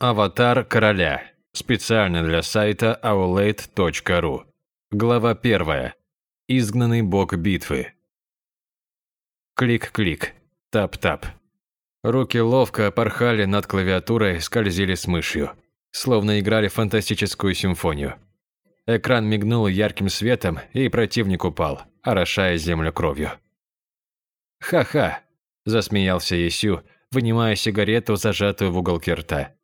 Аватар короля. Специально для сайта aulade.ru. Глава первая. Изгнанный бог битвы. Клик-клик. Тап-тап. Руки ловко порхали над клавиатурой, скользили с мышью. Словно играли фантастическую симфонию. Экран мигнул ярким светом, и противник упал, орошая землю кровью. «Ха-ха!» – засмеялся Есю, вынимая сигарету, зажатую в уголке рта.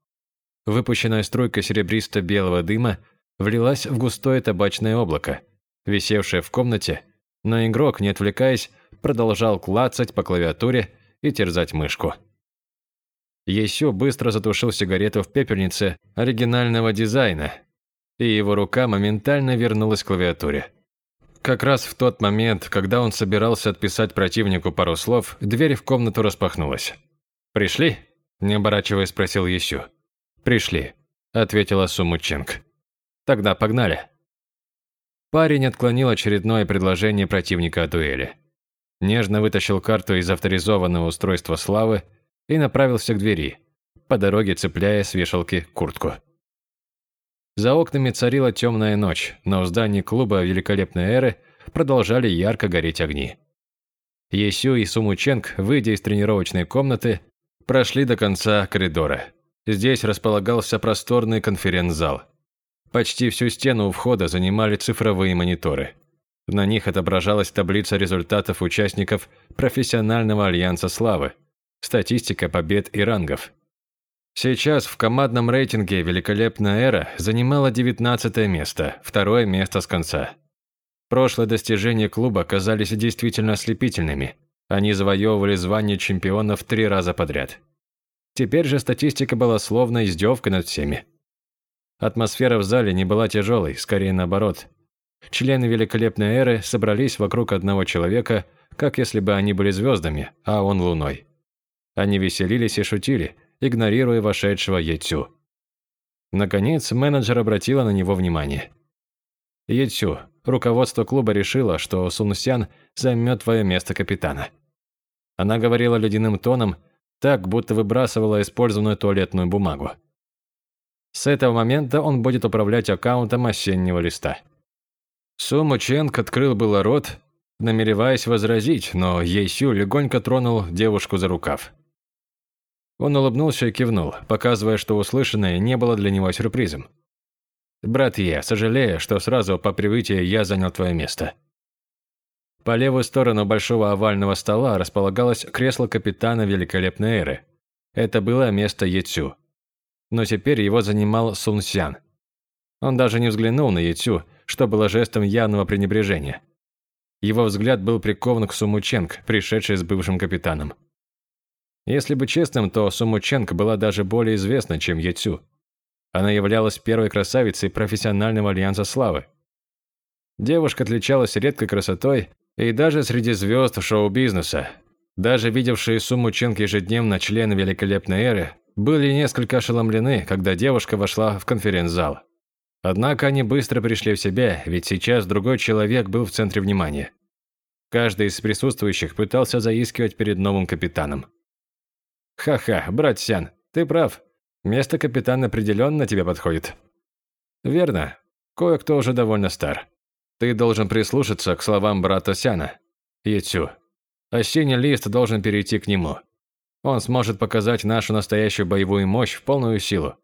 Выпущенная струйка серебристо-белого дыма влилась в густое табачное облако, висевшее в комнате, но игрок, не отвлекаясь, продолжал клацать по клавиатуре и терзать мышку. Есю быстро затушил сигарету в пепельнице оригинального дизайна, и его рука моментально вернулась к клавиатуре. Как раз в тот момент, когда он собирался отписать противнику пару слов, дверь в комнату распахнулась. «Пришли?» – не оборачиваясь, спросил Есю. «Пришли», – ответила Суму Ченг. «Тогда погнали». Парень отклонил очередное предложение противника о дуэли. Нежно вытащил карту из авторизованного устройства славы и направился к двери, по дороге цепляя с вешалки куртку. За окнами царила темная ночь, но в здании клуба «Великолепной эры» продолжали ярко гореть огни. Есю и Сумученг, выйдя из тренировочной комнаты, прошли до конца коридора. Здесь располагался просторный конференц-зал. Почти всю стену у входа занимали цифровые мониторы. На них отображалась таблица результатов участников профессионального альянса славы, статистика побед и рангов. Сейчас в командном рейтинге «Великолепная эра» занимала 19 место, второе место с конца. Прошлые достижения клуба казались действительно ослепительными. Они завоевывали звание чемпионов три раза подряд. Теперь же статистика была словно издевкой над всеми. Атмосфера в зале не была тяжелой, скорее наоборот. Члены великолепной эры собрались вокруг одного человека, как если бы они были звездами, а он луной. Они веселились и шутили, игнорируя вошедшего Ецю. Наконец, менеджер обратила на него внимание. «Ецю, руководство клуба решило, что Сунсян займет твое место капитана». Она говорила ледяным тоном, так, будто выбрасывала использованную туалетную бумагу. С этого момента он будет управлять аккаунтом осеннего листа. Суму Ченг открыл было рот, намереваясь возразить, но Ейсю легонько тронул девушку за рукав. Он улыбнулся и кивнул, показывая, что услышанное не было для него сюрпризом. «Брат Е, сожалею, что сразу по прибытии я занял твое место. По левую сторону большого овального стола располагалось кресло капитана великолепной эры. Это было место Яцю. Но теперь его занимал Сун Сян. Он даже не взглянул на Яцю, что было жестом явного пренебрежения. Его взгляд был прикован к Суму Ченг, пришедшей с бывшим капитаном. Если быть честным, то Суму Ченг была даже более известна, чем Яцю. Она являлась первой красавицей профессионального альянса славы. Девушка отличалась редкой красотой и даже среди звезд шоу-бизнеса, даже видевшие сумму Ченг ежедневно члены великолепной эры, были несколько ошеломлены, когда девушка вошла в конференц-зал. Однако они быстро пришли в себя, ведь сейчас другой человек был в центре внимания. Каждый из присутствующих пытался заискивать перед новым капитаном. «Ха-ха, брат Сян, ты прав. Место капитана определенно тебе подходит». «Верно. Кое-кто уже довольно стар. Ты должен прислушаться к словам брата Сяна, Яцю. Осенний лист должен перейти к нему. Он сможет показать нашу настоящую боевую мощь в полную силу.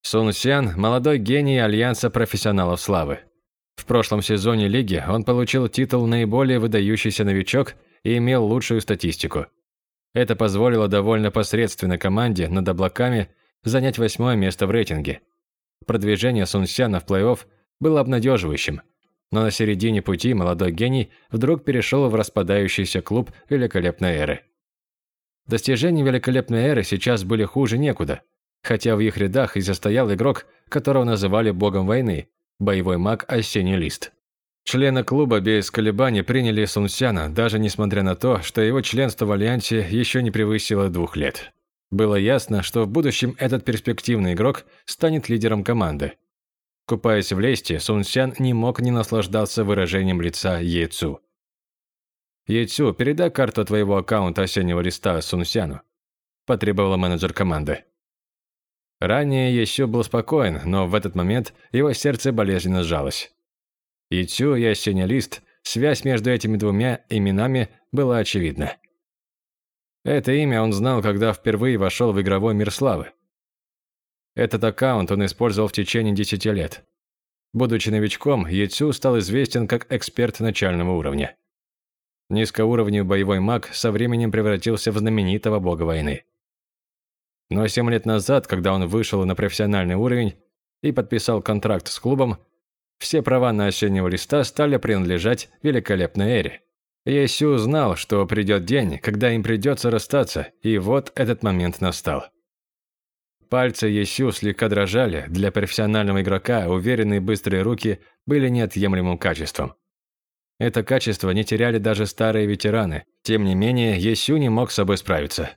Сун Сян – молодой гений Альянса профессионалов славы. В прошлом сезоне лиги он получил титул наиболее выдающийся новичок и имел лучшую статистику. Это позволило довольно посредственной команде над облаками занять восьмое место в рейтинге. Продвижение Сун Сяна в плей-офф было обнадеживающим – но на середине пути молодой гений вдруг перешел в распадающийся клуб великолепной эры. Достижения великолепной эры сейчас были хуже некуда, хотя в их рядах и застоял игрок, которого называли богом войны, боевой маг Осенний Лист. Члены клуба без колебаний приняли Сунсяна, даже несмотря на то, что его членство в Альянсе еще не превысило двух лет. Было ясно, что в будущем этот перспективный игрок станет лидером команды, Купаясь в лесте, Сун Сян не мог не наслаждаться выражением лица Ецу. «Ецу, передай карту твоего аккаунта осеннего листа Сун Сяну», – потребовала менеджер команды. Ранее Есю был спокоен, но в этот момент его сердце болезненно сжалось. Ицю и осенний лист, связь между этими двумя именами была очевидна. Это имя он знал, когда впервые вошел в игровой мир славы. Этот аккаунт он использовал в течение 10 лет. Будучи новичком, Яцю стал известен как эксперт начального уровня. Низкоуровневый боевой маг со временем превратился в знаменитого бога войны. Но 7 лет назад, когда он вышел на профессиональный уровень и подписал контракт с клубом, все права на осеннего листа стали принадлежать великолепной Эре. Есю знал, что придет день, когда им придется расстаться, и вот этот момент настал. Пальцы Есю слегка дрожали, для профессионального игрока уверенные быстрые руки были неотъемлемым качеством. Это качество не теряли даже старые ветераны, тем не менее Есю не мог с собой справиться.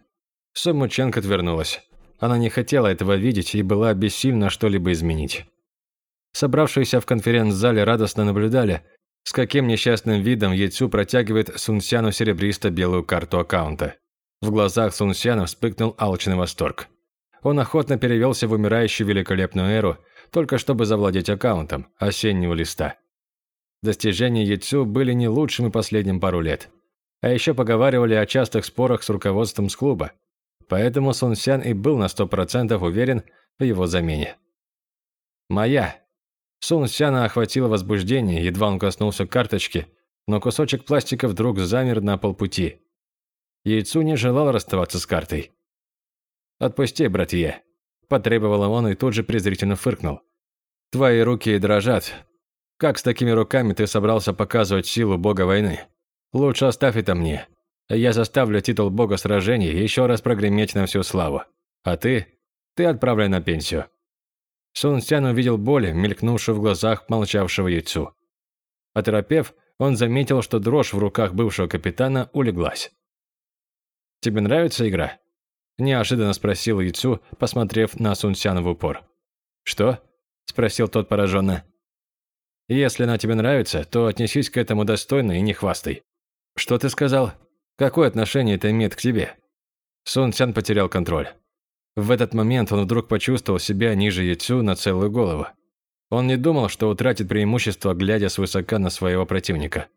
Сомученко отвернулась. Она не хотела этого видеть и была бессильна что-либо изменить. Собравшиеся в конференц-зале радостно наблюдали, с каким несчастным видом Яйцу протягивает Сунсяну серебристо-белую карту аккаунта. В глазах Сунсяна вспыхнул алчный восторг. Он охотно перевелся в умирающую великолепную эру, только чтобы завладеть аккаунтом осеннего листа. Достижения Яйцу были не лучшими последним пару лет. А еще поговаривали о частых спорах с руководством с клуба. Поэтому Сун Сян и был на сто процентов уверен в его замене. «Моя!» Сун Сяна охватило возбуждение, едва он коснулся карточки, но кусочек пластика вдруг замер на полпути. Яйцу не желал расставаться с картой. «Отпусти, братья!» – потребовал он и тут же презрительно фыркнул. «Твои руки дрожат. Как с такими руками ты собрался показывать силу бога войны? Лучше оставь это мне. Я заставлю титул бога сражений еще раз прогреметь на всю славу. А ты? Ты отправлен на пенсию». Сун Сян увидел боль, мелькнувшую в глазах молчавшего яйцу. Оторопев, он заметил, что дрожь в руках бывшего капитана улеглась. «Тебе нравится игра?» Неожиданно спросил Яйцу, посмотрев на Сунсяна в упор. «Что?» – спросил тот пораженно. «Если она тебе нравится, то отнесись к этому достойно и не хвастай». «Что ты сказал? Какое отношение это имеет к тебе?» Сун потерял контроль. В этот момент он вдруг почувствовал себя ниже Яйцу на целую голову. Он не думал, что утратит преимущество, глядя свысока на своего противника.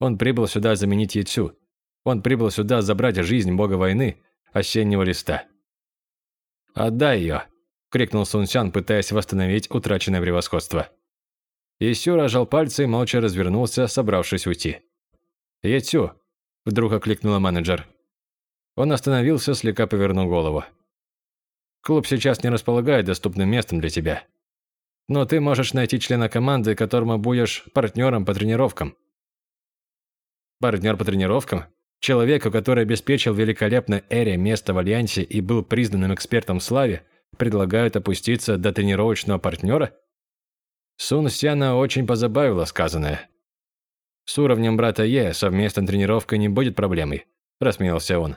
Он прибыл сюда заменить Яйцу. Он прибыл сюда забрать жизнь бога войны, осеннего листа. «Отдай ее!» – крикнул Сунсян, пытаясь восстановить утраченное превосходство. Исю рожал пальцы и молча развернулся, собравшись уйти. «Етю!» – вдруг окликнула менеджер. Он остановился, слегка повернул голову. «Клуб сейчас не располагает доступным местом для тебя. Но ты можешь найти члена команды, которому будешь партнером по тренировкам». «Партнер по тренировкам?» Человеку, который обеспечил великолепной Эре место в Альянсе и был признанным экспертом в славе, предлагают опуститься до тренировочного партнера? Сун Сяна очень позабавила сказанное. «С уровнем брата Е совместная тренировка не будет проблемой», – рассмеялся он.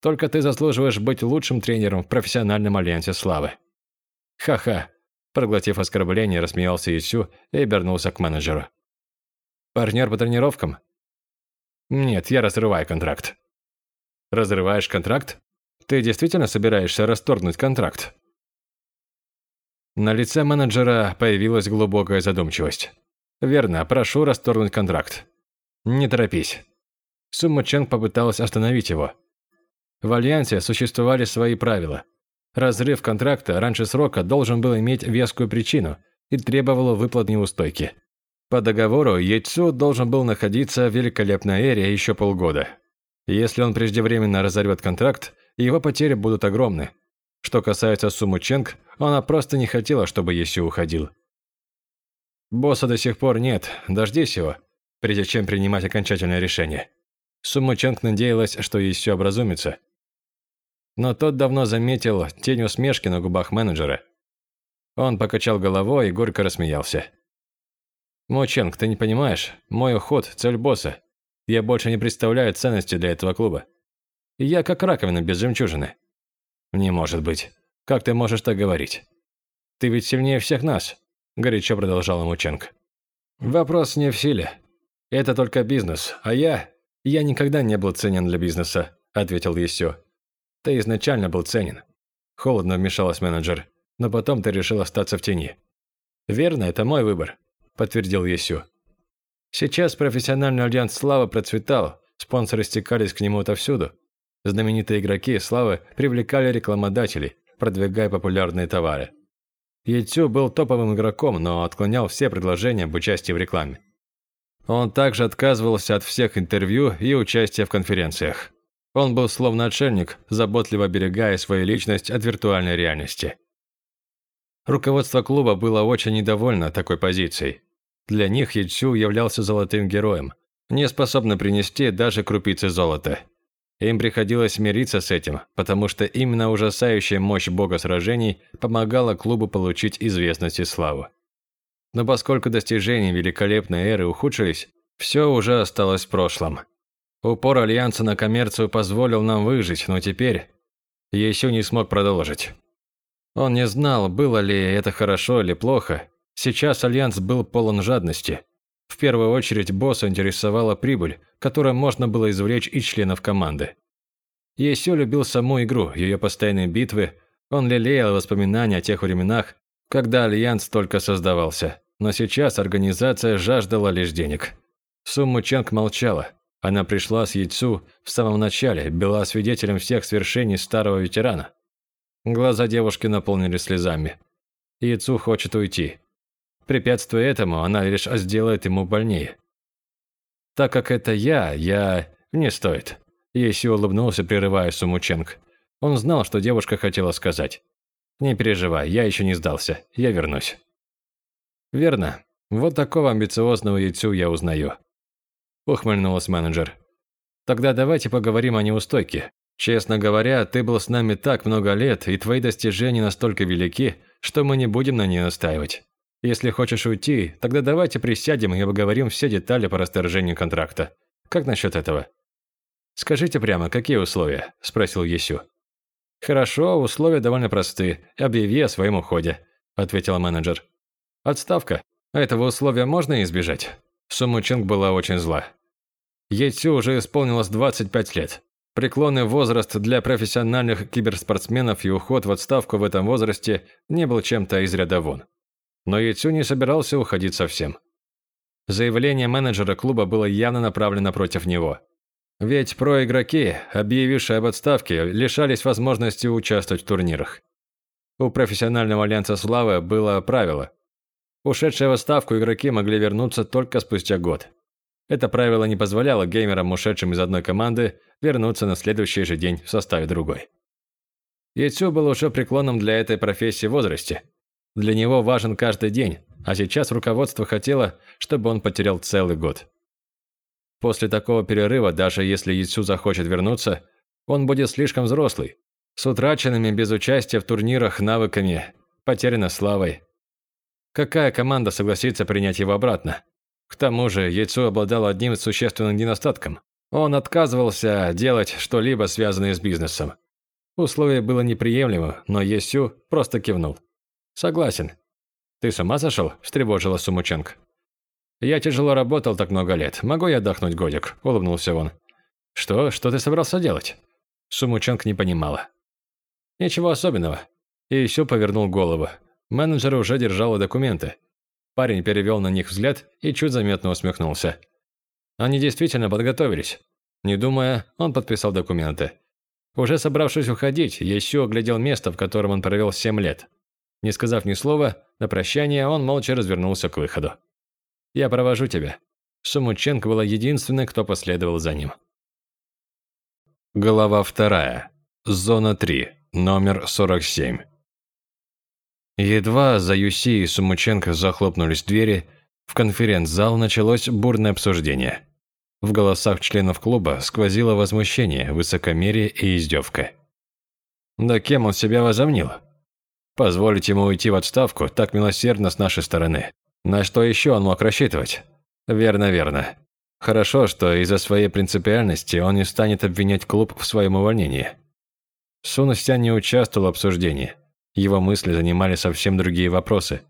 «Только ты заслуживаешь быть лучшим тренером в профессиональном альянсе славы». «Ха-ха», – проглотив оскорбление, рассмеялся Исю и обернулся к менеджеру. «Партнер по тренировкам? Нет, я разрываю контракт. Разрываешь контракт? Ты действительно собираешься расторгнуть контракт? На лице менеджера появилась глубокая задумчивость. Верно, прошу расторгнуть контракт. Не торопись. Сумма Ченг попыталась остановить его. В Альянсе существовали свои правила. Разрыв контракта раньше срока должен был иметь вескую причину и требовал выплат неустойки. По договору Яйцу должен был находиться в великолепной эре еще полгода. Если он преждевременно разорвет контракт, его потери будут огромны. Что касается Суму Ченг, она просто не хотела, чтобы Есю уходил. Босса до сих пор нет, дождись его, прежде чем принимать окончательное решение. Суму Ченг надеялась, что Есю образумится. Но тот давно заметил тень усмешки на губах менеджера. Он покачал головой и горько рассмеялся. Моченг, ты не понимаешь? Мой уход – цель босса. Я больше не представляю ценности для этого клуба. Я как раковина без жемчужины. Не может быть. Как ты можешь так говорить? Ты ведь сильнее всех нас, горячо продолжала Мученг. Вопрос не в силе. Это только бизнес, а я... Я никогда не был ценен для бизнеса, ответил Есю. Ты изначально был ценен. Холодно вмешалась менеджер. но потом ты решил остаться в тени. Верно, это мой выбор, подтвердил Есю. Сейчас профессиональный альянс Слава процветал, спонсоры стекались к нему отовсюду. Знаменитые игроки Славы привлекали рекламодателей, продвигая популярные товары. Яйцю был топовым игроком, но отклонял все предложения об участии в рекламе. Он также отказывался от всех интервью и участия в конференциях. Он был словно отшельник, заботливо оберегая свою личность от виртуальной реальности. Руководство клуба было очень недовольно такой позицией. Для них Яйцю являлся золотым героем, не способным принести даже крупицы золота. Им приходилось мириться с этим, потому что именно ужасающая мощь бога сражений помогала клубу получить известность и славу. Но поскольку достижения великолепной эры ухудшились, все уже осталось в прошлом. Упор Альянса на коммерцию позволил нам выжить, но теперь Есю не смог продолжить. Он не знал, было ли это хорошо или плохо. Сейчас Альянс был полон жадности. В первую очередь босса интересовала прибыль, которую можно было извлечь из членов команды. Есю любил саму игру, ее постоянные битвы, он лелеял воспоминания о тех временах, когда Альянс только создавался. Но сейчас организация жаждала лишь денег. Сумму Ченг молчала. Она пришла с Яйцу в самом начале, была свидетелем всех свершений старого ветерана. Глаза девушки наполнились слезами. Яйцу хочет уйти. Препятствуя этому, она лишь сделает ему больнее. Так как это я, я... не стоит. Еси улыбнулся, прерывая Сумученг. Он знал, что девушка хотела сказать. «Не переживай, я еще не сдался. Я вернусь». «Верно. Вот такого амбициозного яйцу я узнаю». Ухмыльнулась менеджер. «Тогда давайте поговорим о неустойке. Честно говоря, ты был с нами так много лет, и твои достижения настолько велики, что мы не будем на ней настаивать. Если хочешь уйти, тогда давайте присядем и обговорим все детали по расторжению контракта. Как насчет этого?» «Скажите прямо, какие условия?» – спросил Есю. «Хорошо, условия довольно просты. Объяви о своем уходе», – ответил менеджер. «Отставка. Этого условия можно избежать?» Суму Чинг была очень зла. Есю уже исполнилось 25 лет. Преклонный возраст для профессиональных киберспортсменов и уход в отставку в этом возрасте не был чем-то из ряда вон. Но Яйцю не собирался уходить совсем. Заявление менеджера клуба было явно направлено против него. Ведь проигроки, объявившие об отставке, лишались возможности участвовать в турнирах. У профессионального альянса славы было правило. Ушедшие в отставку игроки могли вернуться только спустя год. Это правило не позволяло геймерам, ушедшим из одной команды, вернуться на следующий же день в составе другой. Яйцю был уже преклонным для этой профессии в возрасте, для него важен каждый день, а сейчас руководство хотело, чтобы он потерял целый год. После такого перерыва, даже если Яйцу захочет вернуться, он будет слишком взрослый, с утраченными без участия в турнирах навыками, потерянной славой. Какая команда согласится принять его обратно? К тому же Яйцу обладал одним существенным недостатком. Он отказывался делать что-либо связанное с бизнесом. Условие было неприемлемо, но Есю просто кивнул. «Согласен». «Ты с ума сошел?» – встревожила Сумученко. «Я тяжело работал так много лет. Могу я отдохнуть годик?» – улыбнулся он. «Что? Что ты собрался делать?» Сумученко не понимала. «Ничего особенного». Еще повернул голову. Менеджер уже держал документы. Парень перевел на них взгляд и чуть заметно усмехнулся. Они действительно подготовились. Не думая, он подписал документы. Уже собравшись уходить, еще оглядел место, в котором он провел семь лет. Не сказав ни слова, на прощание он молча развернулся к выходу. «Я провожу тебя». Сумученко была единственной, кто последовал за ним. Глава вторая. Зона 3. Номер 47. Едва за Юси и Сумученко захлопнулись двери, в конференц-зал началось бурное обсуждение. В голосах членов клуба сквозило возмущение, высокомерие и издевка. «Да кем он себя возомнил?» Позволить ему уйти в отставку так милосердно с нашей стороны. На что еще он мог рассчитывать? Верно, верно. Хорошо, что из-за своей принципиальности он не станет обвинять клуб в своем увольнении. Сунустян не участвовал в обсуждении. Его мысли занимали совсем другие вопросы.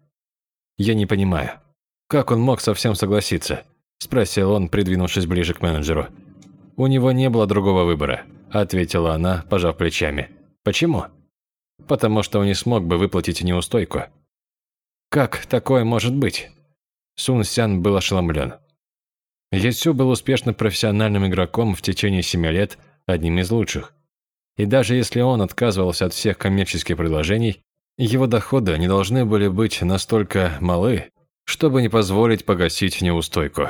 «Я не понимаю, как он мог совсем согласиться?» – спросил он, придвинувшись ближе к менеджеру. «У него не было другого выбора», – ответила она, пожав плечами. «Почему?» потому что он не смог бы выплатить неустойку. Как такое может быть? Сун Сян был ошеломлен. Есю был успешным профессиональным игроком в течение семи лет, одним из лучших. И даже если он отказывался от всех коммерческих предложений, его доходы не должны были быть настолько малы, чтобы не позволить погасить неустойку.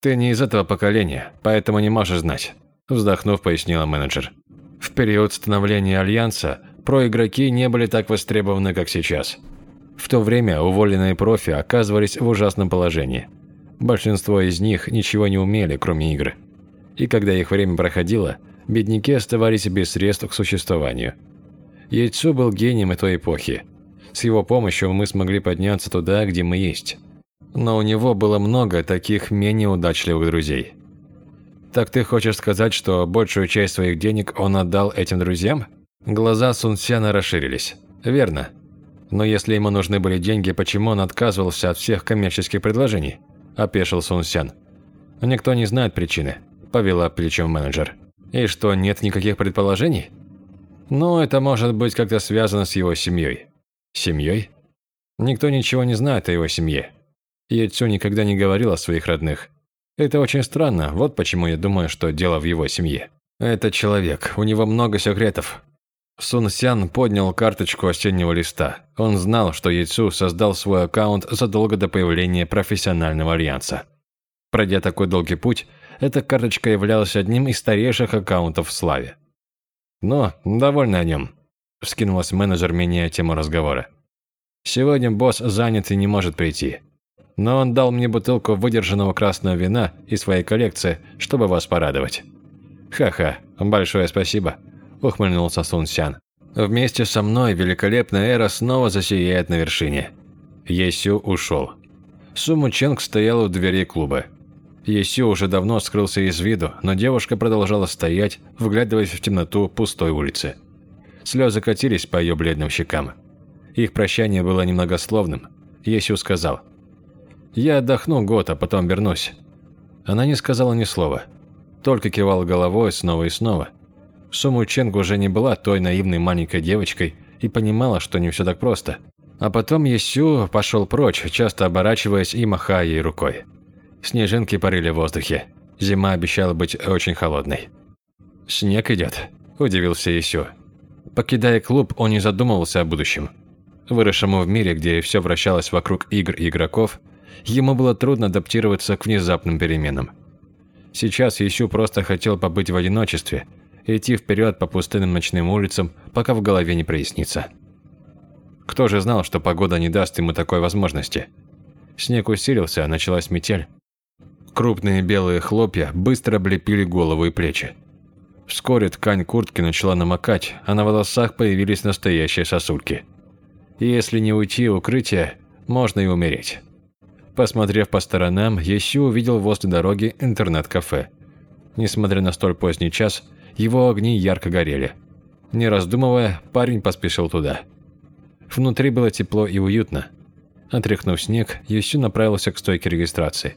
«Ты не из этого поколения, поэтому не можешь знать», – вздохнув, пояснила менеджер. «В период становления Альянса проигроки не были так востребованы, как сейчас. В то время уволенные профи оказывались в ужасном положении. Большинство из них ничего не умели, кроме игр. И когда их время проходило, бедняки оставались без средств к существованию. Яйцо был гением той эпохи. С его помощью мы смогли подняться туда, где мы есть. Но у него было много таких менее удачливых друзей. Так ты хочешь сказать, что большую часть своих денег он отдал этим друзьям? Глаза Сунсяна расширились. Верно. Но если ему нужны были деньги, почему он отказывался от всех коммерческих предложений? Опешил Сунсян. Никто не знает причины, повела плечом менеджер. И что, нет никаких предположений? Ну, это может быть как-то связано с его семьей. Семьей? Никто ничего не знает о его семье. Яйцо никогда не говорил о своих родных. Это очень странно, вот почему я думаю, что дело в его семье. Это человек, у него много секретов. Сун Сян поднял карточку осеннего листа. Он знал, что Яйцу создал свой аккаунт задолго до появления профессионального альянса. Пройдя такой долгий путь, эта карточка являлась одним из старейших аккаунтов в Славе. Но довольно о нем. Вскинулась менеджер, меняя тему разговора. Сегодня босс занят и не может прийти но он дал мне бутылку выдержанного красного вина из своей коллекции, чтобы вас порадовать». «Ха-ха, большое спасибо», – ухмыльнулся Сун Сян. «Вместе со мной великолепная эра снова засияет на вершине». Есю ушел. Суму Ченг стояла у дверей клуба. Есю уже давно скрылся из виду, но девушка продолжала стоять, вглядываясь в темноту пустой улицы. Слезы катились по ее бледным щекам. Их прощание было немногословным. Есю сказал – я отдохну год, а потом вернусь». Она не сказала ни слова, только кивала головой снова и снова. Суму Ченг уже не была той наивной маленькой девочкой и понимала, что не все так просто. А потом Есю пошел прочь, часто оборачиваясь и махая ей рукой. Снежинки парили в воздухе. Зима обещала быть очень холодной. «Снег идет», – удивился Есю. Покидая клуб, он не задумывался о будущем. Выросшему в мире, где все вращалось вокруг игр и игроков, Ему было трудно адаптироваться к внезапным переменам. Сейчас Ищу просто хотел побыть в одиночестве, идти вперед по пустынным ночным улицам, пока в голове не прояснится. Кто же знал, что погода не даст ему такой возможности? Снег усилился, а началась метель. Крупные белые хлопья быстро облепили голову и плечи. Вскоре ткань куртки начала намокать, а на волосах появились настоящие сосульки. Если не уйти в укрытие, можно и умереть. Посмотрев по сторонам, Ещу увидел возле дороги интернет-кафе. Несмотря на столь поздний час, его огни ярко горели. Не раздумывая, парень поспешил туда. Внутри было тепло и уютно. Отряхнув снег, Ещу направился к стойке регистрации.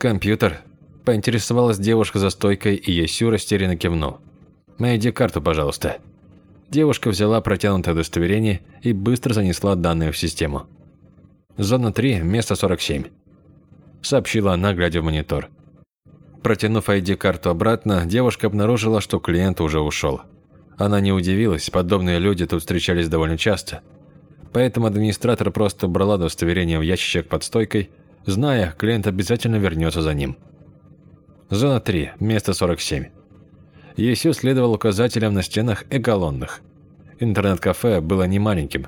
«Компьютер?» – поинтересовалась девушка за стойкой, и Ещу растерянно кивнул. «Найди карту, пожалуйста». Девушка взяла протянутое удостоверение и быстро занесла данные в систему. Зона 3, место 47 сообщила она, глядя в монитор. Протянув ID-карту обратно, девушка обнаружила, что клиент уже ушел. Она не удивилась, подобные люди тут встречались довольно часто. Поэтому администратор просто убрала удостоверение в ящичек под стойкой, зная, клиент обязательно вернется за ним. Зона 3, место 47. Есю следовал указателям на стенах и колоннах. Интернет-кафе было не маленьким.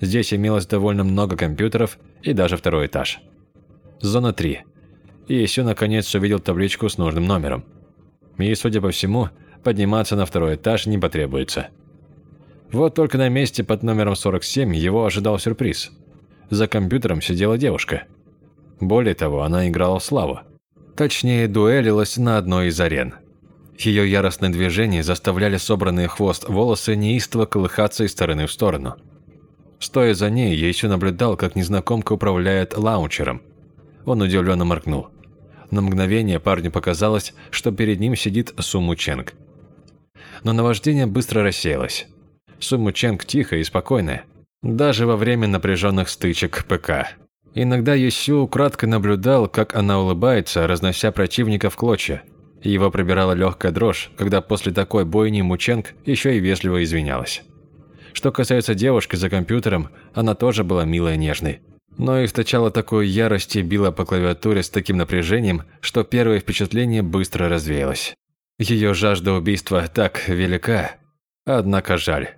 Здесь имелось довольно много компьютеров и даже второй этаж. Зона 3. И еще наконец увидел табличку с нужным номером. И, судя по всему, подниматься на второй этаж не потребуется. Вот только на месте под номером 47 его ожидал сюрприз. За компьютером сидела девушка. Более того, она играла славу. Точнее, дуэлилась на одной из арен. Ее яростные движения заставляли собранные хвост волосы неистово колыхаться из стороны в сторону. Стоя за ней, я еще наблюдал, как незнакомка управляет лаунчером – он удивленно моргнул. На мгновение парню показалось, что перед ним сидит Суму Ченг. Но наваждение быстро рассеялось. Суму Ченг тихая и спокойная, даже во время напряженных стычек ПК. Иногда Юсю украдкой наблюдал, как она улыбается, разнося противника в клочья. Его пробирала легкая дрожь, когда после такой бойни Мученг еще и вежливо извинялась. Что касается девушки за компьютером, она тоже была милой и нежной. Но источала такую ярость и била по клавиатуре с таким напряжением, что первое впечатление быстро развеялось. Ее жажда убийства так велика, однако жаль.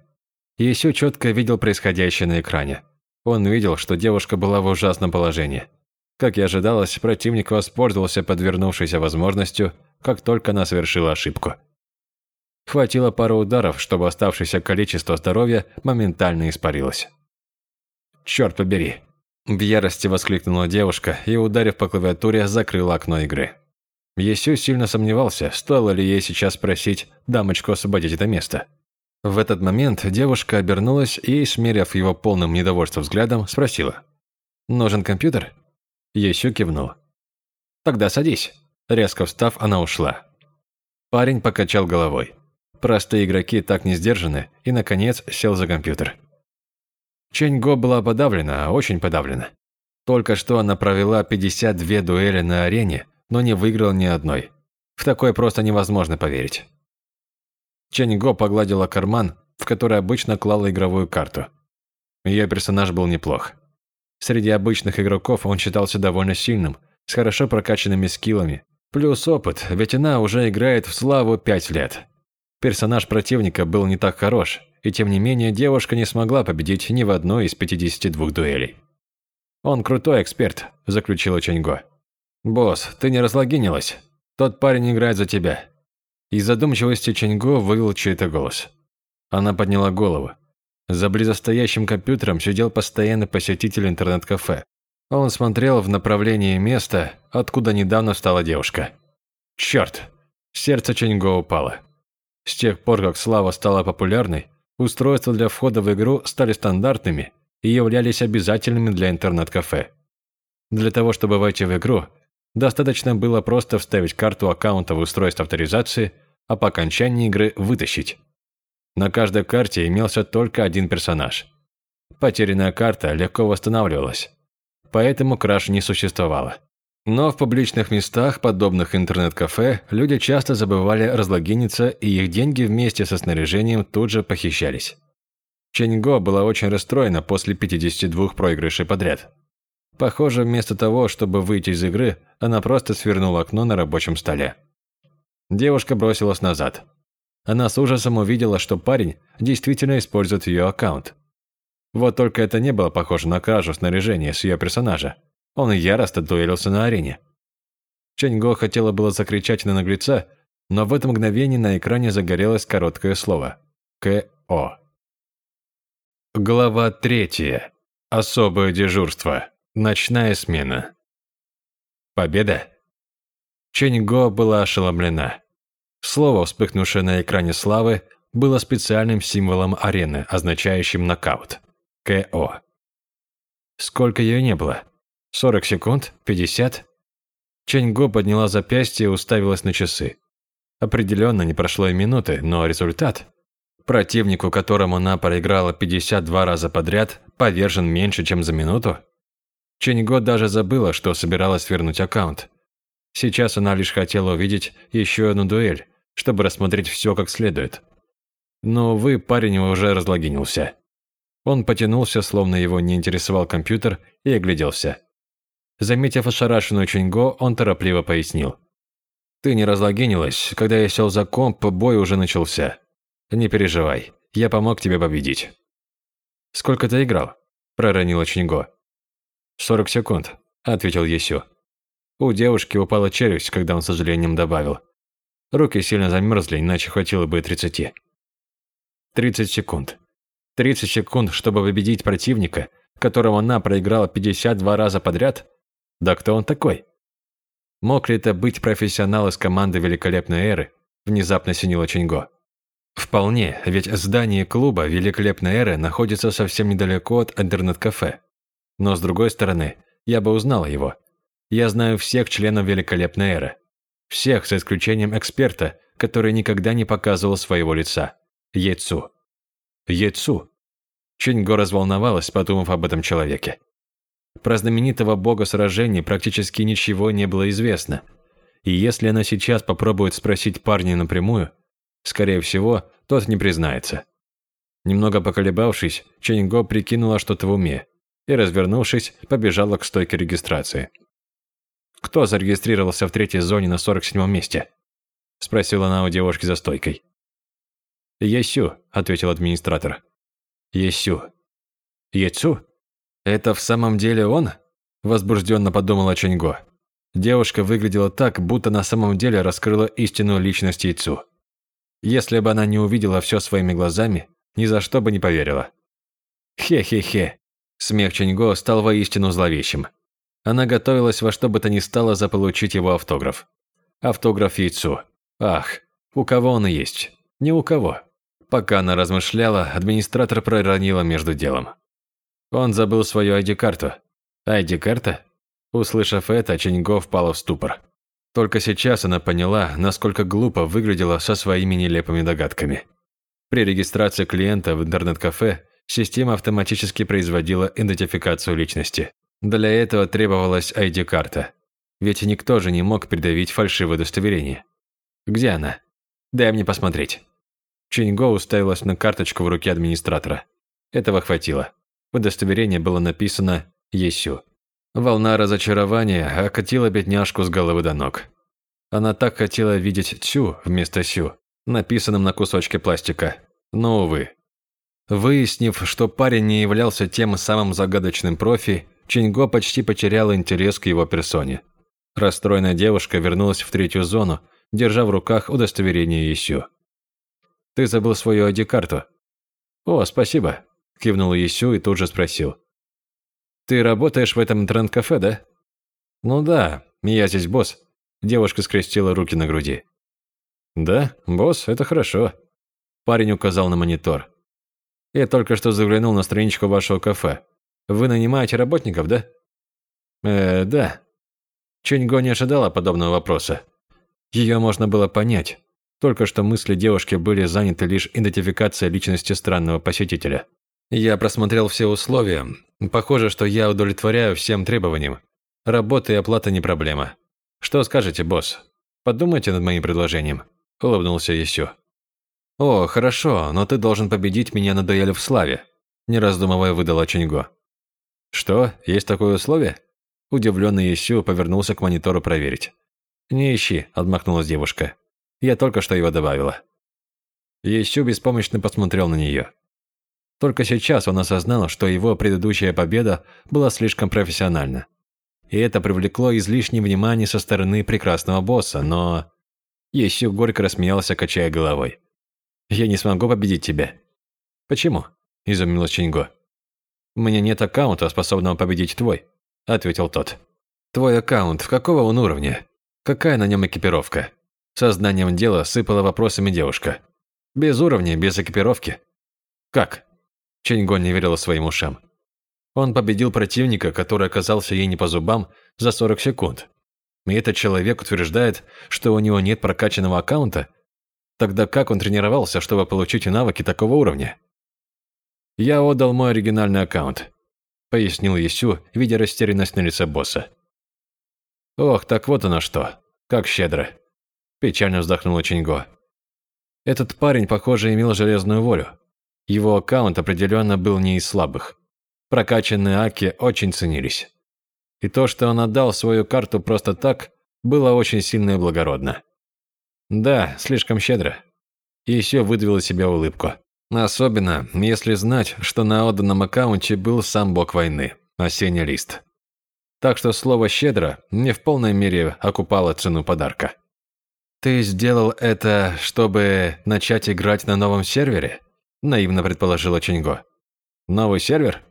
Есю четко видел происходящее на экране. Он видел, что девушка была в ужасном положении. Как и ожидалось, противник воспользовался подвернувшейся возможностью, как только она совершила ошибку. Хватило пары ударов, чтобы оставшееся количество здоровья моментально испарилось. «Черт побери!» В ярости воскликнула девушка и, ударив по клавиатуре, закрыла окно игры. Есю сильно сомневался, стоило ли ей сейчас просить дамочку освободить это место. В этот момент девушка обернулась и, смерив его полным недовольством взглядом, спросила. «Нужен компьютер?» Есю кивнул. «Тогда садись». Резко встав, она ушла. Парень покачал головой. Простые игроки так не сдержаны и, наконец, сел за компьютер. Ченьго была подавлена, очень подавлена. Только что она провела 52 дуэли на арене, но не выиграла ни одной. В такое просто невозможно поверить. Ченьго погладила карман, в который обычно клала игровую карту. Ее персонаж был неплох. Среди обычных игроков он считался довольно сильным, с хорошо прокачанными скиллами. Плюс опыт, ведь она уже играет в славу 5 лет. Персонаж противника был не так хорош, и тем не менее девушка не смогла победить ни в одной из 52 дуэлей. «Он крутой эксперт», – заключила Ченьго. «Босс, ты не разлогинилась. Тот парень играет за тебя». Из задумчивости Ченьго вывел чей-то голос. Она подняла голову. За близостоящим компьютером сидел постоянный посетитель интернет-кафе. Он смотрел в направлении места, откуда недавно встала девушка. Черт! Сердце Ченьго упало. С тех пор, как Слава стала популярной, Устройства для входа в игру стали стандартными и являлись обязательными для интернет-кафе. Для того, чтобы войти в игру, достаточно было просто вставить карту аккаунта в устройство авторизации, а по окончании игры вытащить. На каждой карте имелся только один персонаж. Потерянная карта легко восстанавливалась, поэтому краш не существовало. Но в публичных местах, подобных интернет-кафе, люди часто забывали разлогиниться, и их деньги вместе со снаряжением тут же похищались. Ченьго была очень расстроена после 52 проигрышей подряд. Похоже, вместо того, чтобы выйти из игры, она просто свернула окно на рабочем столе. Девушка бросилась назад. Она с ужасом увидела, что парень действительно использует ее аккаунт. Вот только это не было похоже на кражу снаряжения с ее персонажа. Он яростно дуэлился на арене. Чэньго хотела было закричать на наглеца, но в это мгновение на экране загорелось короткое слово «КО». Глава третья. Особое дежурство. Ночная смена. Победа? Чэньго была ошеломлена. Слово, вспыхнувшее на экране славы, было специальным символом арены, означающим нокаут. КО. Сколько ее не было? Сорок секунд? Пятьдесят? Чэньго подняла запястье и уставилась на часы. Определенно не прошло и минуты, но результат... Противнику, которому она проиграла 52 раза подряд, повержен меньше, чем за минуту? Чэньго даже забыла, что собиралась вернуть аккаунт. Сейчас она лишь хотела увидеть еще одну дуэль, чтобы рассмотреть все как следует. Но, увы, парень уже разлогинился. Он потянулся, словно его не интересовал компьютер, и огляделся. Заметив ошарашенную Чуньго, он торопливо пояснил. «Ты не разлогинилась. Когда я сел за комп, бой уже начался. Не переживай, я помог тебе победить». «Сколько ты играл?» – проронила Чуньго. «Сорок секунд», – ответил Есю. У девушки упала челюсть, когда он с сожалением добавил. Руки сильно замерзли, иначе хватило бы и тридцати. Тридцать секунд. Тридцать секунд, чтобы победить противника, которому она проиграла 52 раза подряд? Да кто он такой? Мог ли это быть профессионал из команды великолепной эры? Внезапно синило Ченьго. Вполне, ведь здание клуба великолепной эры находится совсем недалеко от интернет-кафе. Но с другой стороны, я бы узнал его. Я знаю всех членов великолепной эры. Всех, за исключением эксперта, который никогда не показывал своего лица. Яйцу. Ецу. Ченьго разволновалась, подумав об этом человеке. Про знаменитого бога сражений практически ничего не было известно. И если она сейчас попробует спросить парня напрямую, скорее всего, тот не признается. Немного поколебавшись, Ченьго прикинула что-то в уме и, развернувшись, побежала к стойке регистрации. «Кто зарегистрировался в третьей зоне на 47-м месте?» – спросила она у девушки за стойкой. «Есю», – ответил администратор. «Есю». «Ецу? Это в самом деле он?» – возбужденно подумала Ченьго. Девушка выглядела так, будто на самом деле раскрыла истинную личность Яйцу. Если бы она не увидела все своими глазами, ни за что бы не поверила. Хе-хе-хе. Смех Ченьго стал воистину зловещим. Она готовилась во что бы то ни стало заполучить его автограф. Автограф Яйцу. Ах, у кого он есть? Ни у кого. Пока она размышляла, администратор проронила между делом. Он забыл свою ID-карту. ID-карта? Услышав это, Ченьго впала в ступор. Только сейчас она поняла, насколько глупо выглядела со своими нелепыми догадками. При регистрации клиента в интернет-кафе система автоматически производила идентификацию личности. Для этого требовалась ID-карта. Ведь никто же не мог придавить фальшивое удостоверение. Где она? Дай мне посмотреть. Чиньго уставилась на карточку в руке администратора. Этого хватило. В удостоверении было написано «Есю». Волна разочарования окатила бедняжку с головы до ног. Она так хотела видеть «Цю» вместо «Сю», написанным на кусочке пластика. Но, увы. Выяснив, что парень не являлся тем самым загадочным профи, Чиньго почти потерял интерес к его персоне. Расстроенная девушка вернулась в третью зону, держа в руках удостоверение Есю. «Ты забыл свою ID-карту?» «О, спасибо», – кивнул Есю и тут же спросил. «Ты работаешь в этом интернет-кафе, да?» «Ну да, я здесь босс». Девушка скрестила руки на груди. «Да, босс, это хорошо». Парень указал на монитор. «Я только что заглянул на страничку вашего кафе. Вы нанимаете работников, да?» «Э, да». Ченьго не ожидала подобного вопроса. Ее можно было понять. Только что мысли девушки были заняты лишь идентификацией личности странного посетителя. Я просмотрел все условия. Похоже, что я удовлетворяю всем требованиям. Работа и оплата не проблема. Что скажете, босс? Подумайте над моим предложением. Улыбнулся Есю. О, хорошо, но ты должен победить меня на дуэли в славе. Не раздумывая, выдала Чуньго. Что, есть такое условие? Удивленный Есю повернулся к монитору проверить. «Не ищи», – отмахнулась девушка. «Я только что его добавила». Есю беспомощно посмотрел на нее. Только сейчас он осознал, что его предыдущая победа была слишком профессиональна. И это привлекло излишнее внимание со стороны прекрасного босса, но... Есю горько рассмеялся, качая головой. «Я не смогу победить тебя». «Почему?» – изумилась Чинго. «У меня нет аккаунта, способного победить твой», – ответил тот. «Твой аккаунт, в какого он уровня? Какая на нем экипировка?» Сознанием дела сыпала вопросами девушка. «Без уровня, без экипировки». «Как?» Ченьгон не верила своим ушам. Он победил противника, который оказался ей не по зубам, за 40 секунд. И этот человек утверждает, что у него нет прокачанного аккаунта? Тогда как он тренировался, чтобы получить навыки такого уровня? «Я отдал мой оригинальный аккаунт», – пояснил Есю, видя растерянность на лице босса. «Ох, так вот оно что. Как щедро», – печально вздохнула Чиньго. «Этот парень, похоже, имел железную волю. Его аккаунт определенно был не из слабых. Прокачанные аки очень ценились. И то, что он отдал свою карту просто так, было очень сильно и благородно. Да, слишком щедро. И еще выдавил из себя улыбку. Особенно, если знать, что на отданном аккаунте был сам бог войны, осенний лист. Так что слово «щедро» не в полной мере окупало цену подарка. «Ты сделал это, чтобы начать играть на новом сервере?» наивно предположила Чинго. Новый сервер?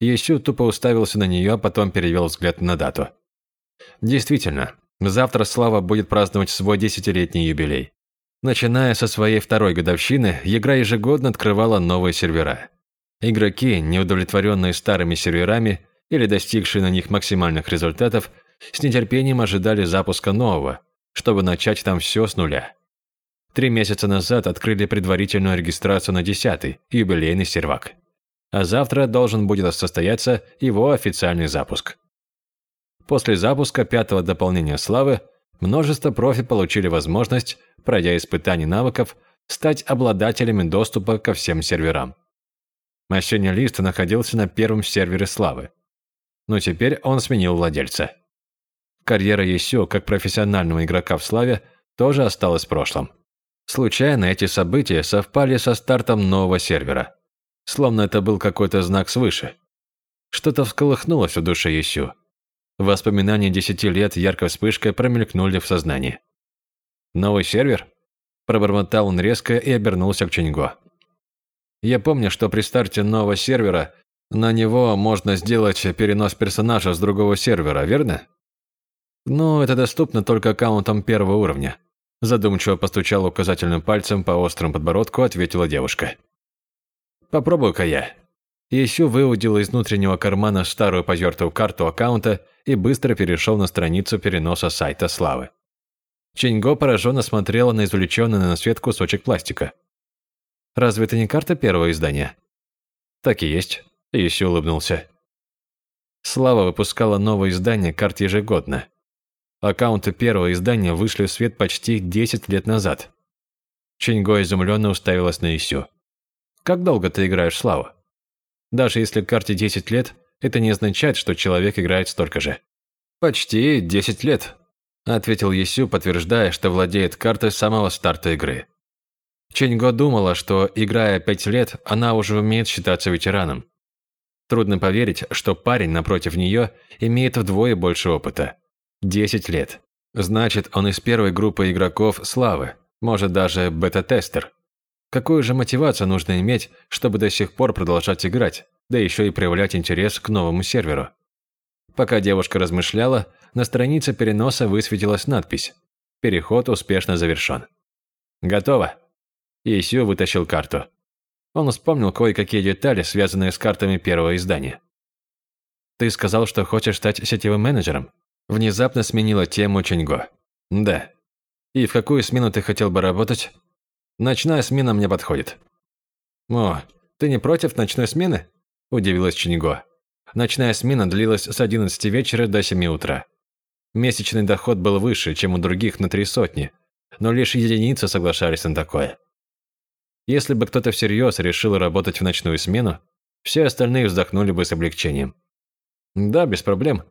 Есю тупо уставился на нее, а потом перевел взгляд на дату. Действительно, завтра Слава будет праздновать свой десятилетний юбилей. Начиная со своей второй годовщины, игра ежегодно открывала новые сервера. Игроки, неудовлетворенные старыми серверами или достигшие на них максимальных результатов, с нетерпением ожидали запуска нового, чтобы начать там все с нуля. три месяца назад открыли предварительную регистрацию на десятый, юбилейный сервак. А завтра должен будет состояться его официальный запуск. После запуска пятого дополнения славы множество профи получили возможность, пройдя испытания навыков, стать обладателями доступа ко всем серверам. Осенний лист находился на первом сервере славы. Но теперь он сменил владельца. Карьера Есю, как профессионального игрока в славе, тоже осталась в прошлом. Случайно эти события совпали со стартом нового сервера. Словно это был какой-то знак свыше. Что-то всколыхнулось в душе Есю. Воспоминания десяти лет яркой вспышкой промелькнули в сознании. «Новый сервер?» Пробормотал он резко и обернулся к Ченьго. «Я помню, что при старте нового сервера на него можно сделать перенос персонажа с другого сервера, верно?» «Ну, это доступно только аккаунтам первого уровня», задумчиво постучал указательным пальцем по острому подбородку, ответила девушка. «Попробую-ка я». Ищу выудил из внутреннего кармана старую потертую карту аккаунта и быстро перешел на страницу переноса сайта Славы. Ченьго пораженно смотрела на извлеченный на свет кусочек пластика. «Разве это не карта первого издания?» «Так и есть», – Ищу улыбнулся. Слава выпускала новое издание карт ежегодно. Аккаунты первого издания вышли в свет почти 10 лет назад. Ченьго изумленно уставилась на Исю. «Как долго ты играешь Славу?» Даже если карте 10 лет, это не означает, что человек играет столько же. «Почти 10 лет», – ответил Есю, подтверждая, что владеет картой с самого старта игры. Ченьго думала, что, играя 5 лет, она уже умеет считаться ветераном. Трудно поверить, что парень напротив нее имеет вдвое больше опыта. 10 лет. Значит, он из первой группы игроков славы, может даже бета-тестер. Какую же мотивацию нужно иметь, чтобы до сих пор продолжать играть, да еще и проявлять интерес к новому серверу? Пока девушка размышляла, на странице переноса высветилась надпись «Переход успешно завершен». «Готово». Исю вытащил карту. Он вспомнил кое-какие детали, связанные с картами первого издания. «Ты сказал, что хочешь стать сетевым менеджером?» Внезапно сменила тему Ченьго. «Да. И в какую смену ты хотел бы работать?» «Ночная смена мне подходит». «О, ты не против ночной смены?» – удивилась Ченьго. Ночная смена длилась с 11 вечера до 7 утра. Месячный доход был выше, чем у других на три сотни, но лишь единицы соглашались на такое. Если бы кто-то всерьез решил работать в ночную смену, все остальные вздохнули бы с облегчением. «Да, без проблем»,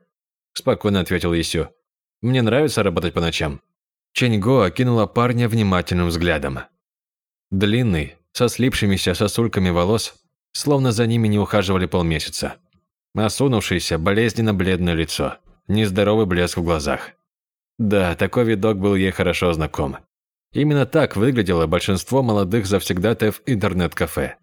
спокойно ответил Исю. Мне нравится работать по ночам. Ченьго окинула парня внимательным взглядом. Длинный, со слипшимися сосульками волос, словно за ними не ухаживали полмесяца. Осунувшееся, болезненно бледное лицо, нездоровый блеск в глазах. Да, такой видок был ей хорошо знаком. Именно так выглядело большинство молодых завсегдатаев интернет-кафе.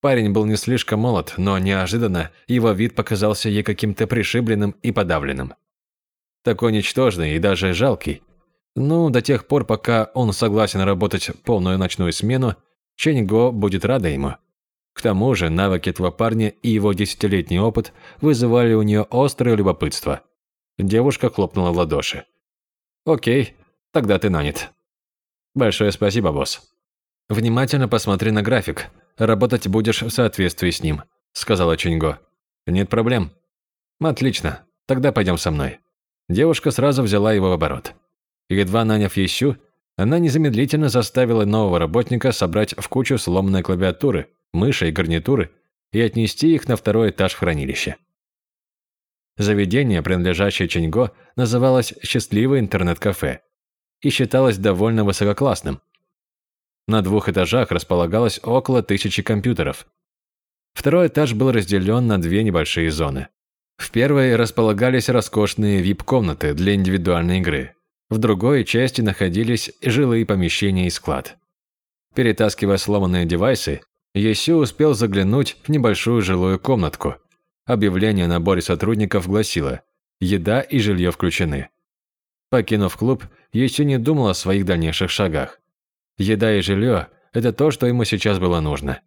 Парень был не слишком молод, но неожиданно его вид показался ей каким-то пришибленным и подавленным. Такой ничтожный и даже жалкий. Ну, до тех пор, пока он согласен работать полную ночную смену, Ченьго будет рада ему. К тому же навыки этого парня и его десятилетний опыт вызывали у нее острое любопытство. Девушка хлопнула в ладоши. «Окей, тогда ты нанят». «Большое спасибо, босс». «Внимательно посмотри на график. Работать будешь в соответствии с ним», – сказала Чинго. «Нет проблем». «Отлично. Тогда пойдем со мной». Девушка сразу взяла его в оборот. Едва наняв Ещу, она незамедлительно заставила нового работника собрать в кучу сломанные клавиатуры, мыши и гарнитуры и отнести их на второй этаж в хранилище. Заведение, принадлежащее Чинго, называлось «Счастливое интернет-кафе» и считалось довольно высококлассным, на двух этажах располагалось около тысячи компьютеров. Второй этаж был разделен на две небольшие зоны. В первой располагались роскошные VIP-комнаты для индивидуальной игры. В другой части находились жилые помещения и склад. Перетаскивая сломанные девайсы, Есю успел заглянуть в небольшую жилую комнатку. Объявление о наборе сотрудников гласило «Еда и жилье включены». Покинув клуб, Есю не думал о своих дальнейших шагах. Еда и жилье – это то, что ему сейчас было нужно.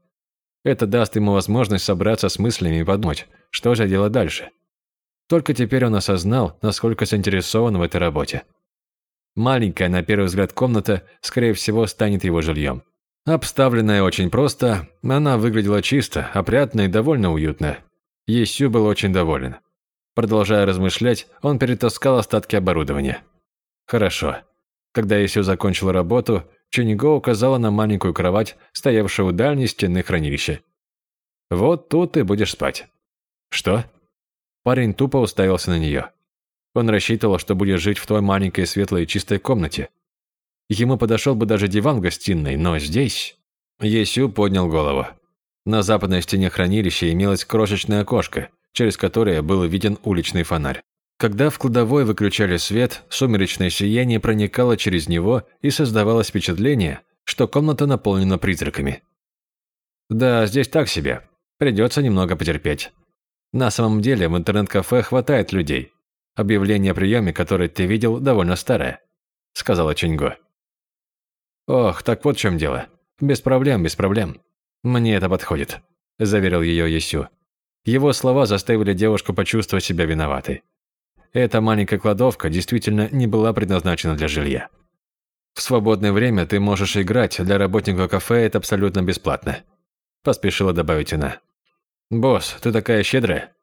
Это даст ему возможность собраться с мыслями и подумать, что же делать дальше. Только теперь он осознал, насколько заинтересован в этой работе. Маленькая, на первый взгляд, комната, скорее всего, станет его жильем. Обставленная очень просто, она выглядела чисто, опрятно и довольно уютно. Есю был очень доволен. Продолжая размышлять, он перетаскал остатки оборудования. Хорошо. Когда Есю закончил работу, Чениго указала на маленькую кровать, стоявшую у дальней стены хранилища. «Вот тут ты будешь спать». «Что?» Парень тупо уставился на нее. Он рассчитывал, что будет жить в той маленькой светлой и чистой комнате. Ему подошел бы даже диван в гостиной, но здесь... Есю поднял голову. На западной стене хранилища имелось крошечное окошко, через которое был виден уличный фонарь. Когда в кладовой выключали свет, сумеречное сияние проникало через него и создавалось впечатление, что комната наполнена призраками. Да, здесь так себе. Придется немного потерпеть. На самом деле в интернет-кафе хватает людей, Объявление о приеме, которое ты видел, довольно старое», – сказала Ченьго. «Ох, так вот в чем дело. Без проблем, без проблем. Мне это подходит», – заверил ее Есю. Его слова заставили девушку почувствовать себя виноватой. Эта маленькая кладовка действительно не была предназначена для жилья. В свободное время ты можешь играть, для работника кафе это абсолютно бесплатно», – поспешила добавить она. «Босс, ты такая щедрая»,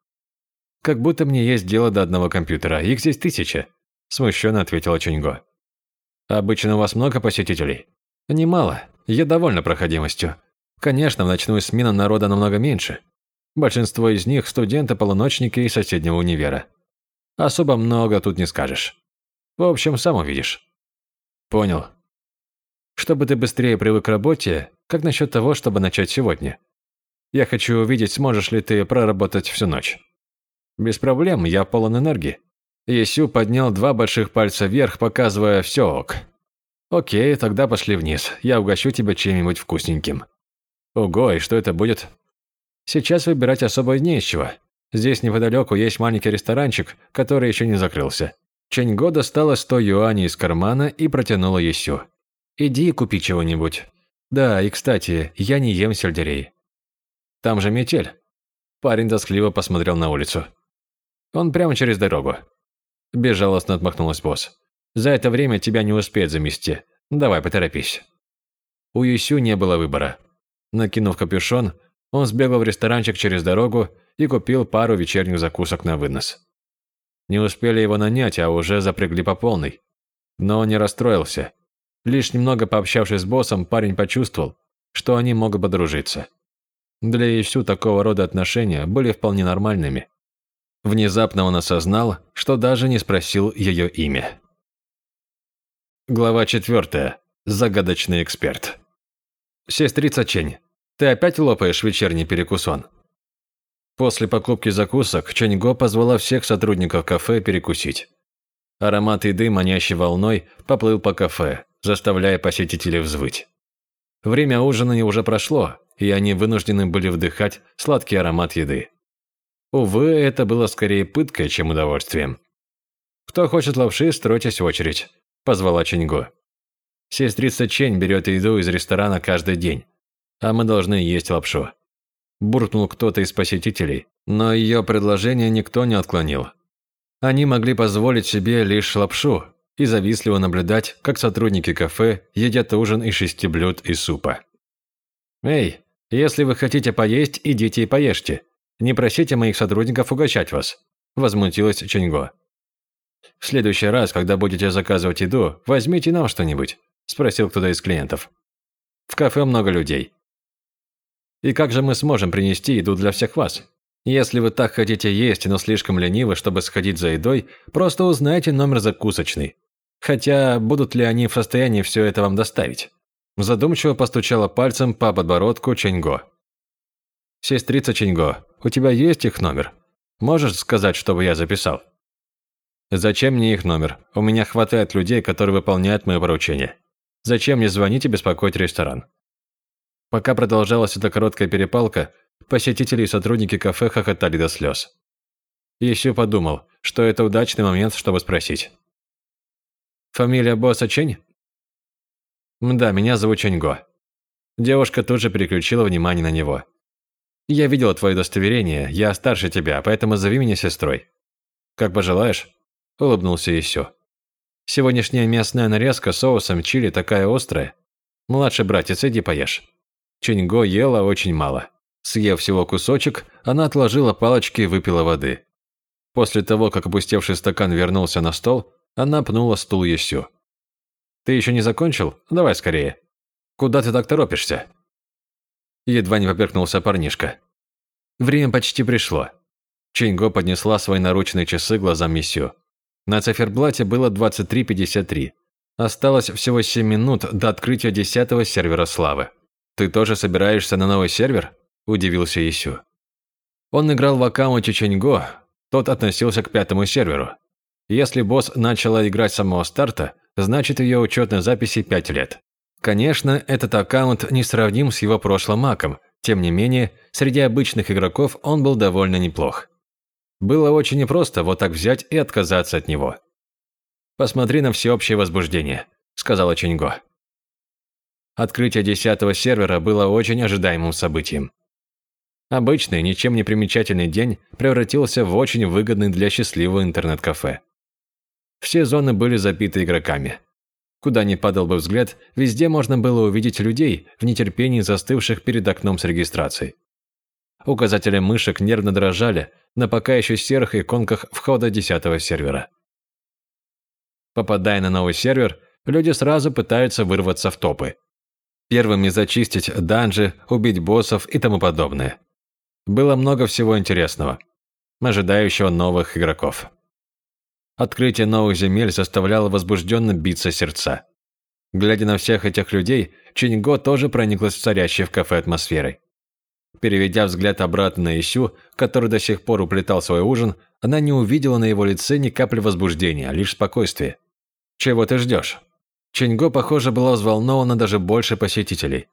как будто мне есть дело до одного компьютера, их здесь тысяча», – смущенно ответила Чуньго. «Обычно у вас много посетителей?» «Немало. Я довольна проходимостью. Конечно, в ночную смену народа намного меньше. Большинство из них – студенты-полуночники из соседнего универа. Особо много тут не скажешь. В общем, сам увидишь». «Понял. Чтобы ты быстрее привык к работе, как насчет того, чтобы начать сегодня? Я хочу увидеть, сможешь ли ты проработать всю ночь». «Без проблем, я полон энергии». Есю поднял два больших пальца вверх, показывая «все ок». «Окей, тогда пошли вниз. Я угощу тебя чем-нибудь вкусненьким». «Ого, и что это будет?» «Сейчас выбирать особо не из чего. Здесь неподалеку есть маленький ресторанчик, который еще не закрылся». Ченьго достала 100 юаней из кармана и протянула Есю. «Иди и купи чего-нибудь. Да, и кстати, я не ем сельдерей». «Там же метель». Парень тоскливо посмотрел на улицу. Он прямо через дорогу. Безжалостно отмахнулась босс. За это время тебя не успеет замести. Давай, поторопись. У Юсю не было выбора. Накинув капюшон, он сбегал в ресторанчик через дорогу и купил пару вечерних закусок на вынос. Не успели его нанять, а уже запрягли по полной. Но он не расстроился. Лишь немного пообщавшись с боссом, парень почувствовал, что они могут подружиться. Для Исю такого рода отношения были вполне нормальными. Внезапно он осознал, что даже не спросил ее имя. Глава 4. Загадочный эксперт. «Сестрица Чень, ты опять лопаешь вечерний перекусон?» После покупки закусок Чэньго позвала всех сотрудников кафе перекусить. Аромат еды, манящей волной, поплыл по кафе, заставляя посетителей взвыть. Время ужина уже прошло, и они вынуждены были вдыхать сладкий аромат еды. Увы, это было скорее пыткой, чем удовольствием. «Кто хочет лапши, стройтесь в очередь», – позвала Ченьго. «Сестрица Чень берет еду из ресторана каждый день, а мы должны есть лапшу». Буркнул кто-то из посетителей, но ее предложение никто не отклонил. Они могли позволить себе лишь лапшу и завистливо наблюдать, как сотрудники кафе едят ужин из шести блюд и супа. «Эй, если вы хотите поесть, идите и поешьте», не просите моих сотрудников угощать вас», – возмутилась Ченьго. «В следующий раз, когда будете заказывать еду, возьмите нам что-нибудь», – спросил кто-то из клиентов. «В кафе много людей. И как же мы сможем принести еду для всех вас? Если вы так хотите есть, но слишком ленивы, чтобы сходить за едой, просто узнайте номер закусочный. Хотя, будут ли они в состоянии все это вам доставить?» Задумчиво постучала пальцем по подбородку Ченьго. «Сестрица Ченьго, у тебя есть их номер? Можешь сказать, чтобы я записал?» «Зачем мне их номер? У меня хватает людей, которые выполняют мои поручения. Зачем мне звонить и беспокоить ресторан?» Пока продолжалась эта короткая перепалка, посетители и сотрудники кафе хохотали до слез. Еще подумал, что это удачный момент, чтобы спросить. «Фамилия босса Чень?» «Да, меня зовут Ченьго». Девушка тут же переключила внимание на него. Я видела твое удостоверение, я старше тебя, поэтому зови меня сестрой. Как пожелаешь, улыбнулся Исю. Сегодняшняя мясная нарезка соусом чили такая острая. Младший братец, иди поешь». Чиньго ела очень мало. Съев всего кусочек, она отложила палочки и выпила воды. После того, как опустевший стакан вернулся на стол, она пнула стул Есю. «Ты еще не закончил? Давай скорее. Куда ты так торопишься?» Едва не поперкнулся парнишка. Время почти пришло. Чиньго поднесла свои наручные часы глазам Мисю. На циферблате было 23.53. Осталось всего 7 минут до открытия десятого сервера славы. «Ты тоже собираешься на новый сервер?» – удивился Исю. Он играл в аккаунте Чиньго, тот относился к пятому серверу. Если босс начала играть с самого старта, значит ее учетной записи 5 лет. Конечно, этот аккаунт не сравним с его прошлым маком, тем не менее, среди обычных игроков он был довольно неплох. Было очень непросто вот так взять и отказаться от него. «Посмотри на всеобщее возбуждение», – сказала Чиньго. Открытие десятого сервера было очень ожидаемым событием. Обычный, ничем не примечательный день превратился в очень выгодный для счастливого интернет-кафе. Все зоны были забиты игроками. Куда ни падал бы взгляд, везде можно было увидеть людей в нетерпении застывших перед окном с регистрацией. Указатели мышек нервно дрожали на пока еще серых иконках входа десятого сервера. Попадая на новый сервер, люди сразу пытаются вырваться в топы. Первыми зачистить данжи, убить боссов и тому подобное. Было много всего интересного, ожидающего новых игроков. Открытие новых земель заставляло возбужденно биться сердца. Глядя на всех этих людей, Чиньго тоже прониклась царящей в кафе атмосферой. Переведя взгляд обратно на Исю, который до сих пор уплетал свой ужин, она не увидела на его лице ни капли возбуждения, а лишь спокойствие. «Чего ты ждешь?» Чиньго, похоже, была взволнована даже больше посетителей.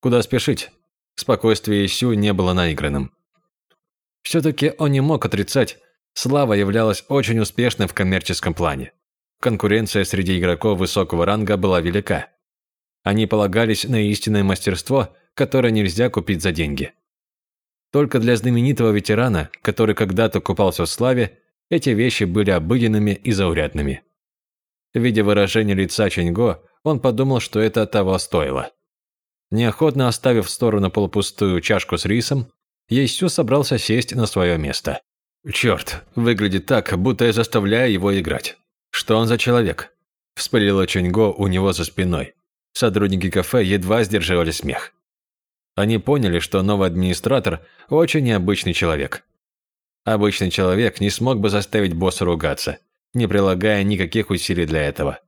«Куда спешить?» Спокойствие Исю не было наигранным. Все-таки он не мог отрицать, Слава являлась очень успешной в коммерческом плане. Конкуренция среди игроков высокого ранга была велика. Они полагались на истинное мастерство, которое нельзя купить за деньги. Только для знаменитого ветерана, который когда-то купался в славе, эти вещи были обыденными и заурядными. Видя выражение лица Ченьго, он подумал, что это того стоило. Неохотно оставив в сторону полупустую чашку с рисом, Есю собрался сесть на свое место. «Черт, выглядит так, будто я заставляю его играть. Что он за человек?» Вспылила Ченьго у него за спиной. Сотрудники кафе едва сдерживали смех. Они поняли, что новый администратор – очень необычный человек. Обычный человек не смог бы заставить босса ругаться, не прилагая никаких усилий для этого.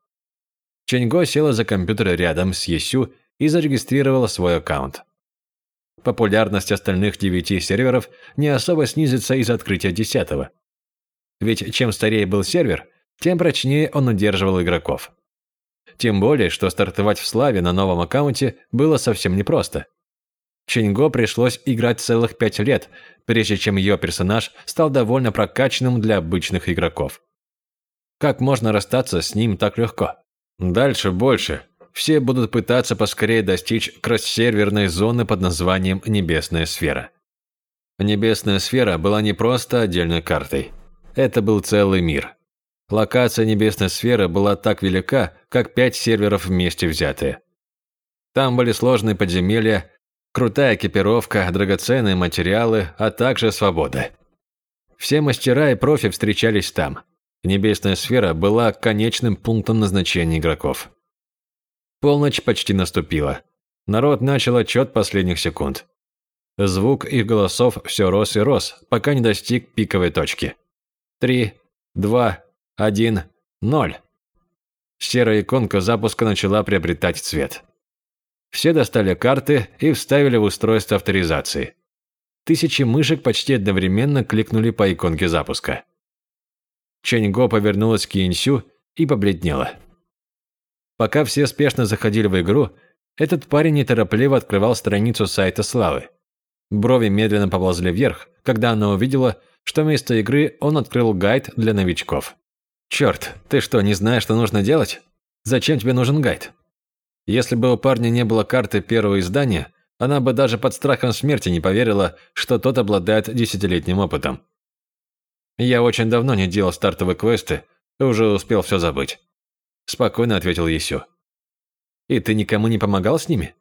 Ченьго села за компьютер рядом с Есю и зарегистрировала свой аккаунт. Популярность остальных девяти серверов не особо снизится из открытия десятого. Ведь чем старее был сервер, тем прочнее он удерживал игроков. Тем более, что стартовать в славе на новом аккаунте было совсем непросто. Ченьго пришлось играть целых пять лет, прежде чем ее персонаж стал довольно прокачанным для обычных игроков. Как можно расстаться с ним так легко? Дальше больше, все будут пытаться поскорее достичь кросс-серверной зоны под названием «Небесная сфера». Небесная сфера была не просто отдельной картой. Это был целый мир. Локация Небесной сферы была так велика, как пять серверов вместе взятые. Там были сложные подземелья, крутая экипировка, драгоценные материалы, а также свобода. Все мастера и профи встречались там. Небесная сфера была конечным пунктом назначения игроков. Полночь почти наступила. Народ начал отчет последних секунд. Звук их голосов все рос и рос, пока не достиг пиковой точки. Три, два, один, ноль. Серая иконка запуска начала приобретать цвет. Все достали карты и вставили в устройство авторизации. Тысячи мышек почти одновременно кликнули по иконке запуска. Чэньго повернулась к Янсю и побледнела. Пока все спешно заходили в игру, этот парень неторопливо открывал страницу сайта Славы. Брови медленно поползли вверх, когда она увидела, что вместо игры он открыл гайд для новичков. «Черт, ты что, не знаешь, что нужно делать? Зачем тебе нужен гайд?» Если бы у парня не было карты первого издания, она бы даже под страхом смерти не поверила, что тот обладает десятилетним опытом. Я очень давно не делал стартовые квесты и уже успел все забыть. Спокойно ответил Есю. И ты никому не помогал с ними?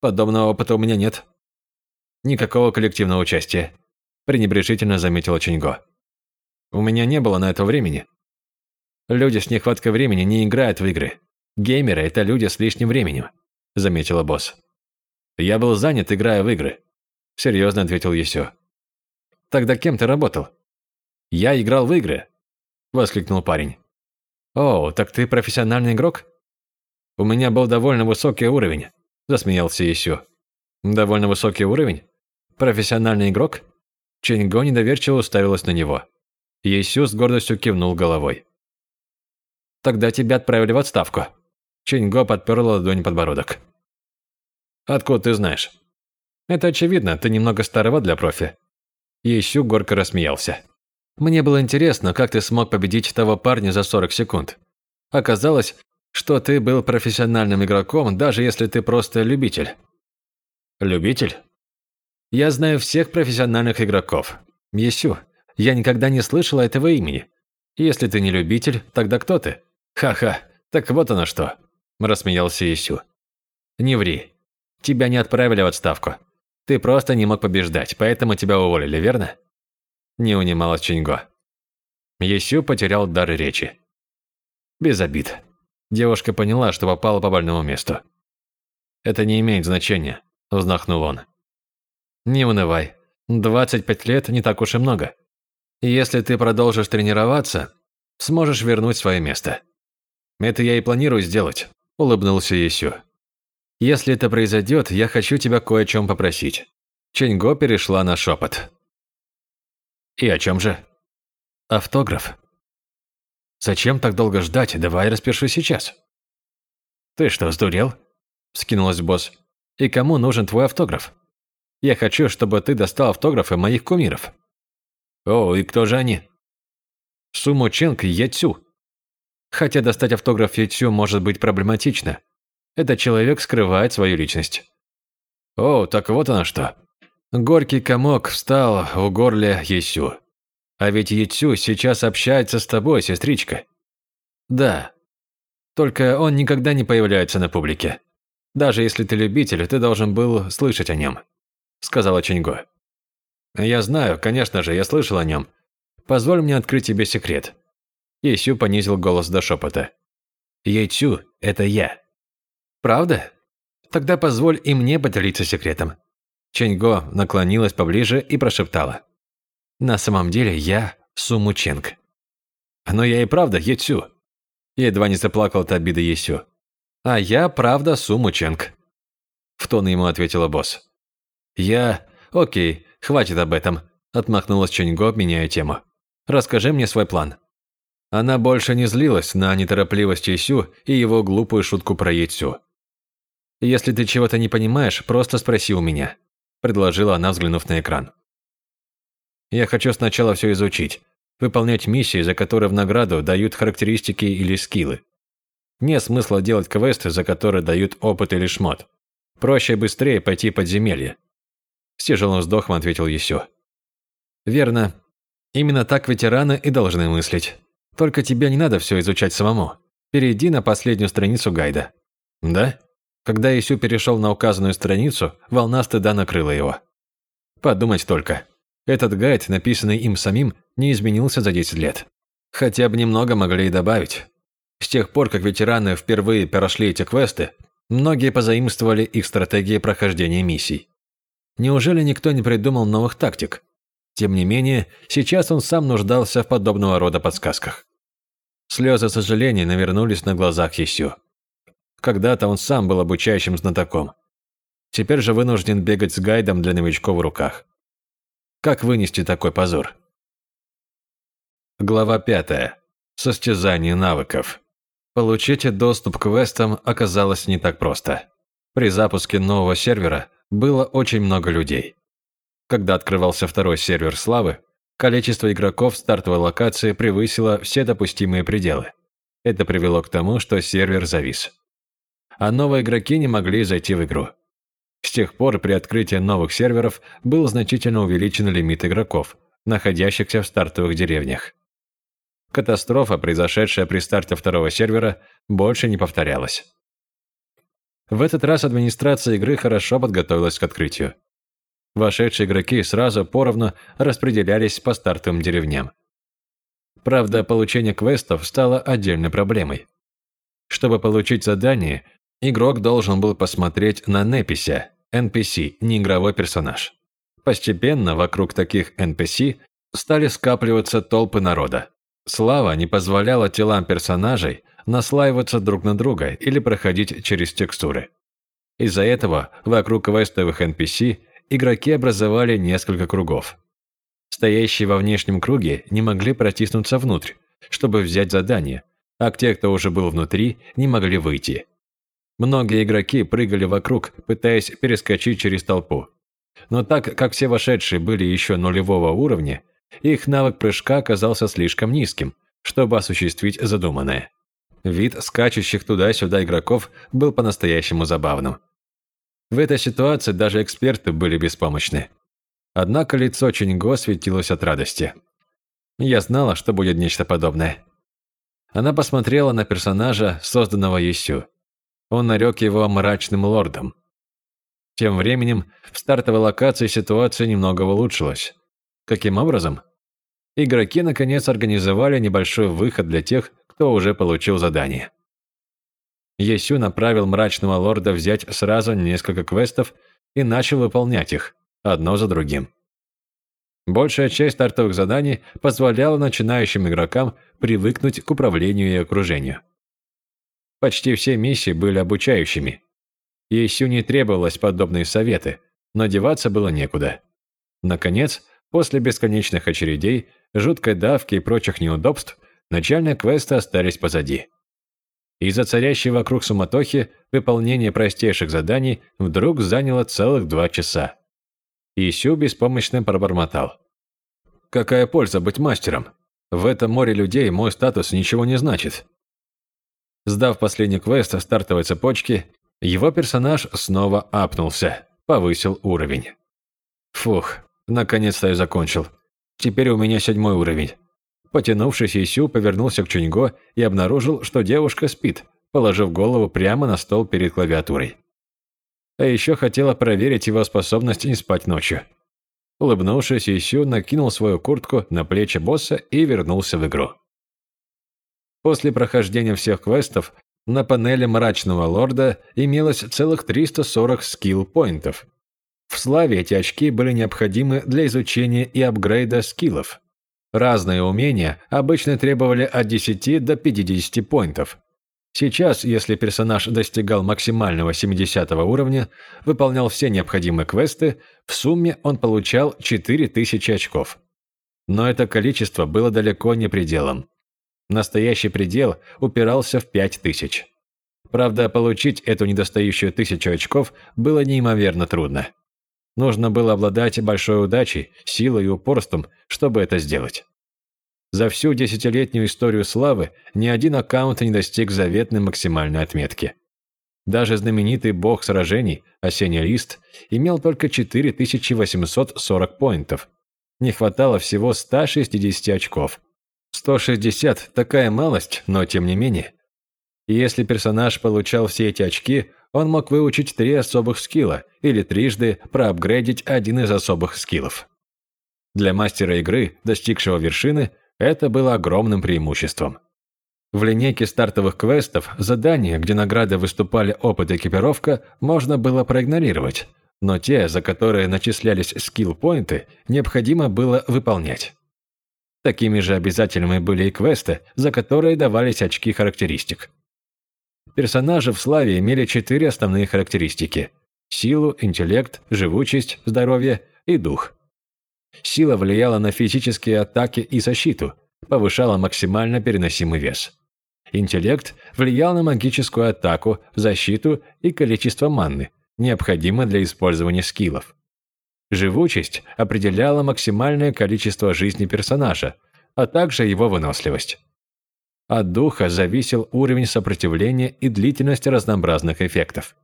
Подобного опыта у меня нет. Никакого коллективного участия. Пренебрежительно заметила Чиньго. У меня не было на это времени. Люди с нехваткой времени не играют в игры. Геймеры – это люди с лишним временем, заметила босс. Я был занят, играя в игры. Серьезно ответил Есю. Тогда кем ты работал? Я играл в игры, воскликнул парень. О, так ты профессиональный игрок? У меня был довольно высокий уровень, засмеялся Есю. Довольно высокий уровень? Профессиональный игрок? Ченьго недоверчиво уставилась на него. Есю с гордостью кивнул головой. «Тогда тебя отправили в отставку». Ченьго подперла ладонь подбородок. «Откуда ты знаешь?» «Это очевидно, ты немного старого для профи». Есю горько рассмеялся. «Мне было интересно, как ты смог победить того парня за 40 секунд. Оказалось, что ты был профессиональным игроком, даже если ты просто любитель». «Любитель?» «Я знаю всех профессиональных игроков. Есю, я никогда не слышала этого имени. Если ты не любитель, тогда кто ты? Ха-ха, так вот оно что, рассмеялся Исю. Не ври. Тебя не отправили в отставку. Ты просто не мог побеждать, поэтому тебя уволили, верно? Не унималась Чиньго. Есю потерял дар речи. Без обид. Девушка поняла, что попала по больному месту. «Это не имеет значения», – вздохнул он. «Не унывай. 25 лет не так уж и много. Если ты продолжишь тренироваться, сможешь вернуть свое место. Это я и планирую сделать, улыбнулся Есю. Если это произойдет, я хочу тебя кое о чем попросить. Ченьго перешла на шепот. И о чем же? Автограф. Зачем так долго ждать? Давай распишу сейчас. Ты что, сдурел? Скинулась босс. И кому нужен твой автограф? Я хочу, чтобы ты достал автографы моих кумиров. О, и кто же они? Сумо Ченг и Яцю. Хотя достать автограф Яцю может быть проблематично. Этот человек скрывает свою личность. О, так вот оно что. Горький комок встал в горле Ясю. А ведь Яцю сейчас общается с тобой, сестричка. Да. Только он никогда не появляется на публике. Даже если ты любитель, ты должен был слышать о нем, сказала Ченьго. «Я знаю, конечно же, я слышал о нем. Позволь мне открыть тебе секрет». Ейсю понизил голос до шепота. «Ейцю – это я». «Правда? Тогда позволь и мне поделиться секретом». Ченьго наклонилась поближе и прошептала. «На самом деле я Суму Ченг». «Но я и правда Ейцю». Едва не заплакал от обиды Ейсю. «А я правда Суму Ченг». В тон ему ответила босс. «Я... Окей, «Хватит об этом», – отмахнулась Чоньго, меняя тему. «Расскажи мне свой план». Она больше не злилась на неторопливость Исю и его глупую шутку про Яйцю. «Если ты чего-то не понимаешь, просто спроси у меня», – предложила она, взглянув на экран. «Я хочу сначала все изучить, выполнять миссии, за которые в награду дают характеристики или скиллы. Нет смысла делать квесты, за которые дают опыт или шмот. Проще и быстрее пойти подземелье. С тяжелым вздохом ответил Есю. Верно. Именно так ветераны и должны мыслить. Только тебе не надо все изучать самому. Перейди на последнюю страницу гайда. Да? Когда Исю перешел на указанную страницу, волна стыда накрыла его. Подумать только. Этот гайд, написанный им самим, не изменился за 10 лет. Хотя бы немного могли и добавить. С тех пор, как ветераны впервые прошли эти квесты, многие позаимствовали их стратегии прохождения миссий. Неужели никто не придумал новых тактик? Тем не менее, сейчас он сам нуждался в подобного рода подсказках. Слезы сожаления навернулись на глазах Есю. Когда-то он сам был обучающим знатоком. Теперь же вынужден бегать с гайдом для новичков в руках. Как вынести такой позор? Глава 5. Состязание навыков. Получить доступ к квестам оказалось не так просто. При запуске нового сервера было очень много людей. Когда открывался второй сервер славы, количество игроков стартовой локации превысило все допустимые пределы. Это привело к тому, что сервер завис. А новые игроки не могли зайти в игру. С тех пор при открытии новых серверов был значительно увеличен лимит игроков, находящихся в стартовых деревнях. катастрофа, произошедшая при старте второго сервера, больше не повторялась. В этот раз администрация игры хорошо подготовилась к открытию. Вошедшие игроки сразу поровну распределялись по стартовым деревням. Правда, получение квестов стало отдельной проблемой. Чтобы получить задание, игрок должен был посмотреть на Непися, NPC, неигровой персонаж. Постепенно вокруг таких NPC стали скапливаться толпы народа. Слава не позволяла телам персонажей наслаиваться друг на друга или проходить через текстуры. Из-за этого вокруг квестовых NPC игроки образовали несколько кругов. Стоящие во внешнем круге не могли протиснуться внутрь, чтобы взять задание, а те, кто уже был внутри, не могли выйти. Многие игроки прыгали вокруг, пытаясь перескочить через толпу. Но так как все вошедшие были еще нулевого уровня, их навык прыжка оказался слишком низким, чтобы осуществить задуманное. Вид скачущих туда-сюда игроков был по-настоящему забавным. В этой ситуации даже эксперты были беспомощны. Однако лицо Чиньго светилось от радости. Я знала, что будет нечто подобное. Она посмотрела на персонажа, созданного Есю. Он нарек его мрачным лордом. Тем временем в стартовой локации ситуация немного улучшилась. Каким образом? Игроки наконец организовали небольшой выход для тех, кто уже получил задание. Есю направил мрачного лорда взять сразу несколько квестов и начал выполнять их, одно за другим. Большая часть стартовых заданий позволяла начинающим игрокам привыкнуть к управлению и окружению. Почти все миссии были обучающими. Есю не требовалось подобные советы, но деваться было некуда. Наконец, после бесконечных очередей, жуткой давки и прочих неудобств, начальные квесты остались позади. Из-за царящей вокруг суматохи выполнение простейших заданий вдруг заняло целых два часа. Исю беспомощно пробормотал. «Какая польза быть мастером? В этом море людей мой статус ничего не значит». Сдав последний квест стартовой цепочке, его персонаж снова апнулся, повысил уровень. Фух, наконец-то я закончил. Теперь у меня седьмой уровень. Потянувшись, Исю повернулся к Чуньго и обнаружил, что девушка спит, положив голову прямо на стол перед клавиатурой. А еще хотела проверить его способность не спать ночью. Улыбнувшись, Исю накинул свою куртку на плечи босса и вернулся в игру. После прохождения всех квестов на панели мрачного лорда имелось целых 340 скилл-поинтов. В славе эти очки были необходимы для изучения и апгрейда скиллов. Разные умения обычно требовали от 10 до 50 поинтов. Сейчас, если персонаж достигал максимального 70 уровня, выполнял все необходимые квесты, в сумме он получал 4000 очков. Но это количество было далеко не пределом. Настоящий предел упирался в 5000. Правда, получить эту недостающую тысячу очков было неимоверно трудно. Нужно было обладать большой удачей, силой и упорством, чтобы это сделать. За всю десятилетнюю историю славы ни один аккаунт не достиг заветной максимальной отметки. Даже знаменитый бог сражений, Осенний Лист, имел только 4840 поинтов. Не хватало всего 160 очков. 160 – такая малость, но тем не менее. И если персонаж получал все эти очки, он мог выучить три особых скилла или трижды проапгрейдить один из особых скиллов. Для мастера игры, достигшего вершины, это было огромным преимуществом. В линейке стартовых квестов задания, где награды выступали опыт и экипировка, можно было проигнорировать, но те, за которые начислялись скилл-поинты, необходимо было выполнять. Такими же обязательными были и квесты, за которые давались очки характеристик. Персонажи в Славе имели четыре основные характеристики – силу, интеллект, живучесть, здоровье и дух. Сила влияла на физические атаки и защиту, повышала максимально переносимый вес. Интеллект влиял на магическую атаку, защиту и количество манны, необходимое для использования скиллов. Живучесть определяла максимальное количество жизни персонажа, а также его выносливость. От духа зависел уровень сопротивления и длительность разнообразных эффектов.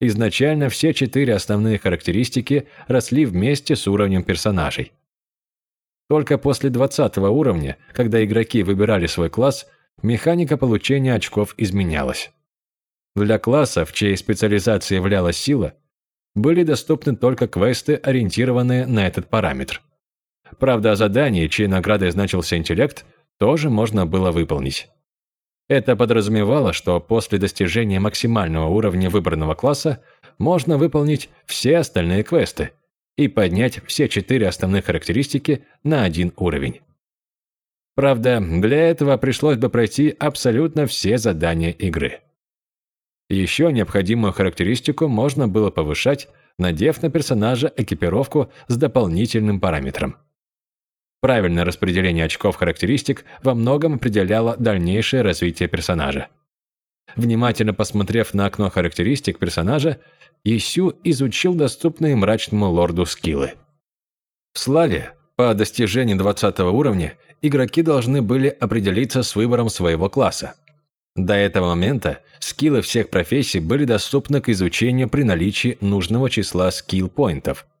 Изначально все четыре основные характеристики росли вместе с уровнем персонажей. Только после 20 уровня, когда игроки выбирали свой класс, механика получения очков изменялась. Для классов, чьей специализацией являлась сила, были доступны только квесты, ориентированные на этот параметр. Правда, задание, чьей наградой значился интеллект, тоже можно было выполнить. Это подразумевало, что после достижения максимального уровня выбранного класса можно выполнить все остальные квесты и поднять все четыре основных характеристики на один уровень. Правда, для этого пришлось бы пройти абсолютно все задания игры. Еще необходимую характеристику можно было повышать, надев на персонажа экипировку с дополнительным параметром. Правильное распределение очков характеристик во многом определяло дальнейшее развитие персонажа. Внимательно посмотрев на окно характеристик персонажа, Исю изучил доступные мрачному лорду скиллы. В славе, по достижении 20 уровня, игроки должны были определиться с выбором своего класса. До этого момента скиллы всех профессий были доступны к изучению при наличии нужного числа скилл-поинтов –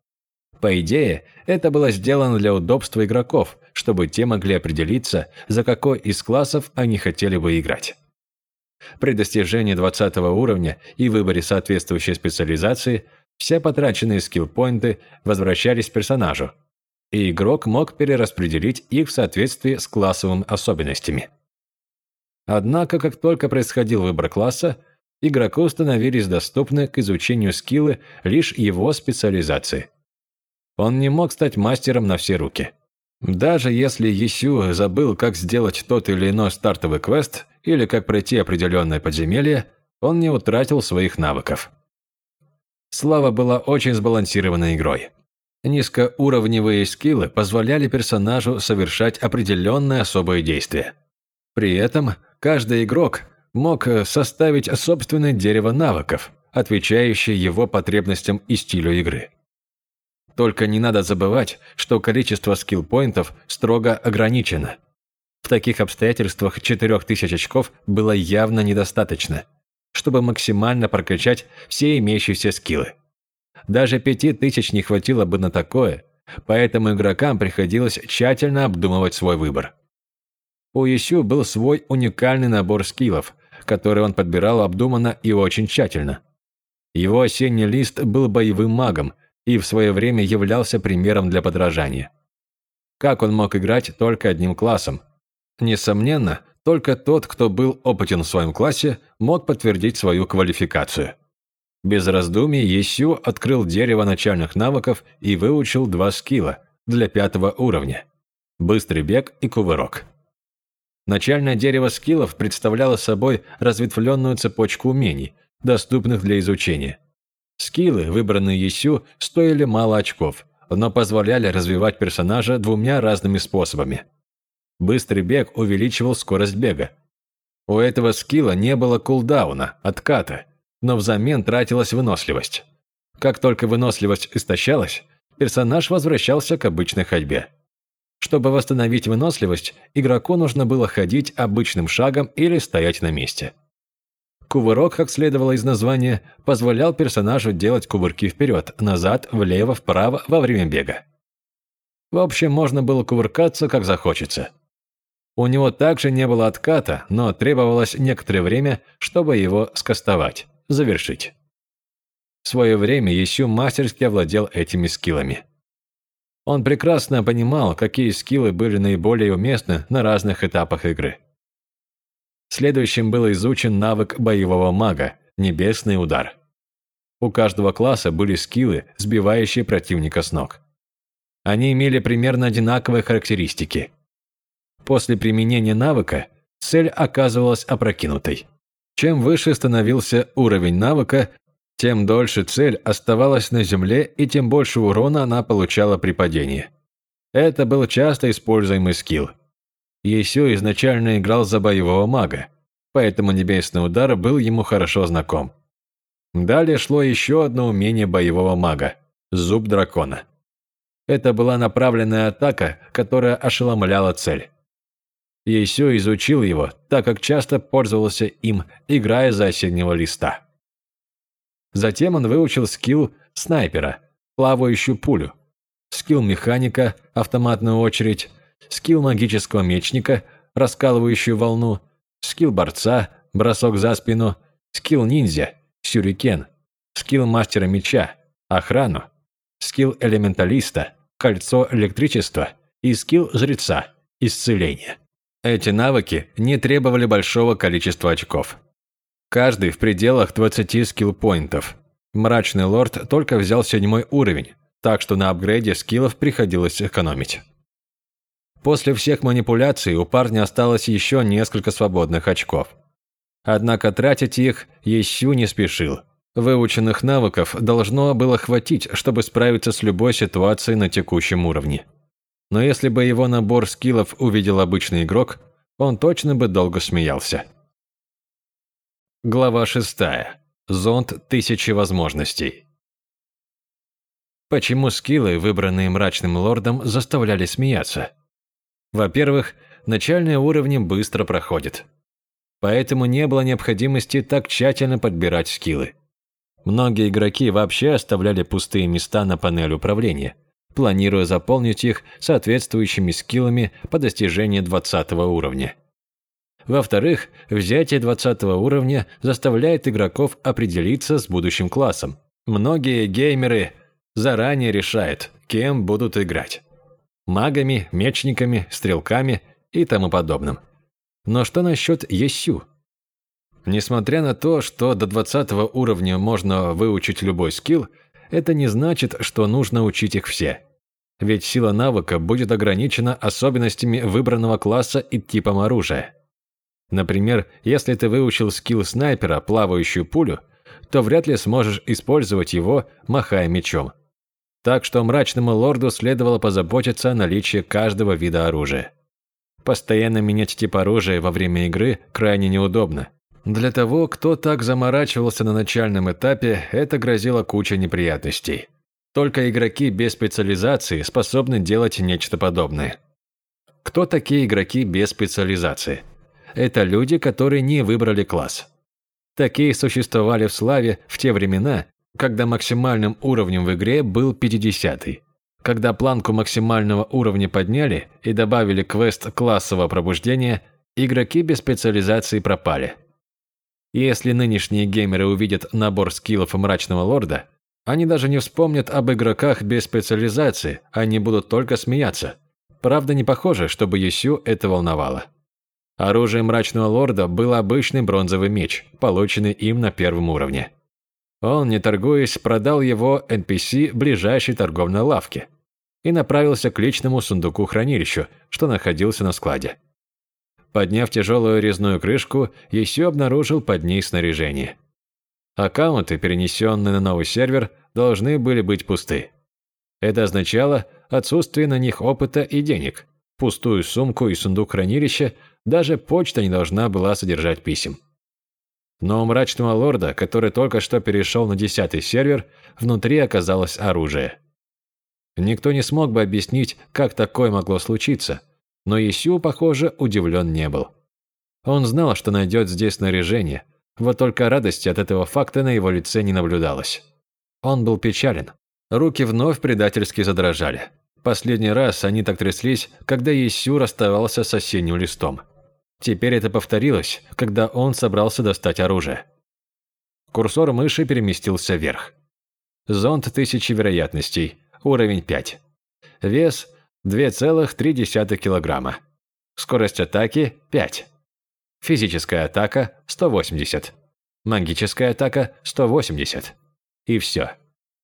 по идее, это было сделано для удобства игроков, чтобы те могли определиться, за какой из классов они хотели бы играть. При достижении 20 уровня и выборе соответствующей специализации все потраченные скилл-поинты возвращались персонажу, и игрок мог перераспределить их в соответствии с классовыми особенностями. Однако, как только происходил выбор класса, игроку становились доступны к изучению скиллы лишь его специализации – он не мог стать мастером на все руки. Даже если Есю забыл, как сделать тот или иной стартовый квест или как пройти определенное подземелье, он не утратил своих навыков. Слава была очень сбалансированной игрой. Низкоуровневые скиллы позволяли персонажу совершать определенные особые действия. При этом каждый игрок мог составить собственное дерево навыков, отвечающее его потребностям и стилю игры. Только не надо забывать, что количество скилл-поинтов строго ограничено. В таких обстоятельствах 4000 очков было явно недостаточно, чтобы максимально прокачать все имеющиеся скиллы. Даже 5000 не хватило бы на такое, поэтому игрокам приходилось тщательно обдумывать свой выбор. У Исю был свой уникальный набор скиллов, который он подбирал обдуманно и очень тщательно. Его осенний лист был боевым магом, и в свое время являлся примером для подражания. Как он мог играть только одним классом? Несомненно, только тот, кто был опытен в своем классе, мог подтвердить свою квалификацию. Без раздумий Есю открыл дерево начальных навыков и выучил два скилла для пятого уровня – быстрый бег и кувырок. Начальное дерево скиллов представляло собой разветвленную цепочку умений, доступных для изучения – Скиллы, выбранные Есю, стоили мало очков, но позволяли развивать персонажа двумя разными способами. Быстрый бег увеличивал скорость бега. У этого скилла не было кулдауна, отката, но взамен тратилась выносливость. Как только выносливость истощалась, персонаж возвращался к обычной ходьбе. Чтобы восстановить выносливость, игроку нужно было ходить обычным шагом или стоять на месте. Кувырок, как следовало из названия, позволял персонажу делать кувырки вперед, назад, влево, вправо во время бега. В общем, можно было кувыркаться, как захочется. У него также не было отката, но требовалось некоторое время, чтобы его скостовать, завершить. В свое время Есю мастерски овладел этими скиллами. Он прекрасно понимал, какие скиллы были наиболее уместны на разных этапах игры. Следующим был изучен навык боевого мага – небесный удар. У каждого класса были скиллы, сбивающие противника с ног. Они имели примерно одинаковые характеристики. После применения навыка цель оказывалась опрокинутой. Чем выше становился уровень навыка, тем дольше цель оставалась на земле и тем больше урона она получала при падении. Это был часто используемый скилл. Есю изначально играл за боевого мага, поэтому небесный удар был ему хорошо знаком. Далее шло еще одно умение боевого мага – зуб дракона. Это была направленная атака, которая ошеломляла цель. Есю изучил его, так как часто пользовался им, играя за осеннего листа. Затем он выучил скилл снайпера – плавающую пулю. скилл механика, автоматную очередь, скилл магического мечника, раскалывающую волну, скилл борца, бросок за спину, скилл ниндзя, сюрикен, скилл мастера меча, охрану, скилл элементалиста, кольцо электричества и скилл жреца, исцеление. Эти навыки не требовали большого количества очков. Каждый в пределах 20 скилл-поинтов. Мрачный лорд только взял седьмой уровень, так что на апгрейде скиллов приходилось экономить. После всех манипуляций у парня осталось еще несколько свободных очков. Однако тратить их Есю не спешил. Выученных навыков должно было хватить, чтобы справиться с любой ситуацией на текущем уровне. Но если бы его набор скиллов увидел обычный игрок, он точно бы долго смеялся. Глава 6. Зонд тысячи возможностей. Почему скиллы, выбранные мрачным лордом, заставляли смеяться? Во-первых, начальные уровни быстро проходят. Поэтому не было необходимости так тщательно подбирать скиллы. Многие игроки вообще оставляли пустые места на панели управления, планируя заполнить их соответствующими скиллами по достижении 20 уровня. Во-вторых, взятие 20 уровня заставляет игроков определиться с будущим классом. Многие геймеры заранее решают, кем будут играть. Магами, мечниками, стрелками и тому подобным. Но что насчет Есю? Несмотря на то, что до 20 уровня можно выучить любой скилл, это не значит, что нужно учить их все. Ведь сила навыка будет ограничена особенностями выбранного класса и типом оружия. Например, если ты выучил скилл снайпера, плавающую пулю, то вряд ли сможешь использовать его, махая мечом. Так что мрачному лорду следовало позаботиться о наличии каждого вида оружия. Постоянно менять тип оружия во время игры крайне неудобно. Для того, кто так заморачивался на начальном этапе, это грозило куча неприятностей. Только игроки без специализации способны делать нечто подобное. Кто такие игроки без специализации? Это люди, которые не выбрали класс. Такие существовали в славе в те времена, когда максимальным уровнем в игре был 50 -й. Когда планку максимального уровня подняли и добавили квест классового пробуждения, игроки без специализации пропали. Если нынешние геймеры увидят набор скиллов мрачного лорда, они даже не вспомнят об игроках без специализации, они будут только смеяться. Правда, не похоже, чтобы Юсю это волновало. Оружием мрачного лорда был обычный бронзовый меч, полученный им на первом уровне. Он, не торгуясь, продал его NPC ближайшей торговной лавке и направился к личному сундуку-хранилищу, что находился на складе. Подняв тяжелую резную крышку, Есю обнаружил под ней снаряжение. Аккаунты, перенесенные на новый сервер, должны были быть пусты. Это означало отсутствие на них опыта и денег. Пустую сумку и сундук хранилища даже почта не должна была содержать писем. Но у мрачного лорда, который только что перешел на десятый сервер, внутри оказалось оружие. Никто не смог бы объяснить, как такое могло случиться, но Исю, похоже, удивлен не был. Он знал, что найдет здесь снаряжение, вот только радости от этого факта на его лице не наблюдалось. Он был печален. Руки вновь предательски задрожали. Последний раз они так тряслись, когда Исю расставался с осенним листом. Теперь это повторилось, когда он собрался достать оружие. Курсор мыши переместился вверх. Зонд тысячи вероятностей, уровень 5. Вес 2,3 килограмма. Скорость атаки 5. Физическая атака 180. Магическая атака 180. И все.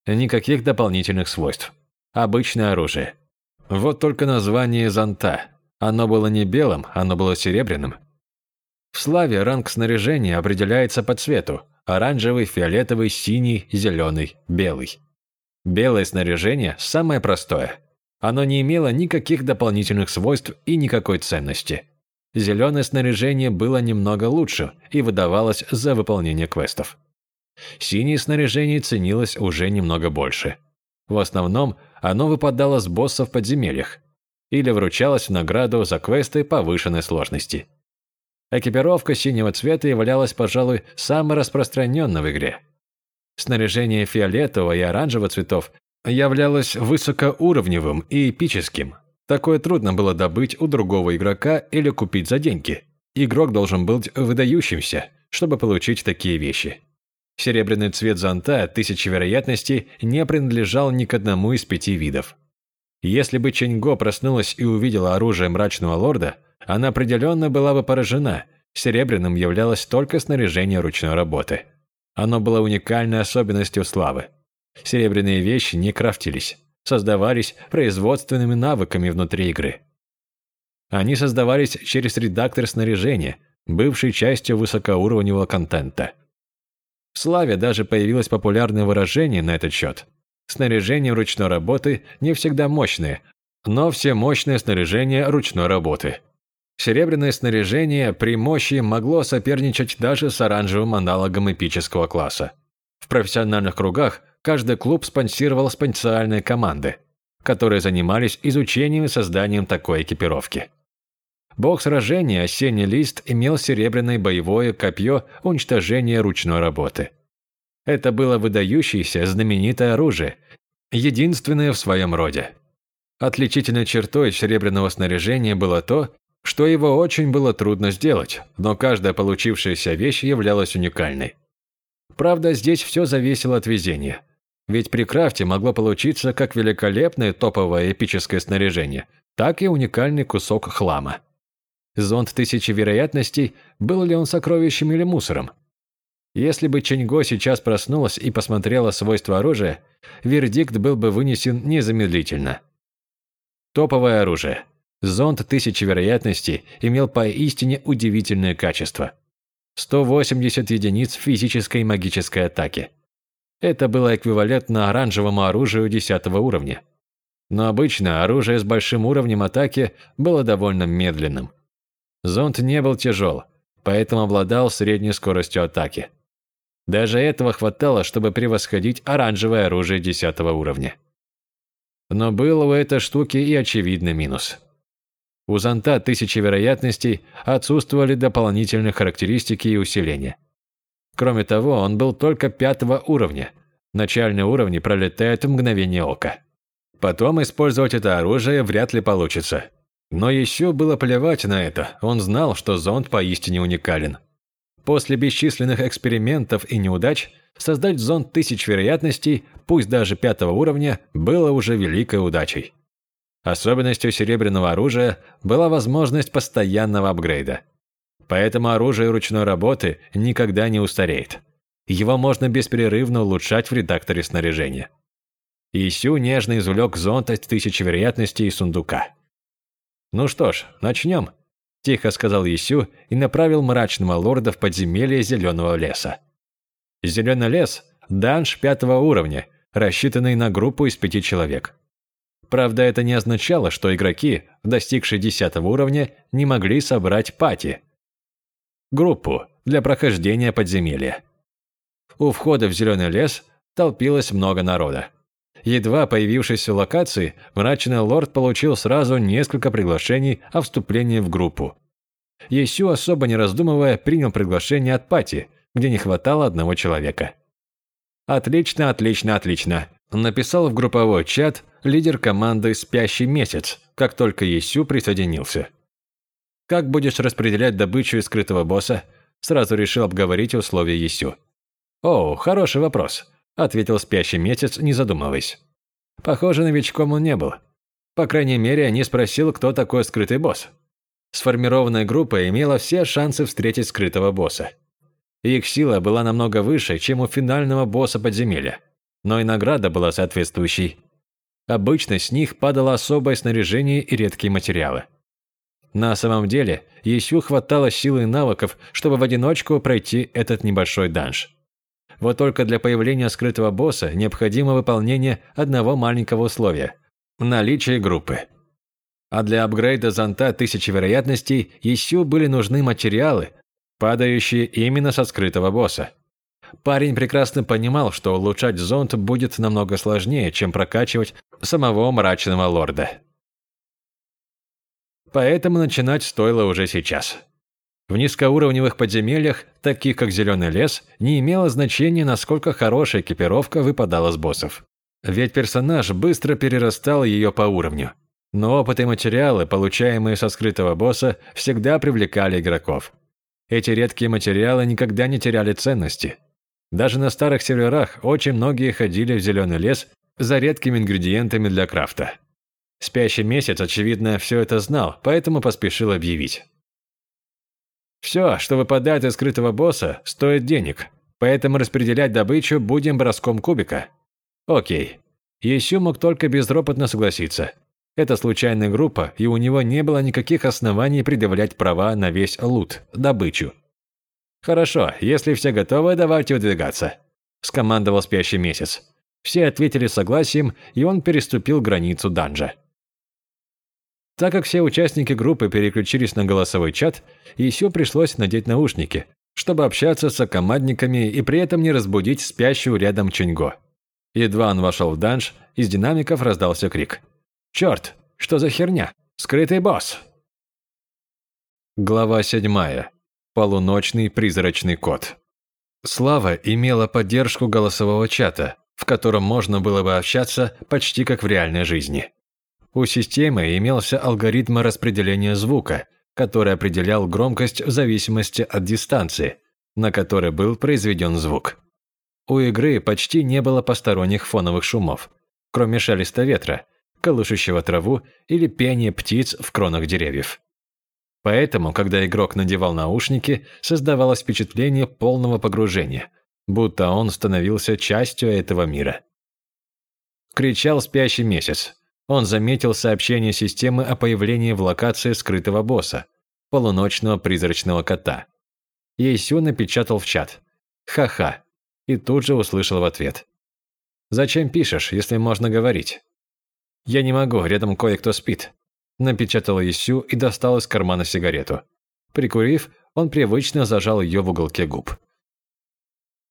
Никаких дополнительных свойств. Обычное оружие. Вот только название зонта. Оно было не белым, оно было серебряным. В славе ранг снаряжения определяется по цвету – оранжевый, фиолетовый, синий, зеленый, белый. Белое снаряжение – самое простое. Оно не имело никаких дополнительных свойств и никакой ценности. Зеленое снаряжение было немного лучше и выдавалось за выполнение квестов. Синее снаряжение ценилось уже немного больше. В основном оно выпадало с боссов в подземельях, или вручалась в награду за квесты повышенной сложности. Экипировка синего цвета являлась, пожалуй, самой распространенной в игре. Снаряжение фиолетового и оранжевого цветов являлось высокоуровневым и эпическим. Такое трудно было добыть у другого игрока или купить за деньги. Игрок должен быть выдающимся, чтобы получить такие вещи. Серебряный цвет зонта тысячи вероятностей не принадлежал ни к одному из пяти видов. Если бы Ченьго проснулась и увидела оружие мрачного лорда, она определенно была бы поражена. Серебряным являлось только снаряжение ручной работы. Оно было уникальной особенностью славы. Серебряные вещи не крафтились, создавались производственными навыками внутри игры. Они создавались через редактор снаряжения, бывший частью высокоуровневого контента. В славе даже появилось популярное выражение на этот счет. Снаряжение ручной работы не всегда мощное, но все мощное снаряжение ручной работы. Серебряное снаряжение при мощи могло соперничать даже с оранжевым аналогом эпического класса. В профессиональных кругах каждый клуб спонсировал специальные команды, которые занимались изучением и созданием такой экипировки. Бог сражения «Осенний лист» имел серебряное боевое копье уничтожения ручной работы. Это было выдающееся знаменитое оружие, единственное в своем роде. Отличительной чертой серебряного снаряжения было то, что его очень было трудно сделать, но каждая получившаяся вещь являлась уникальной. Правда, здесь все зависело от везения. Ведь при крафте могло получиться как великолепное топовое эпическое снаряжение, так и уникальный кусок хлама. Зонд тысячи вероятностей, был ли он сокровищем или мусором? Если бы Ченьго сейчас проснулась и посмотрела свойства оружия, вердикт был бы вынесен незамедлительно. Топовое оружие. Зонд тысячи вероятностей имел поистине удивительное качество. 180 единиц физической и магической атаки. Это было эквивалентно оранжевому оружию 10 уровня. Но обычно оружие с большим уровнем атаки было довольно медленным. Зонд не был тяжел, поэтому обладал средней скоростью атаки. Даже этого хватало, чтобы превосходить оранжевое оружие 10 уровня. Но был у этой штуки и очевидный минус. У зонта тысячи вероятностей отсутствовали дополнительные характеристики и усиления. Кроме того, он был только пятого уровня. Начальные уровни пролетают в мгновение ока. Потом использовать это оружие вряд ли получится. Но еще было плевать на это, он знал, что зонд поистине уникален. После бесчисленных экспериментов и неудач, создать зонд тысяч вероятностей, пусть даже пятого уровня, было уже великой удачей. Особенностью серебряного оружия была возможность постоянного апгрейда. Поэтому оружие ручной работы никогда не устареет. Его можно беспрерывно улучшать в редакторе снаряжения. Исю нежно извлек зонт от тысячи вероятностей из сундука. «Ну что ж, начнем», – тихо сказал Исю и направил мрачного лорда в подземелье зеленого леса. Зеленый лес – данж пятого уровня, рассчитанный на группу из пяти человек. Правда, это не означало, что игроки, достигшие десятого уровня, не могли собрать пати. Группу для прохождения подземелья. У входа в зеленый лес толпилось много народа. Едва появившись в локации, мрачный лорд получил сразу несколько приглашений о вступлении в группу. Есю, особо не раздумывая, принял приглашение от Пати, где не хватало одного человека. «Отлично, отлично, отлично», – написал в групповой чат лидер команды «Спящий месяц», как только Есю присоединился. «Как будешь распределять добычу из скрытого босса?» – сразу решил обговорить условия Есю. «О, хороший вопрос ответил спящий месяц, не задумываясь. Похоже, новичком он не был. По крайней мере, не спросил, кто такой скрытый босс. Сформированная группа имела все шансы встретить скрытого босса. Их сила была намного выше, чем у финального босса подземелья, но и награда была соответствующей. Обычно с них падало особое снаряжение и редкие материалы. На самом деле, Есю хватало силы и навыков, чтобы в одиночку пройти этот небольшой данж. Вот только для появления скрытого босса необходимо выполнение одного маленького условия – наличие группы. А для апгрейда зонта тысячи вероятностей еще были нужны материалы, падающие именно со скрытого босса. Парень прекрасно понимал, что улучшать зонт будет намного сложнее, чем прокачивать самого мрачного лорда. Поэтому начинать стоило уже сейчас. В низкоуровневых подземельях, таких как Зеленый лес, не имело значения, насколько хорошая экипировка выпадала с боссов. Ведь персонаж быстро перерастал ее по уровню. Но опыт и материалы, получаемые со скрытого босса, всегда привлекали игроков. Эти редкие материалы никогда не теряли ценности. Даже на старых серверах очень многие ходили в зеленый лес за редкими ингредиентами для крафта. Спящий месяц, очевидно, все это знал, поэтому поспешил объявить. Все, что выпадает из скрытого босса, стоит денег, поэтому распределять добычу будем броском кубика. Окей. Есю мог только безропотно согласиться. Это случайная группа, и у него не было никаких оснований предъявлять права на весь лут, добычу. «Хорошо, если все готовы, давайте выдвигаться», – скомандовал спящий месяц. Все ответили согласием, и он переступил границу данжа. Так как все участники группы переключились на голосовой чат, Исю пришлось надеть наушники, чтобы общаться с командниками и при этом не разбудить спящую рядом Чуньго. Едва он вошел в данж, из динамиков раздался крик. «Черт, что за херня? Скрытый босс!» Глава седьмая. Полуночный призрачный кот. Слава имела поддержку голосового чата, в котором можно было бы общаться почти как в реальной жизни. У системы имелся алгоритм распределения звука, который определял громкость в зависимости от дистанции, на которой был произведен звук. У игры почти не было посторонних фоновых шумов, кроме шелеста ветра, колышущего траву или пения птиц в кронах деревьев. Поэтому, когда игрок надевал наушники, создавалось впечатление полного погружения, будто он становился частью этого мира. Кричал спящий месяц. Он заметил сообщение системы о появлении в локации скрытого босса, полуночного призрачного кота. Ейсю напечатал в чат «Ха-ха» и тут же услышал в ответ. «Зачем пишешь, если можно говорить?» «Я не могу, рядом кое-кто спит. Напечатал Исю и достал из кармана сигарету. Прикурив, он привычно зажал ее в уголке губ.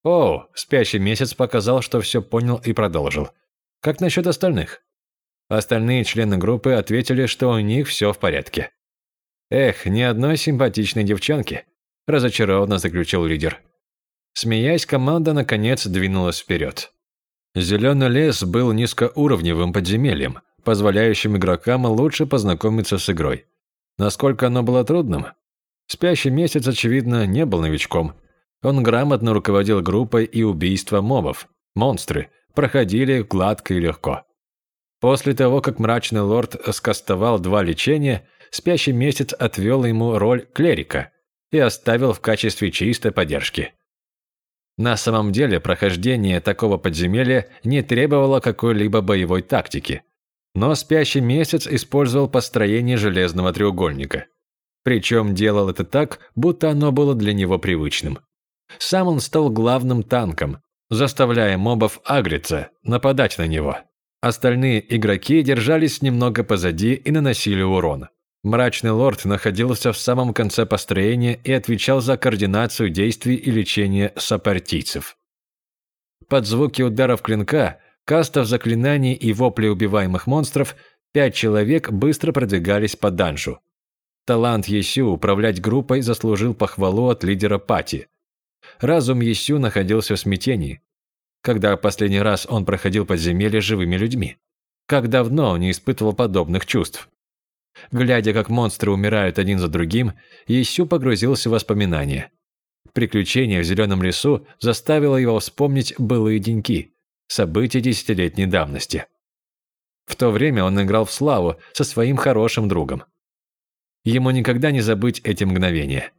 «О, спящий месяц показал, что все понял и продолжил. Как насчет остальных?» Остальные члены группы ответили, что у них все в порядке. «Эх, ни одной симпатичной девчонки», – разочарованно заключил лидер. Смеясь, команда наконец двинулась вперед. Зеленый лес был низкоуровневым подземельем, позволяющим игрокам лучше познакомиться с игрой. Насколько оно было трудным? Спящий месяц, очевидно, не был новичком. Он грамотно руководил группой, и убийства мобов, монстры, проходили гладко и легко. После того, как мрачный лорд скастовал два лечения, спящий месяц отвел ему роль клерика и оставил в качестве чистой поддержки. На самом деле, прохождение такого подземелья не требовало какой-либо боевой тактики – но спящий месяц использовал построение железного треугольника. Причем делал это так, будто оно было для него привычным. Сам он стал главным танком, заставляя мобов агриться, нападать на него. Остальные игроки держались немного позади и наносили урон. Мрачный лорд находился в самом конце построения и отвечал за координацию действий и лечение сопартийцев. Под звуки ударов клинка кастов заклинаний и вопли убиваемых монстров, пять человек быстро продвигались по данжу. Талант Есю управлять группой заслужил похвалу от лидера Пати. Разум Есю находился в смятении. Когда последний раз он проходил подземелье живыми людьми? Как давно он не испытывал подобных чувств? Глядя, как монстры умирают один за другим, Есю погрузился в воспоминания. Приключение в зеленом лесу заставило его вспомнить былые деньки, события десятилетней давности. В то время он играл в славу со своим хорошим другом. Ему никогда не забыть эти мгновения.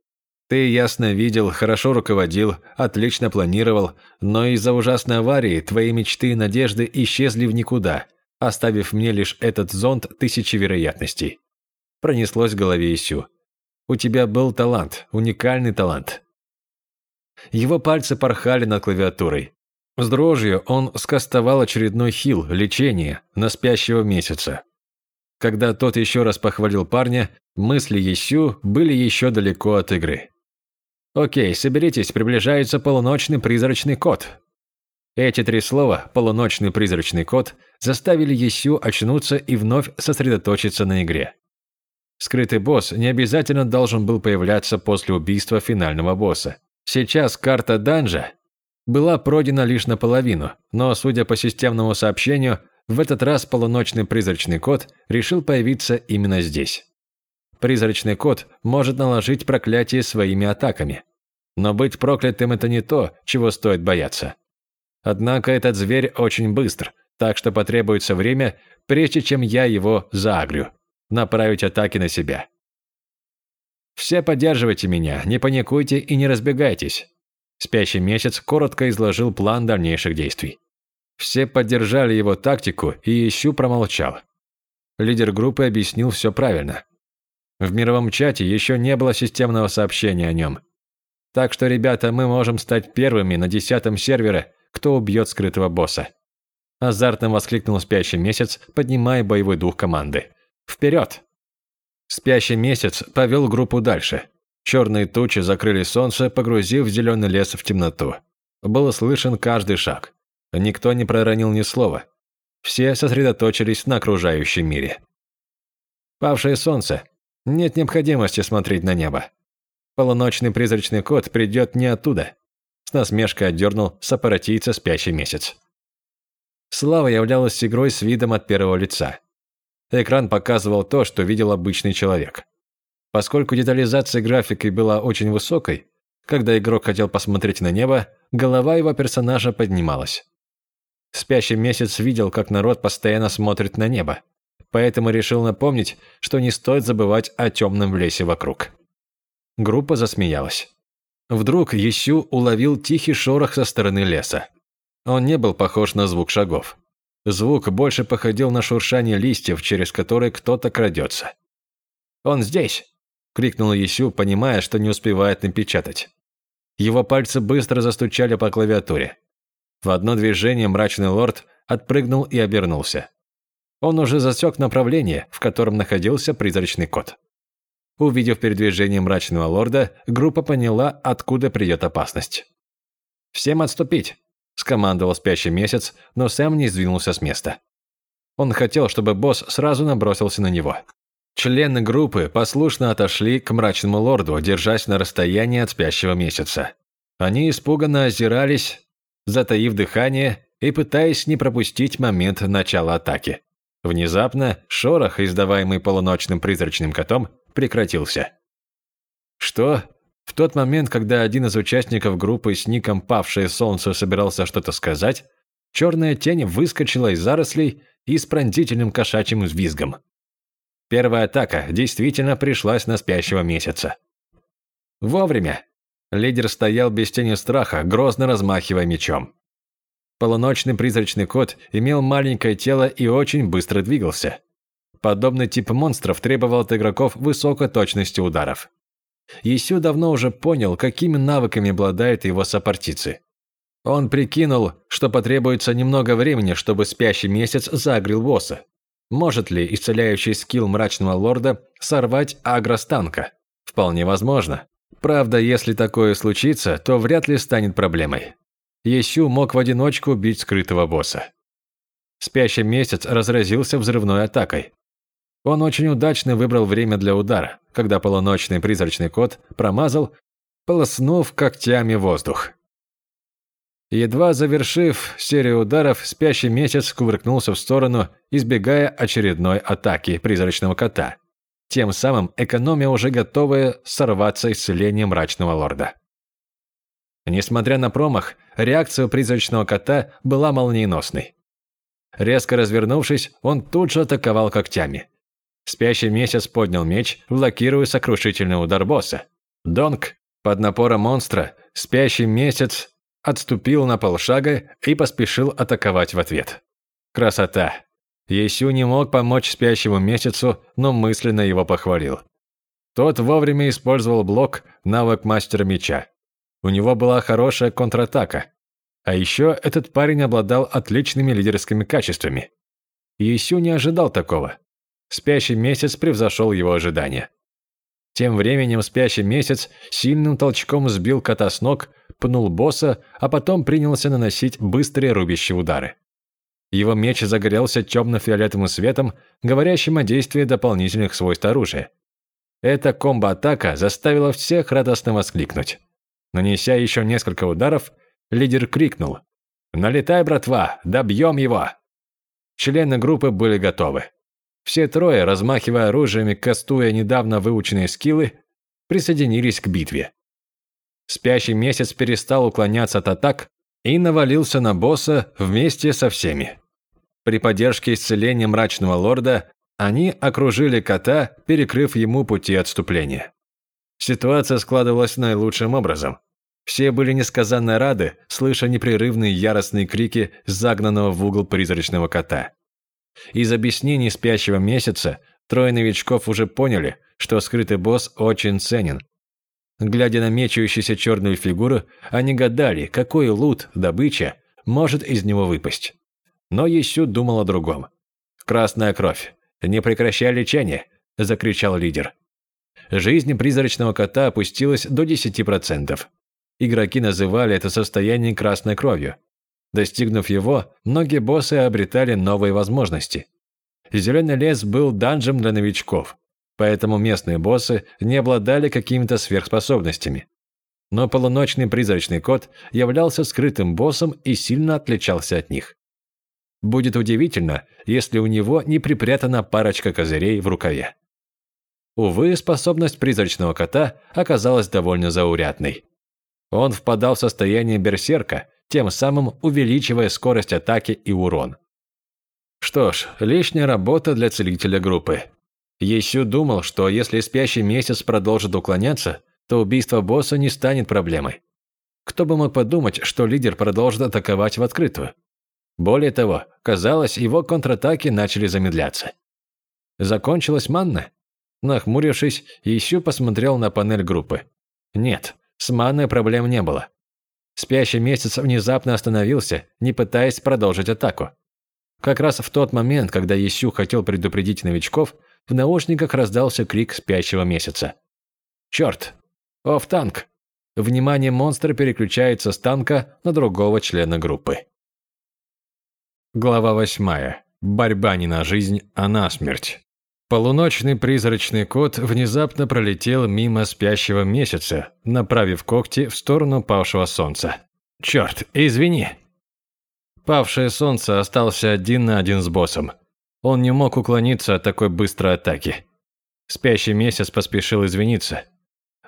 Ты ясно видел, хорошо руководил, отлично планировал, но из-за ужасной аварии твои мечты и надежды исчезли в никуда, оставив мне лишь этот зонт тысячи вероятностей. Пронеслось в голове Исю. У тебя был талант, уникальный талант. Его пальцы порхали над клавиатурой. С дрожью он скостовал очередной хил, лечение, на спящего месяца. Когда тот еще раз похвалил парня, мысли Есю были еще далеко от игры. «Окей, соберитесь, приближается полуночный призрачный кот». Эти три слова «полуночный призрачный кот» заставили Есю очнуться и вновь сосредоточиться на игре. Скрытый босс не обязательно должен был появляться после убийства финального босса. Сейчас карта данжа была пройдена лишь наполовину, но, судя по системному сообщению, в этот раз полуночный призрачный кот решил появиться именно здесь. Призрачный кот может наложить проклятие своими атаками. Но быть проклятым – это не то, чего стоит бояться. Однако этот зверь очень быстр, так что потребуется время, прежде чем я его заагрю, направить атаки на себя. Все поддерживайте меня, не паникуйте и не разбегайтесь. Спящий месяц коротко изложил план дальнейших действий. Все поддержали его тактику, и Ищу промолчал. Лидер группы объяснил все правильно. В мировом чате еще не было системного сообщения о нем. Так что, ребята, мы можем стать первыми на десятом сервере, кто убьет скрытого босса. Азартно воскликнул спящий месяц, поднимая боевой дух команды. Вперед! Спящий месяц повел группу дальше. Черные тучи закрыли солнце, погрузив зеленый лес в темноту. Был слышен каждый шаг. Никто не проронил ни слова. Все сосредоточились на окружающем мире. Павшее солнце. Нет необходимости смотреть на небо. Полуночный призрачный кот придет не оттуда. С насмешкой отдернул с аппаратийца спящий месяц. Слава являлась игрой с видом от первого лица. Экран показывал то, что видел обычный человек. Поскольку детализация графики была очень высокой, когда игрок хотел посмотреть на небо, голова его персонажа поднималась. Спящий месяц видел, как народ постоянно смотрит на небо, поэтому решил напомнить, что не стоит забывать о темном лесе вокруг. Группа засмеялась. Вдруг Есю уловил тихий шорох со стороны леса. Он не был похож на звук шагов. Звук больше походил на шуршание листьев, через которые кто-то крадется. «Он здесь!» – крикнул Есю, понимая, что не успевает напечатать. Его пальцы быстро застучали по клавиатуре. В одно движение мрачный лорд отпрыгнул и обернулся. Он уже засек направление, в котором находился призрачный кот. Увидев передвижение мрачного лорда, группа поняла, откуда придет опасность. «Всем отступить!» – скомандовал спящий месяц, но Сэм не сдвинулся с места. Он хотел, чтобы босс сразу набросился на него. Члены группы послушно отошли к мрачному лорду, держась на расстоянии от спящего месяца. Они испуганно озирались, затаив дыхание и пытаясь не пропустить момент начала атаки. Внезапно шорох, издаваемый полуночным призрачным котом, прекратился. Что? В тот момент, когда один из участников группы с ником «Павшее солнце» собирался что-то сказать, черная тень выскочила из зарослей и с пронзительным кошачьим визгом. Первая атака действительно пришлась на спящего месяца. Вовремя. Лидер стоял без тени страха, грозно размахивая мечом. Полуночный призрачный кот имел маленькое тело и очень быстро двигался. Подобный тип монстров требовал от игроков высокой точности ударов. Исю давно уже понял, какими навыками обладают его сопартийцы. Он прикинул, что потребуется немного времени, чтобы спящий месяц загрел босса. Может ли исцеляющий скилл мрачного лорда сорвать агростанка? Вполне возможно. Правда, если такое случится, то вряд ли станет проблемой. Есю мог в одиночку убить скрытого босса. Спящий месяц разразился взрывной атакой. Он очень удачно выбрал время для удара, когда полуночный призрачный кот промазал, полоснув когтями воздух. Едва завершив серию ударов, спящий месяц кувыркнулся в сторону, избегая очередной атаки призрачного кота, тем самым экономия уже готовая сорваться исцеление мрачного лорда. Несмотря на промах, реакция призрачного кота была молниеносной. Резко развернувшись, он тут же атаковал когтями. Спящий месяц поднял меч, блокируя сокрушительный удар босса. Донг, под напором монстра, спящий месяц отступил на полшага и поспешил атаковать в ответ. Красота! Есю не мог помочь спящему месяцу, но мысленно его похвалил. Тот вовремя использовал блок, навык мастера меча. У него была хорошая контратака. А еще этот парень обладал отличными лидерскими качествами. Есю не ожидал такого. Спящий месяц превзошел его ожидания. Тем временем спящий месяц сильным толчком сбил кота с ног, пнул босса, а потом принялся наносить быстрые рубящие удары. Его меч загорелся темно-фиолетовым светом, говорящим о действии дополнительных свойств оружия. Эта комбо-атака заставила всех радостно воскликнуть. Нанеся еще несколько ударов, Лидер крикнул. «Налетай, братва! Добьем его!» Члены группы были готовы. Все трое, размахивая оружиями, кастуя недавно выученные скиллы, присоединились к битве. Спящий месяц перестал уклоняться от атак и навалился на босса вместе со всеми. При поддержке исцеления мрачного лорда они окружили кота, перекрыв ему пути отступления. Ситуация складывалась наилучшим образом. Все были несказанно рады, слыша непрерывные яростные крики загнанного в угол призрачного кота. Из объяснений спящего месяца трое новичков уже поняли, что скрытый босс очень ценен. Глядя на мечущуюся черную фигуру, они гадали, какой лут, добыча, может из него выпасть. Но Есю думал о другом. «Красная кровь. Не прекращай лечение!» – закричал лидер. Жизнь призрачного кота опустилась до 10%. Игроки называли это состояние красной кровью. Достигнув его, многие боссы обретали новые возможности. Зеленый лес был данжем для новичков, поэтому местные боссы не обладали какими-то сверхспособностями. Но полуночный призрачный кот являлся скрытым боссом и сильно отличался от них. Будет удивительно, если у него не припрятана парочка козырей в рукаве. Увы, способность призрачного кота оказалась довольно заурядной. Он впадал в состояние берсерка, тем самым увеличивая скорость атаки и урон. Что ж, лишняя работа для целителя группы. Есю думал, что если спящий месяц продолжит уклоняться, то убийство босса не станет проблемой. Кто бы мог подумать, что лидер продолжит атаковать в открытую. Более того, казалось, его контратаки начали замедляться. Закончилась манна? Нахмурившись, Ищу посмотрел на панель группы. Нет, с манной проблем не было. Спящий месяц внезапно остановился, не пытаясь продолжить атаку. Как раз в тот момент, когда Ищу хотел предупредить новичков, в наушниках раздался крик спящего месяца. «Черт! Оф-танк!» Внимание монстра переключается с танка на другого члена группы. Глава восьмая. Борьба не на жизнь, а на смерть. Полуночный призрачный кот внезапно пролетел мимо спящего месяца, направив когти в сторону павшего солнца. «Черт, извини!» Павшее солнце остался один на один с боссом. Он не мог уклониться от такой быстрой атаки. Спящий месяц поспешил извиниться.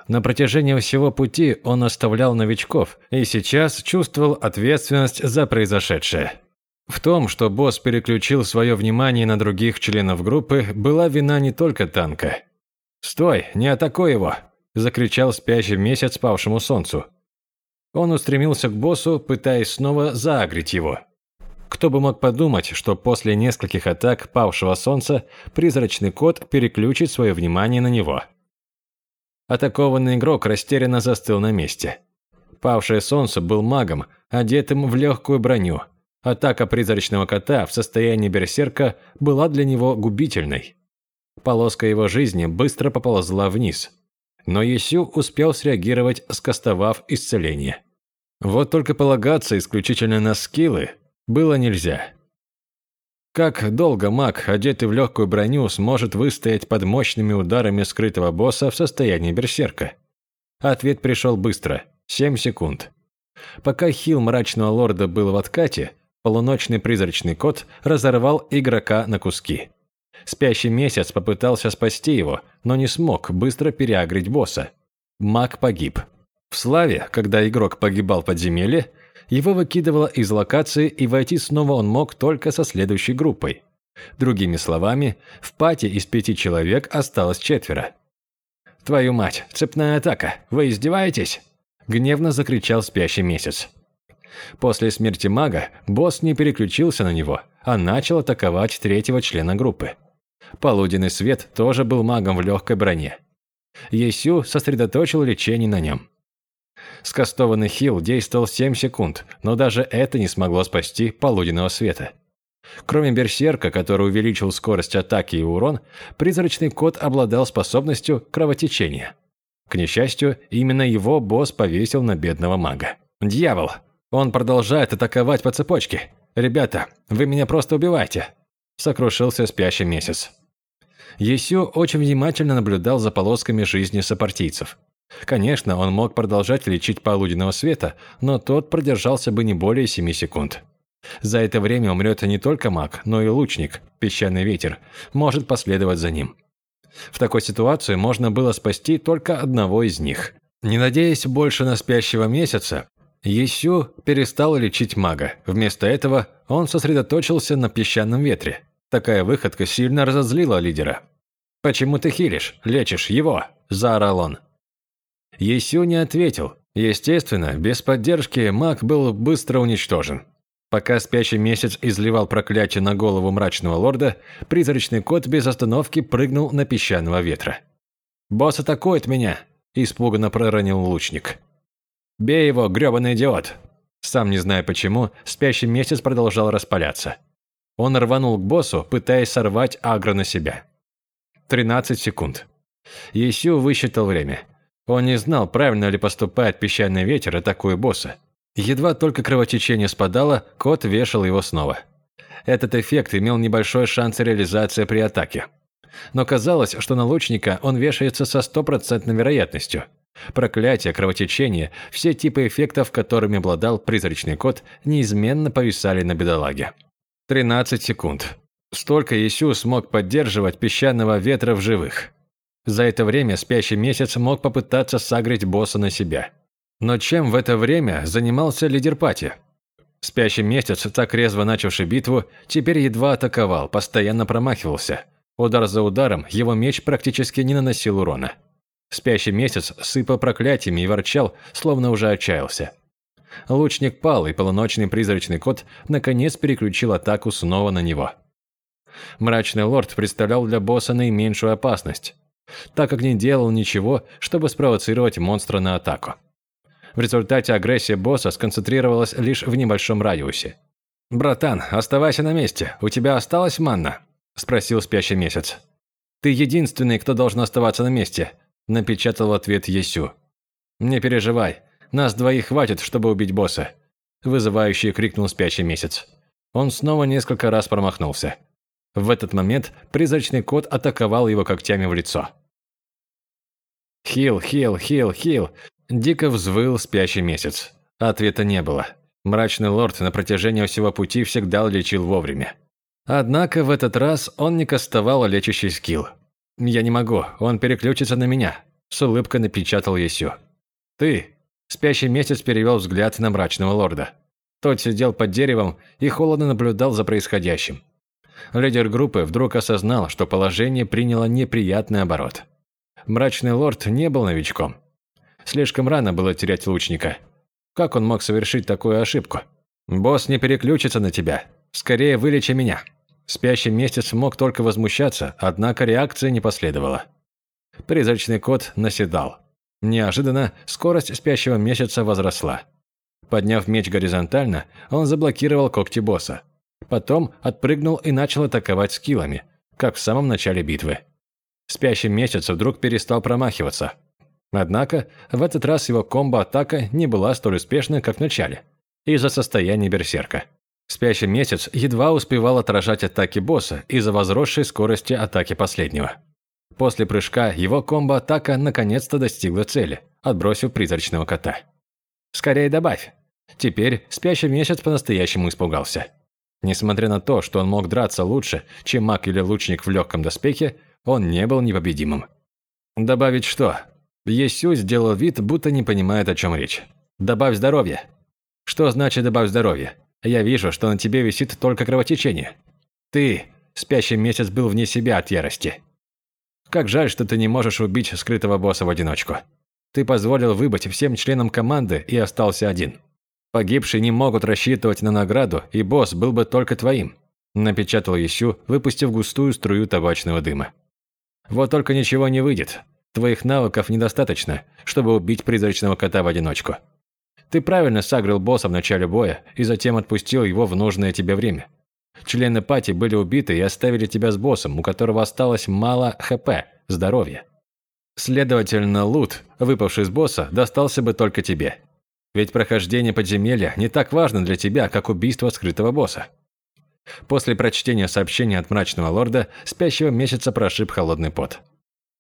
На протяжении всего пути он оставлял новичков и сейчас чувствовал ответственность за произошедшее. В том, что босс переключил свое внимание на других членов группы, была вина не только танка. «Стой, не атакуй его!» – закричал спящий месяц павшему солнцу. Он устремился к боссу, пытаясь снова заагрить его. Кто бы мог подумать, что после нескольких атак павшего солнца призрачный кот переключит свое внимание на него. Атакованный игрок растерянно застыл на месте. Павшее солнце был магом, одетым в легкую броню – Атака призрачного кота в состоянии берсерка была для него губительной. Полоска его жизни быстро поползла вниз. Но Есю успел среагировать, скостовав исцеление. Вот только полагаться исключительно на скиллы было нельзя. Как долго маг, одетый в легкую броню, сможет выстоять под мощными ударами скрытого босса в состоянии берсерка? Ответ пришел быстро – 7 секунд. Пока хил мрачного лорда был в откате, Полуночный призрачный кот разорвал игрока на куски. Спящий месяц попытался спасти его, но не смог быстро переагрить босса. Маг погиб. В славе, когда игрок погибал в подземелье, его выкидывало из локации, и войти снова он мог только со следующей группой. Другими словами, в пати из пяти человек осталось четверо. «Твою мать, цепная атака! Вы издеваетесь?» Гневно закричал спящий месяц. После смерти мага босс не переключился на него, а начал атаковать третьего члена группы. Полуденный свет тоже был магом в легкой броне. Есю сосредоточил лечение на нем. Скастованный хил действовал 7 секунд, но даже это не смогло спасти полуденного света. Кроме берсерка, который увеличил скорость атаки и урон, призрачный кот обладал способностью кровотечения. К несчастью, именно его босс повесил на бедного мага. «Дьявол!» Он продолжает атаковать по цепочке. Ребята, вы меня просто убиваете. Сокрушился спящий месяц. Есю очень внимательно наблюдал за полосками жизни сопартийцев. Конечно, он мог продолжать лечить полуденного света, но тот продержался бы не более 7 секунд. За это время умрет не только маг, но и лучник, песчаный ветер, может последовать за ним. В такой ситуации можно было спасти только одного из них. Не надеясь больше на спящего месяца, Есю перестал лечить мага. Вместо этого он сосредоточился на песчаном ветре. Такая выходка сильно разозлила лидера. «Почему ты хилишь? Лечишь его?» – заорал он. Есю не ответил. Естественно, без поддержки маг был быстро уничтожен. Пока спящий месяц изливал проклятие на голову мрачного лорда, призрачный кот без остановки прыгнул на песчаного ветра. «Босс атакует меня!» – испуганно проронил лучник. «Бей его, грёбаный идиот!» Сам не зная почему, спящий месяц продолжал распаляться. Он рванул к боссу, пытаясь сорвать агро на себя. 13 секунд. Есю высчитал время. Он не знал, правильно ли поступает песчаный ветер, атакуя босса. Едва только кровотечение спадало, кот вешал его снова. Этот эффект имел небольшой шанс реализации при атаке. Но казалось, что на лучника он вешается со стопроцентной вероятностью. Проклятие, кровотечение, все типы эффектов, которыми обладал призрачный кот, неизменно повисали на бедолаге. 13 секунд. Столько Исю смог поддерживать песчаного ветра в живых. За это время спящий месяц мог попытаться сагрить босса на себя. Но чем в это время занимался лидер пати? Спящий месяц, так резво начавший битву, теперь едва атаковал, постоянно промахивался. Удар за ударом его меч практически не наносил урона. Спящий месяц сыпал проклятиями и ворчал, словно уже отчаялся. Лучник пал, и полуночный призрачный кот наконец переключил атаку снова на него. Мрачный лорд представлял для босса наименьшую опасность, так как не делал ничего, чтобы спровоцировать монстра на атаку. В результате агрессия босса сконцентрировалась лишь в небольшом радиусе. «Братан, оставайся на месте. У тебя осталась манна?» – спросил спящий месяц. «Ты единственный, кто должен оставаться на месте», – напечатал ответ Есю. «Не переживай. Нас двоих хватит, чтобы убить босса», – вызывающе крикнул спящий месяц. Он снова несколько раз промахнулся. В этот момент призрачный кот атаковал его когтями в лицо. «Хил, хил, хил, хил!» Дико взвыл спящий месяц. Ответа не было. Мрачный лорд на протяжении всего пути всегда лечил вовремя. Однако в этот раз он не кастовал лечащий скилл. «Я не могу, он переключится на меня», – с улыбкой напечатал Есю. «Ты!» – спящий месяц перевел взгляд на мрачного лорда. Тот сидел под деревом и холодно наблюдал за происходящим. Лидер группы вдруг осознал, что положение приняло неприятный оборот. Мрачный лорд не был новичком. Слишком рано было терять лучника. Как он мог совершить такую ошибку? «Босс не переключится на тебя. Скорее вылечи меня». Спящий месяц мог только возмущаться, однако реакции не последовало. Призрачный кот наседал. Неожиданно скорость спящего месяца возросла. Подняв меч горизонтально, он заблокировал когти босса. Потом отпрыгнул и начал атаковать скиллами, как в самом начале битвы. Спящий месяц вдруг перестал промахиваться – Однако, в этот раз его комбо-атака не была столь успешной, как в начале, из-за состояния берсерка. Спящий месяц едва успевал отражать атаки босса из-за возросшей скорости атаки последнего. После прыжка его комбо-атака наконец-то достигла цели, отбросив призрачного кота. «Скорее добавь!» Теперь спящий месяц по-настоящему испугался. Несмотря на то, что он мог драться лучше, чем маг или лучник в легком доспехе, он не был непобедимым. «Добавить что?» Есю сделал вид, будто не понимает, о чем речь. «Добавь здоровье». «Что значит «добавь здоровье»? Я вижу, что на тебе висит только кровотечение. Ты, спящий месяц, был вне себя от ярости. Как жаль, что ты не можешь убить скрытого босса в одиночку. Ты позволил выбыть всем членам команды и остался один. Погибшие не могут рассчитывать на награду, и босс был бы только твоим», напечатал Ещу, выпустив густую струю табачного дыма. «Вот только ничего не выйдет. Твоих навыков недостаточно, чтобы убить призрачного кота в одиночку. Ты правильно сагрил босса в начале боя и затем отпустил его в нужное тебе время. Члены пати были убиты и оставили тебя с боссом, у которого осталось мало ХП, здоровья. Следовательно, лут, выпавший с босса, достался бы только тебе. Ведь прохождение подземелья не так важно для тебя, как убийство скрытого босса. После прочтения сообщения от мрачного лорда, спящего месяца прошиб холодный пот.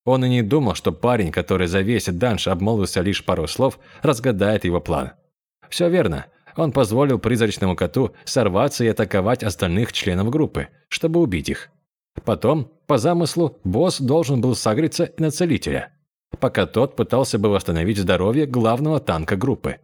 Он и не думал, что парень, который за весь данж обмолвился лишь пару слов, разгадает его план. Все верно. Он позволил призрачному коту сорваться и атаковать остальных членов группы, чтобы убить их. Потом, по замыслу, босс должен был согреться на целителя, пока тот пытался бы восстановить здоровье главного танка группы.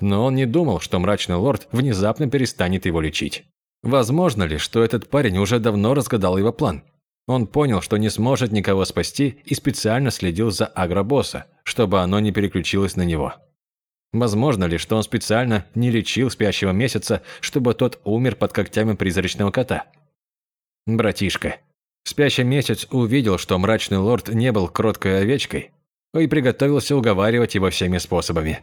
Но он не думал, что мрачный лорд внезапно перестанет его лечить. Возможно ли, что этот парень уже давно разгадал его план? Он понял, что не сможет никого спасти и специально следил за агробосса, чтобы оно не переключилось на него. Возможно ли, что он специально не лечил спящего месяца, чтобы тот умер под когтями призрачного кота? Братишка. Спящий месяц увидел, что мрачный лорд не был кроткой овечкой, и приготовился уговаривать его всеми способами.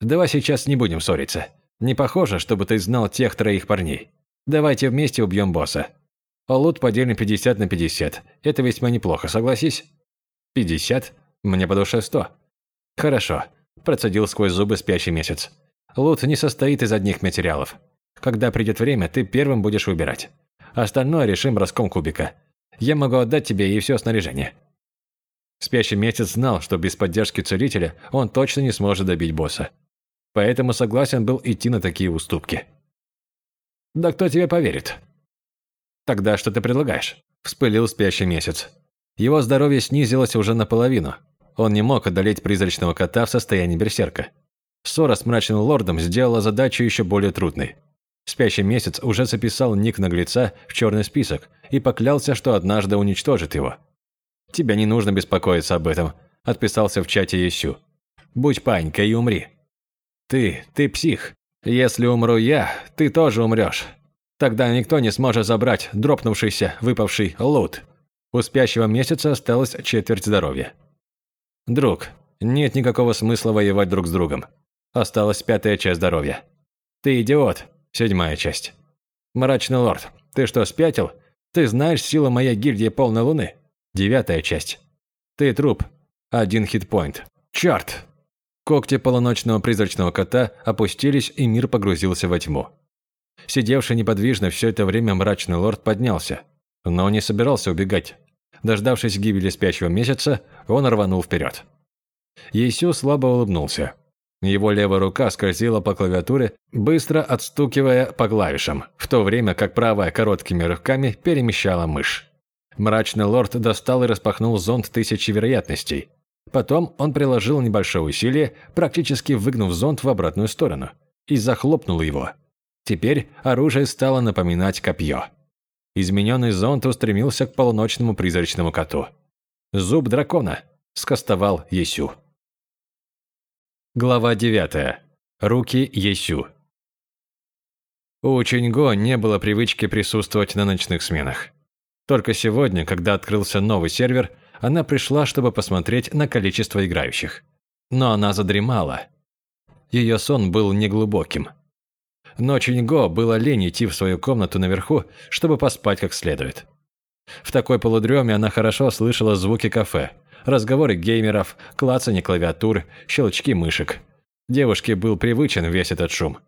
Давай сейчас не будем ссориться. Не похоже, чтобы ты знал тех троих парней. Давайте вместе убьем босса. Лут поделим 50 на 50. Это весьма неплохо, согласись? 50? Мне по душе 100. Хорошо. Процедил сквозь зубы спящий месяц. Лут не состоит из одних материалов. Когда придет время, ты первым будешь выбирать. Остальное решим броском кубика. Я могу отдать тебе и все снаряжение. Спящий месяц знал, что без поддержки целителя он точно не сможет добить босса поэтому согласен был идти на такие уступки. «Да кто тебе поверит?» «Тогда что ты предлагаешь?» – вспылил спящий месяц. Его здоровье снизилось уже наполовину. Он не мог одолеть призрачного кота в состоянии берсерка. Ссора с мрачным лордом сделала задачу еще более трудной. Спящий месяц уже записал ник наглеца в черный список и поклялся, что однажды уничтожит его. «Тебе не нужно беспокоиться об этом», – отписался в чате Есю. «Будь панькой и умри». Ты, ты псих. Если умру я, ты тоже умрешь. Тогда никто не сможет забрать дропнувшийся, выпавший лут. У спящего месяца осталось четверть здоровья. Друг, нет никакого смысла воевать друг с другом. Осталась пятая часть здоровья. Ты идиот. Седьмая часть. Мрачный лорд, ты что, спятил? Ты знаешь силу моей гильдии полной луны? Девятая часть. Ты труп. Один хитпоинт. Черт! Когти полуночного призрачного кота опустились, и мир погрузился во тьму. Сидевший неподвижно все это время мрачный лорд поднялся, но не собирался убегать. Дождавшись гибели спящего месяца, он рванул вперед. Есю слабо улыбнулся. Его левая рука скользила по клавиатуре, быстро отстукивая по клавишам, в то время как правая короткими рывками перемещала мышь. Мрачный лорд достал и распахнул зонт тысячи вероятностей – Потом он приложил небольшое усилие, практически выгнув зонт в обратную сторону, и захлопнул его. Теперь оружие стало напоминать копье. Измененный зонт устремился к полуночному призрачному коту. «Зуб дракона», – скостовал Есю. Глава 9. Руки Есю. У Чиньго не было привычки присутствовать на ночных сменах. Только сегодня, когда открылся новый сервер, она пришла, чтобы посмотреть на количество играющих. Но она задремала. Ее сон был неглубоким. Но Чиньго было лень идти в свою комнату наверху, чтобы поспать как следует. В такой полудреме она хорошо слышала звуки кафе, разговоры геймеров, клацанье клавиатур, щелчки мышек. Девушке был привычен весь этот шум.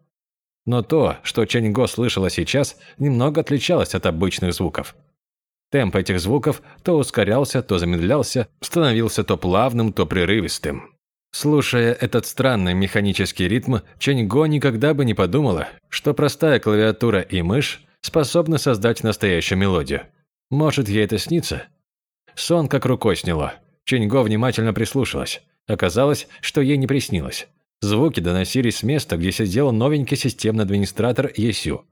Но то, что Ченьго слышала сейчас, немного отличалось от обычных звуков. Темп этих звуков то ускорялся, то замедлялся, становился то плавным, то прерывистым. Слушая этот странный механический ритм, Ченьго никогда бы не подумала, что простая клавиатура и мышь способны создать настоящую мелодию. Может, ей это снится? Сон как рукой сняло. Ченьго внимательно прислушалась. Оказалось, что ей не приснилось. Звуки доносились с места, где сидел новенький системный администратор Есю.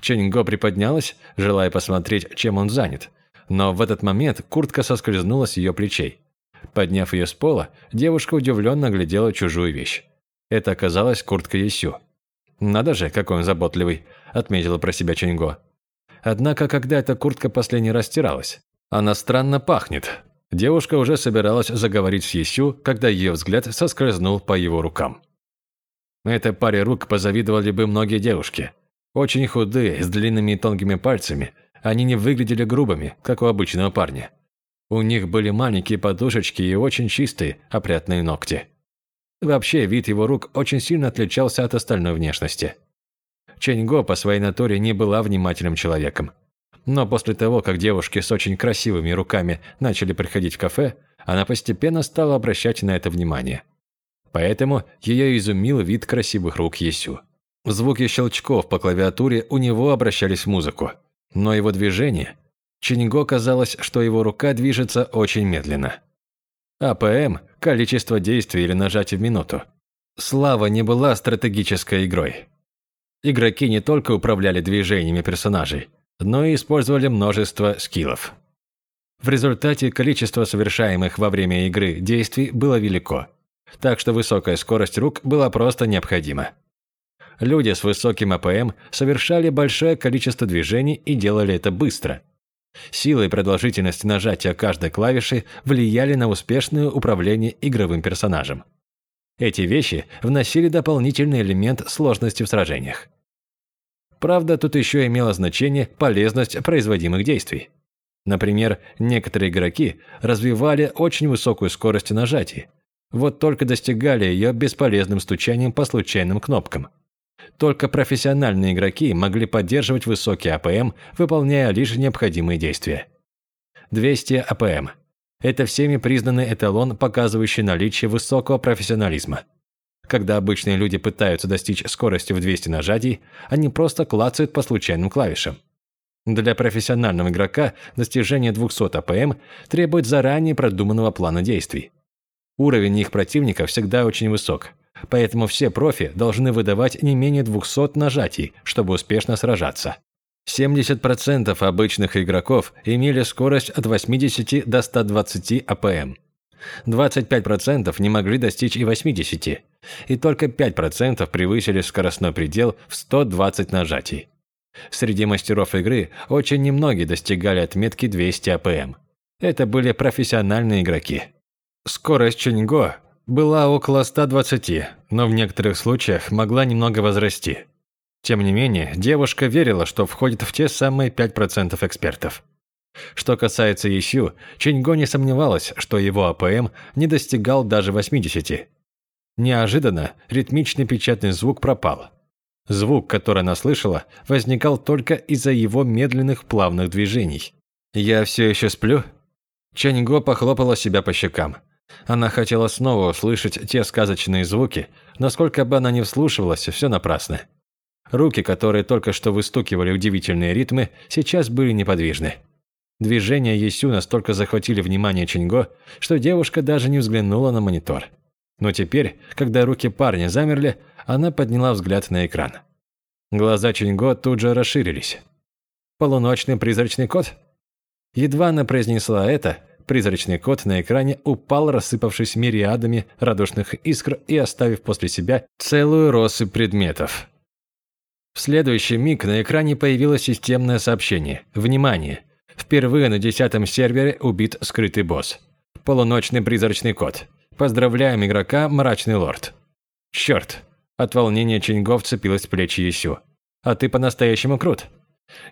Ченьго приподнялась, желая посмотреть, чем он занят. Но в этот момент куртка соскользнула с ее плечей. Подняв ее с пола, девушка удивленно глядела чужую вещь. Это оказалась куртка Есю. «Надо же, какой он заботливый», – отметила про себя Ченьго. Однако, когда эта куртка последний раз стиралась, она странно пахнет. Девушка уже собиралась заговорить с Есю, когда ее взгляд соскользнул по его рукам. Этой паре рук позавидовали бы многие девушки – очень худые, с длинными и тонкими пальцами, они не выглядели грубыми, как у обычного парня. У них были маленькие подушечки и очень чистые, опрятные ногти. Вообще, вид его рук очень сильно отличался от остальной внешности. Ченьго по своей натуре не была внимательным человеком. Но после того, как девушки с очень красивыми руками начали приходить в кафе, она постепенно стала обращать на это внимание. Поэтому ее изумил вид красивых рук Есю. Звуки щелчков по клавиатуре у него обращались в музыку. Но его движение... Ченьго казалось, что его рука движется очень медленно. АПМ – количество действий или нажатий в минуту. Слава не была стратегической игрой. Игроки не только управляли движениями персонажей, но и использовали множество скиллов. В результате количество совершаемых во время игры действий было велико, так что высокая скорость рук была просто необходима. Люди с высоким АПМ совершали большое количество движений и делали это быстро. Сила и продолжительность нажатия каждой клавиши влияли на успешное управление игровым персонажем. Эти вещи вносили дополнительный элемент сложности в сражениях. Правда, тут еще имело значение полезность производимых действий. Например, некоторые игроки развивали очень высокую скорость нажатий, вот только достигали ее бесполезным стучанием по случайным кнопкам. Только профессиональные игроки могли поддерживать высокий АПМ, выполняя лишь необходимые действия. 200 АПМ – это всеми признанный эталон, показывающий наличие высокого профессионализма. Когда обычные люди пытаются достичь скорости в 200 нажатий, они просто клацают по случайным клавишам. Для профессионального игрока достижение 200 АПМ требует заранее продуманного плана действий. Уровень их противника всегда очень высок, поэтому все профи должны выдавать не менее 200 нажатий, чтобы успешно сражаться. 70% обычных игроков имели скорость от 80 до 120 АПМ. 25% не могли достичь и 80, и только 5% превысили скоростной предел в 120 нажатий. Среди мастеров игры очень немногие достигали отметки 200 АПМ. Это были профессиональные игроки. Скорость Ченьго была около 120, но в некоторых случаях могла немного возрасти. Тем не менее, девушка верила, что входит в те самые 5% экспертов. Что касается Есю, Ченьго не сомневалась, что его АПМ не достигал даже 80. Неожиданно ритмичный печатный звук пропал. Звук, который она слышала, возникал только из-за его медленных плавных движений. «Я все еще сплю?» Чаньго похлопала себя по щекам. Она хотела снова услышать те сказочные звуки, но сколько бы она ни вслушивалась, все напрасно. Руки, которые только что выстукивали удивительные ритмы, сейчас были неподвижны. Движения Есю настолько захватили внимание Чинго, что девушка даже не взглянула на монитор. Но теперь, когда руки парня замерли, она подняла взгляд на экран. Глаза Чинго тут же расширились. «Полуночный призрачный кот?» Едва она произнесла это, призрачный кот на экране упал, рассыпавшись мириадами радужных искр и оставив после себя целую россыпь предметов. В следующий миг на экране появилось системное сообщение. «Внимание! Впервые на десятом сервере убит скрытый босс. Полуночный призрачный кот. Поздравляем игрока, мрачный лорд». «Черт!» От волнения Чингов вцепилась в плечи Есю. «А ты по-настоящему крут.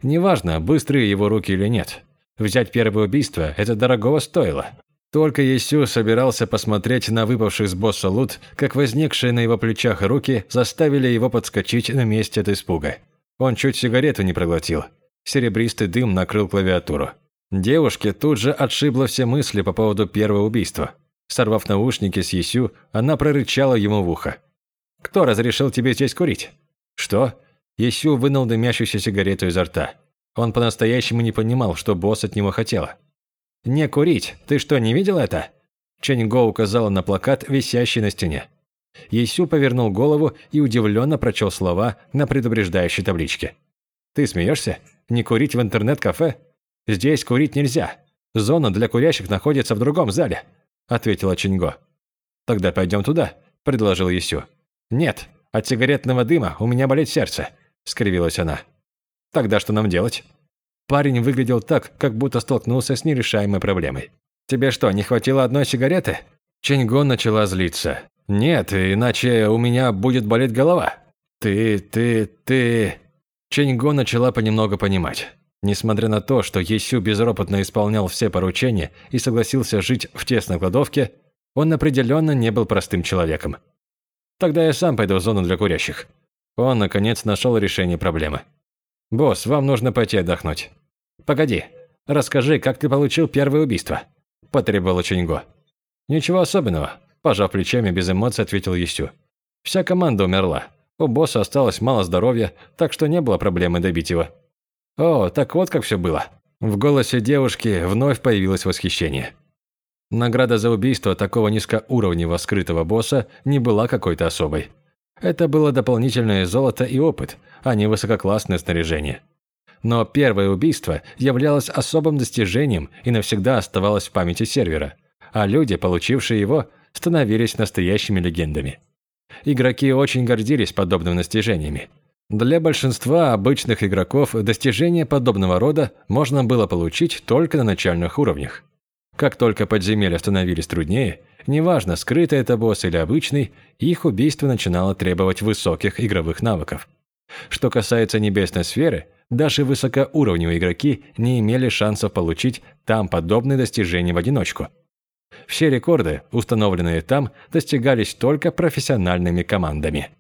Неважно, быстрые его руки или нет. Взять первое убийство – это дорогого стоило». Только Есю собирался посмотреть на выпавший с босса лут, как возникшие на его плечах руки заставили его подскочить на месте от испуга. Он чуть сигарету не проглотил. Серебристый дым накрыл клавиатуру. Девушке тут же отшибло все мысли по поводу первого убийства. Сорвав наушники с Есю, она прорычала ему в ухо. Кто разрешил тебе здесь курить?» «Что?» Есю вынул дымящуюся сигарету изо рта. Он по-настоящему не понимал, что босс от него хотела. «Не курить! Ты что, не видел это?» Чэньго указала на плакат, висящий на стене. Есю повернул голову и удивленно прочел слова на предупреждающей табличке. «Ты смеешься? Не курить в интернет-кафе? Здесь курить нельзя. Зона для курящих находится в другом зале», – ответила Чинго. «Тогда пойдем туда», – предложил Есю. «Нет, от сигаретного дыма у меня болит сердце», – скривилась она. «Тогда что нам делать?» Парень выглядел так, как будто столкнулся с нерешаемой проблемой. «Тебе что, не хватило одной сигареты?» Ченьго начала злиться. «Нет, иначе у меня будет болеть голова». «Ты, ты, ты...» Ченьго начала понемногу понимать. Несмотря на то, что Есю безропотно исполнял все поручения и согласился жить в тесной кладовке, он определенно не был простым человеком. Тогда я сам пойду в зону для курящих. Он, наконец, нашел решение проблемы. «Босс, вам нужно пойти отдохнуть». «Погоди, расскажи, как ты получил первое убийство?» – потребовал Ченьго. «Ничего особенного», – пожав плечами, без эмоций ответил Есю. «Вся команда умерла. У босса осталось мало здоровья, так что не было проблемы добить его». «О, так вот как все было». В голосе девушки вновь появилось восхищение. Награда за убийство такого низкоуровневого скрытого босса не была какой-то особой. Это было дополнительное золото и опыт, а не высококлассное снаряжение. Но первое убийство являлось особым достижением и навсегда оставалось в памяти сервера, а люди, получившие его, становились настоящими легендами. Игроки очень гордились подобными достижениями. Для большинства обычных игроков достижения подобного рода можно было получить только на начальных уровнях. Как только подземелья становились труднее, неважно, скрытый это босс или обычный, их убийство начинало требовать высоких игровых навыков. Что касается небесной сферы, даже высокоуровневые игроки не имели шансов получить там подобные достижения в одиночку. Все рекорды, установленные там, достигались только профессиональными командами.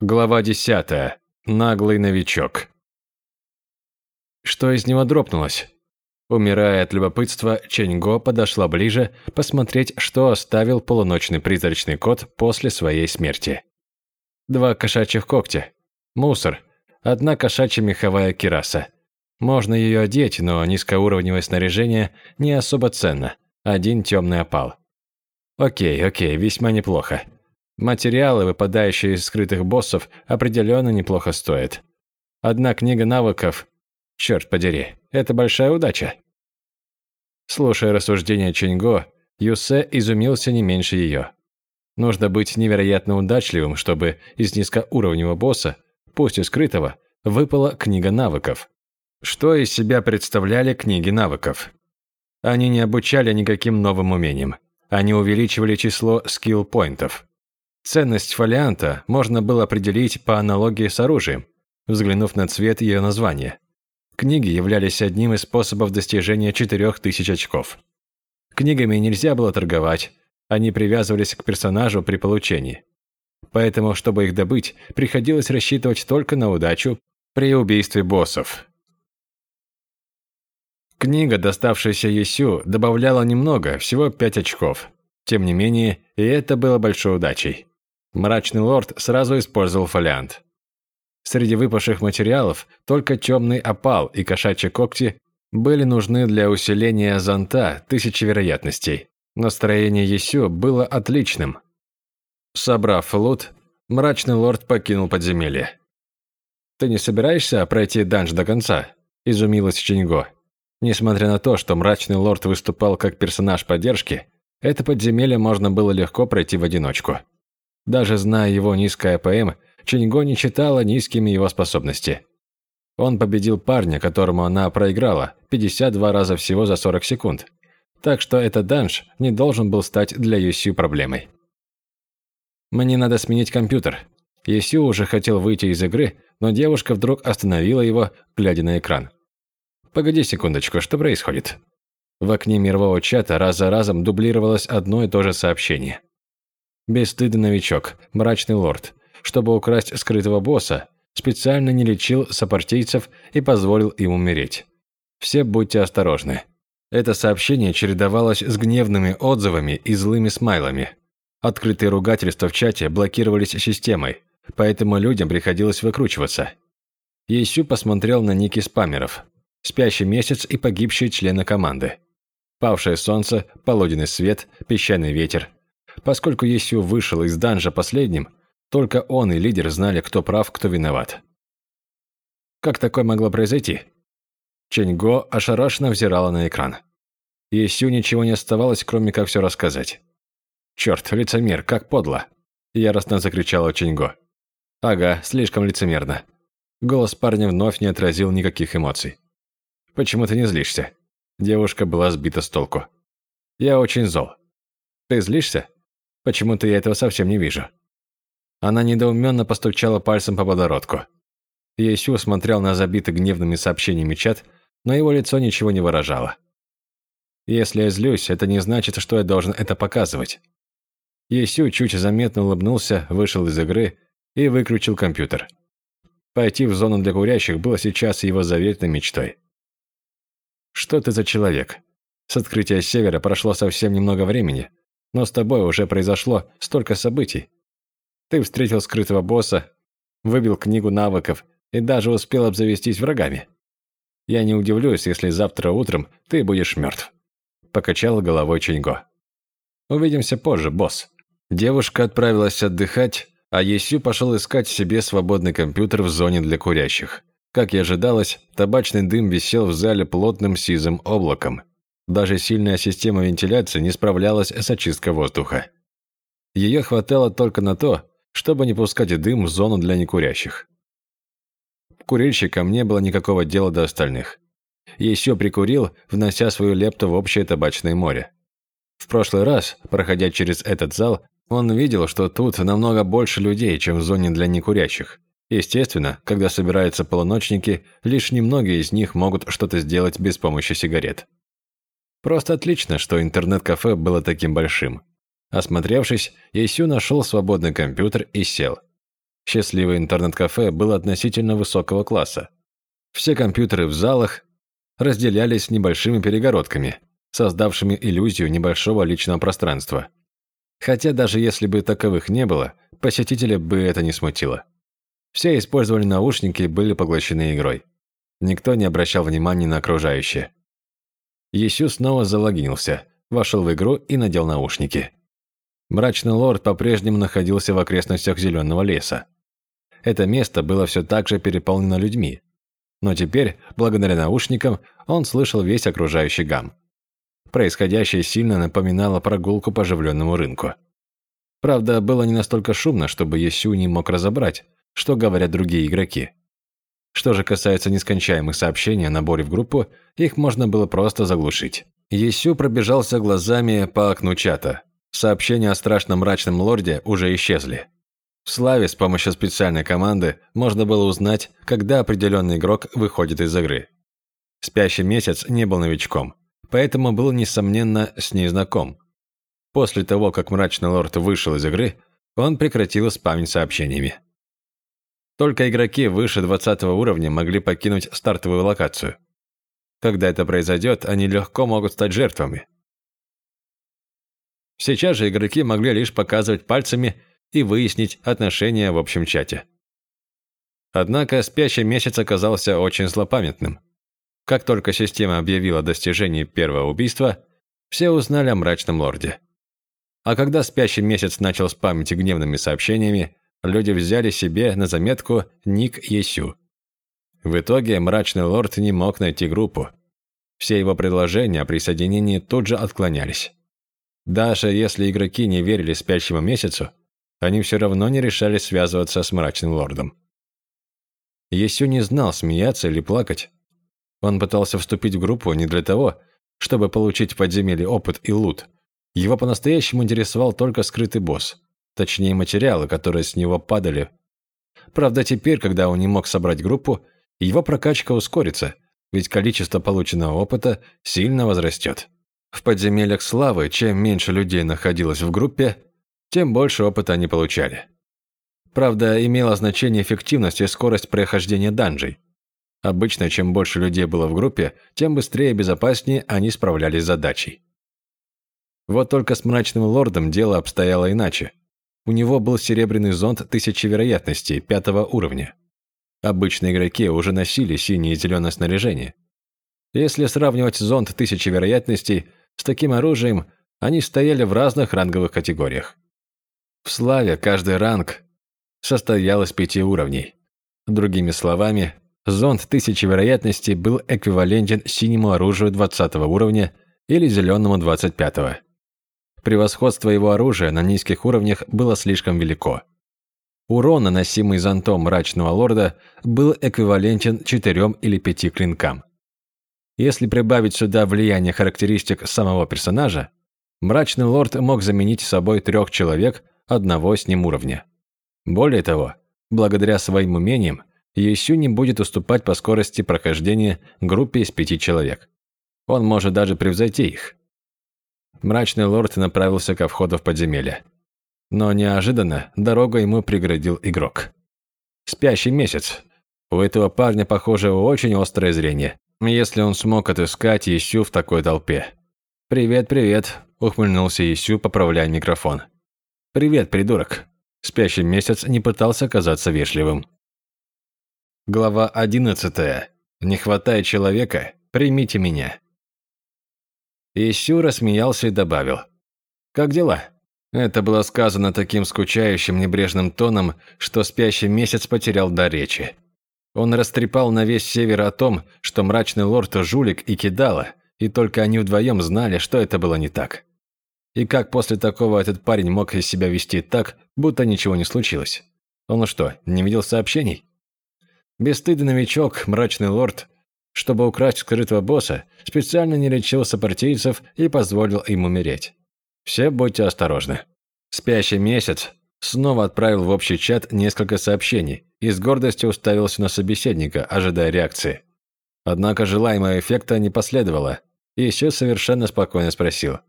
Глава 10. Наглый новичок. Что из него дропнулось? Умирая от любопытства, Ченьго подошла ближе посмотреть, что оставил полуночный призрачный кот после своей смерти. Два кошачьих когтя. Мусор. Одна кошачья меховая кираса. Можно ее одеть, но низкоуровневое снаряжение не особо ценно. Один темный опал. Окей, окей, весьма неплохо. Материалы, выпадающие из скрытых боссов, определенно неплохо стоят. Одна книга навыков, черт подери, это большая удача. Слушая рассуждения Ченьго, Юсе изумился не меньше ее. Нужно быть невероятно удачливым, чтобы из низкоуровневого босса, пусть и скрытого, выпала книга навыков. Что из себя представляли книги навыков? Они не обучали никаким новым умениям. Они увеличивали число скилл-поинтов. Ценность фолианта можно было определить по аналогии с оружием, взглянув на цвет ее названия. Книги являлись одним из способов достижения 4000 очков. Книгами нельзя было торговать, они привязывались к персонажу при получении. Поэтому, чтобы их добыть, приходилось рассчитывать только на удачу при убийстве боссов. Книга, доставшаяся Есю, добавляла немного, всего 5 очков. Тем не менее, и это было большой удачей. Мрачный лорд сразу использовал фолиант. Среди выпавших материалов только темный опал и кошачьи когти были нужны для усиления зонта тысячи вероятностей. Настроение Есю было отличным. Собрав лут, мрачный лорд покинул подземелье. «Ты не собираешься пройти данж до конца?» – изумилась Ченьго. Несмотря на то, что мрачный лорд выступал как персонаж поддержки, это подземелье можно было легко пройти в одиночку. Даже зная его низкое АПМ, Ченьго не считала низкими его способности. Он победил парня, которому она проиграла, 52 раза всего за 40 секунд. Так что этот данж не должен был стать для Юсю проблемой. «Мне надо сменить компьютер». Юсю уже хотел выйти из игры, но девушка вдруг остановила его, глядя на экран. «Погоди секундочку, что происходит?» В окне мирового чата раз за разом дублировалось одно и то же сообщение. Бесстыдный новичок, мрачный лорд, чтобы украсть скрытого босса, специально не лечил сопартийцев и позволил им умереть. Все будьте осторожны. Это сообщение чередовалось с гневными отзывами и злыми смайлами. Открытые ругательства в чате блокировались системой, поэтому людям приходилось выкручиваться. Есю посмотрел на ники спамеров. Спящий месяц и погибшие члены команды. Павшее солнце, полуденный свет, песчаный ветер. Поскольку Есю вышел из данжа последним, только он и лидер знали, кто прав, кто виноват. Как такое могло произойти? Ченьго ошарашенно взирала на экран. Есю ничего не оставалось, кроме как все рассказать. «Черт, лицемер, как подло!» Яростно закричала Ченьго. «Ага, слишком лицемерно». Голос парня вновь не отразил никаких эмоций. «Почему ты не злишься?» Девушка была сбита с толку. «Я очень зол». «Ты злишься?» «Почему-то я этого совсем не вижу». Она недоуменно постучала пальцем по подородку. Есю смотрел на забитый гневными сообщениями чат, но его лицо ничего не выражало. «Если я злюсь, это не значит, что я должен это показывать». Есю чуть заметно улыбнулся, вышел из игры и выключил компьютер. Пойти в зону для курящих было сейчас его заветной мечтой. Что ты за человек? С открытия Севера прошло совсем немного времени, но с тобой уже произошло столько событий. Ты встретил скрытого босса, выбил книгу навыков и даже успел обзавестись врагами. Я не удивлюсь, если завтра утром ты будешь мертв. Покачал головой Ченьго. Увидимся позже, босс. Девушка отправилась отдыхать, а Есю пошел искать себе свободный компьютер в зоне для курящих. Как и ожидалось, табачный дым висел в зале плотным сизым облаком. Даже сильная система вентиляции не справлялась с очисткой воздуха. Ее хватало только на то, чтобы не пускать дым в зону для некурящих. Курильщикам не было никакого дела до остальных. Еще прикурил, внося свою лепту в общее табачное море. В прошлый раз, проходя через этот зал, он видел, что тут намного больше людей, чем в зоне для некурящих. Естественно, когда собираются полуночники, лишь немногие из них могут что-то сделать без помощи сигарет. Просто отлично, что интернет-кафе было таким большим. Осмотревшись, Исю нашел свободный компьютер и сел. Счастливый интернет-кафе было относительно высокого класса. Все компьютеры в залах разделялись небольшими перегородками, создавшими иллюзию небольшого личного пространства. Хотя даже если бы таковых не было, посетителя бы это не смутило. Все использовали наушники и были поглощены игрой. Никто не обращал внимания на окружающее. Есю снова залогинился, вошел в игру и надел наушники. Мрачный лорд по-прежнему находился в окрестностях Зеленого леса. Это место было все так же переполнено людьми. Но теперь, благодаря наушникам, он слышал весь окружающий гам. Происходящее сильно напоминало прогулку по оживленному рынку. Правда, было не настолько шумно, чтобы Есю не мог разобрать, что говорят другие игроки. Что же касается нескончаемых сообщений о наборе в группу, их можно было просто заглушить. Есю пробежался глазами по окну чата. Сообщения о страшном мрачном лорде уже исчезли. В Славе с помощью специальной команды можно было узнать, когда определенный игрок выходит из игры. Спящий месяц не был новичком, поэтому был, несомненно, с ней знаком. После того, как мрачный лорд вышел из игры, он прекратил спамить сообщениями. Только игроки выше 20 уровня могли покинуть стартовую локацию. Когда это произойдет, они легко могут стать жертвами. Сейчас же игроки могли лишь показывать пальцами и выяснить отношения в общем чате. Однако спящий месяц оказался очень злопамятным. Как только система объявила о достижении первого убийства, все узнали о мрачном лорде. А когда спящий месяц начал спамить гневными сообщениями, люди взяли себе на заметку ник Есю. В итоге мрачный лорд не мог найти группу. Все его предложения о присоединении тут же отклонялись. Даже если игроки не верили спящему месяцу, они все равно не решались связываться с мрачным лордом. Есю не знал, смеяться или плакать. Он пытался вступить в группу не для того, чтобы получить в подземелье опыт и лут. Его по-настоящему интересовал только скрытый босс точнее материалы, которые с него падали. Правда, теперь, когда он не мог собрать группу, его прокачка ускорится, ведь количество полученного опыта сильно возрастет. В подземельях славы, чем меньше людей находилось в группе, тем больше опыта они получали. Правда, имело значение эффективность и скорость прохождения данжей. Обычно, чем больше людей было в группе, тем быстрее и безопаснее они справлялись с задачей. Вот только с мрачным лордом дело обстояло иначе. У него был серебряный зонд тысячи вероятностей пятого уровня. Обычные игроки уже носили синее и зеленое снаряжение. Если сравнивать зонд тысячи вероятностей с таким оружием, они стояли в разных ранговых категориях. В славе каждый ранг состоял из пяти уровней. Другими словами, зонд тысячи вероятностей был эквивалентен синему оружию 20 уровня или зеленому 25 -го. Превосходство его оружия на низких уровнях было слишком велико. Урон, наносимый зонтом мрачного лорда, был эквивалентен четырем или пяти клинкам. Если прибавить сюда влияние характеристик самого персонажа, мрачный лорд мог заменить собой трех человек одного с ним уровня. Более того, благодаря своим умениям, Есю не будет уступать по скорости прохождения группе из пяти человек. Он может даже превзойти их мрачный лорд направился ко входу в подземелье. Но неожиданно дорогу ему преградил игрок. «Спящий месяц. У этого парня, похоже, очень острое зрение. Если он смог отыскать Исю в такой толпе. «Привет, привет», – ухмыльнулся Исю, поправляя микрофон. «Привет, придурок». Спящий месяц не пытался казаться вежливым. Глава одиннадцатая. Не хватает человека, примите меня. Исю рассмеялся и добавил. «Как дела?» Это было сказано таким скучающим, небрежным тоном, что спящий месяц потерял дар речи. Он растрепал на весь север о том, что мрачный лорд – жулик и кидала, и только они вдвоем знали, что это было не так. И как после такого этот парень мог из себя вести так, будто ничего не случилось? Он что, не видел сообщений? Бесстыдный новичок, мрачный лорд, чтобы украсть скрытого босса, специально не лечил сопартийцев и позволил им умереть. Все будьте осторожны. Спящий месяц снова отправил в общий чат несколько сообщений и с гордостью уставился на собеседника, ожидая реакции. Однако желаемого эффекта не последовало, и еще совершенно спокойно спросил.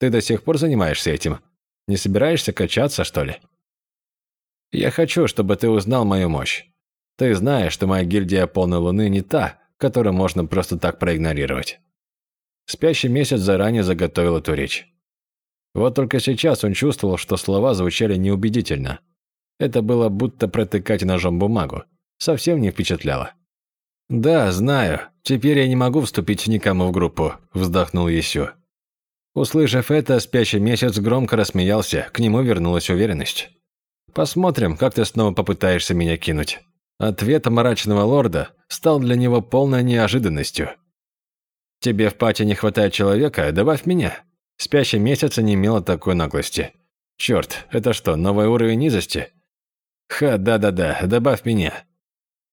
«Ты до сих пор занимаешься этим? Не собираешься качаться, что ли?» «Я хочу, чтобы ты узнал мою мощь. Ты знаешь, что моя гильдия полной луны не та, которую можно просто так проигнорировать». Спящий месяц заранее заготовил эту речь. Вот только сейчас он чувствовал, что слова звучали неубедительно. Это было будто протыкать ножом бумагу. Совсем не впечатляло. «Да, знаю. Теперь я не могу вступить никому в группу», – вздохнул Есю. Услышав это, спящий месяц громко рассмеялся, к нему вернулась уверенность. «Посмотрим, как ты снова попытаешься меня кинуть». Ответ мрачного лорда стал для него полной неожиданностью. «Тебе в пати не хватает человека? Добавь меня. Спящий месяц не имела такой наглости. Черт, это что, новый уровень низости? Ха, да-да-да, добавь меня.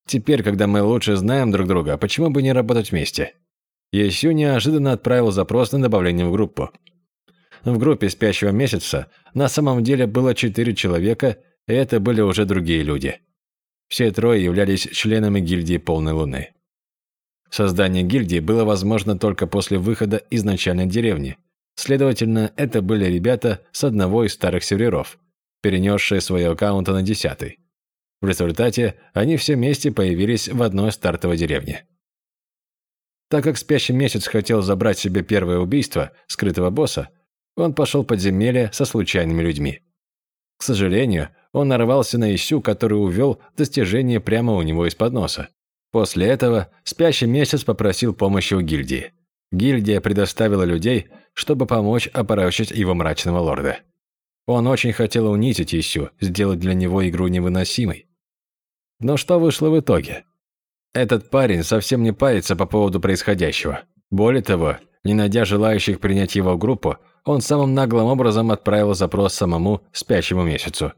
Теперь, когда мы лучше знаем друг друга, почему бы не работать вместе? Есю неожиданно отправил запрос на добавление в группу. В группе спящего месяца на самом деле было четыре человека, и это были уже другие люди. Все трое являлись членами гильдии Полной Луны. Создание гильдии было возможно только после выхода из начальной деревни – Следовательно, это были ребята с одного из старых серверов, перенесшие свои аккаунты на десятый. В результате они все вместе появились в одной стартовой деревне. Так как спящий месяц хотел забрать себе первое убийство скрытого босса, он пошел подземелье со случайными людьми. К сожалению, он нарвался на Исю, который увел достижение прямо у него из-под носа. После этого спящий месяц попросил помощи у гильдии. Гильдия предоставила людей, чтобы помочь опорочить его мрачного лорда. Он очень хотел унизить Исю, сделать для него игру невыносимой. Но что вышло в итоге? Этот парень совсем не парится по поводу происходящего. Более того, не найдя желающих принять его в группу, он самым наглым образом отправил запрос самому спящему месяцу.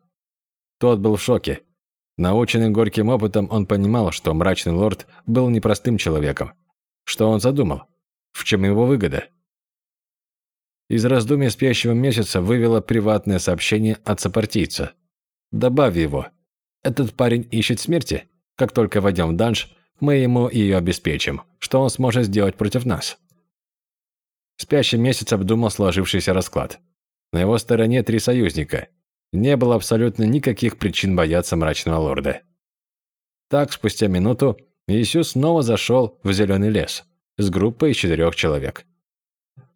Тот был в шоке. Наученный горьким опытом, он понимал, что мрачный лорд был непростым человеком. Что он задумал? В чем его выгода? Из раздумья спящего месяца вывело приватное сообщение от сопартийца. «Добавь его. Этот парень ищет смерти. Как только войдем в данж, мы ему ее обеспечим. Что он сможет сделать против нас?» Спящий месяц обдумал сложившийся расклад. На его стороне три союзника. Не было абсолютно никаких причин бояться мрачного лорда. Так, спустя минуту, Исю снова зашел в зеленый лес с группой из четырех человек.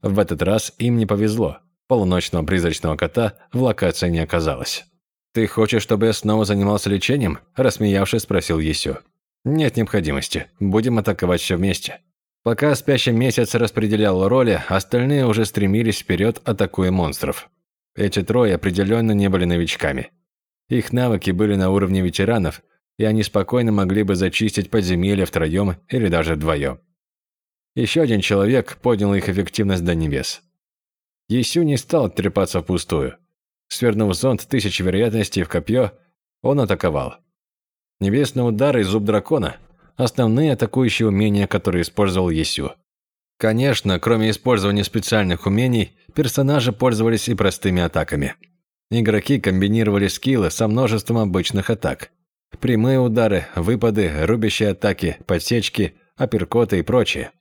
В этот раз им не повезло. Полуночного призрачного кота в локации не оказалось. «Ты хочешь, чтобы я снова занимался лечением?» – рассмеявшись, спросил Есю. «Нет необходимости. Будем атаковать все вместе». Пока спящий месяц распределял роли, остальные уже стремились вперед, атакуя монстров. Эти трое определенно не были новичками. Их навыки были на уровне ветеранов, и они спокойно могли бы зачистить подземелье втроем или даже вдвоем. Еще один человек поднял их эффективность до небес. Есю не стал трепаться впустую. Свернув зонт тысячи вероятностей в копье, он атаковал. Небесный удар и зуб дракона – основные атакующие умения, которые использовал Есю. Конечно, кроме использования специальных умений, персонажи пользовались и простыми атаками. Игроки комбинировали скиллы со множеством обычных атак. Прямые удары, выпады, рубящие атаки, подсечки, апперкоты и прочее.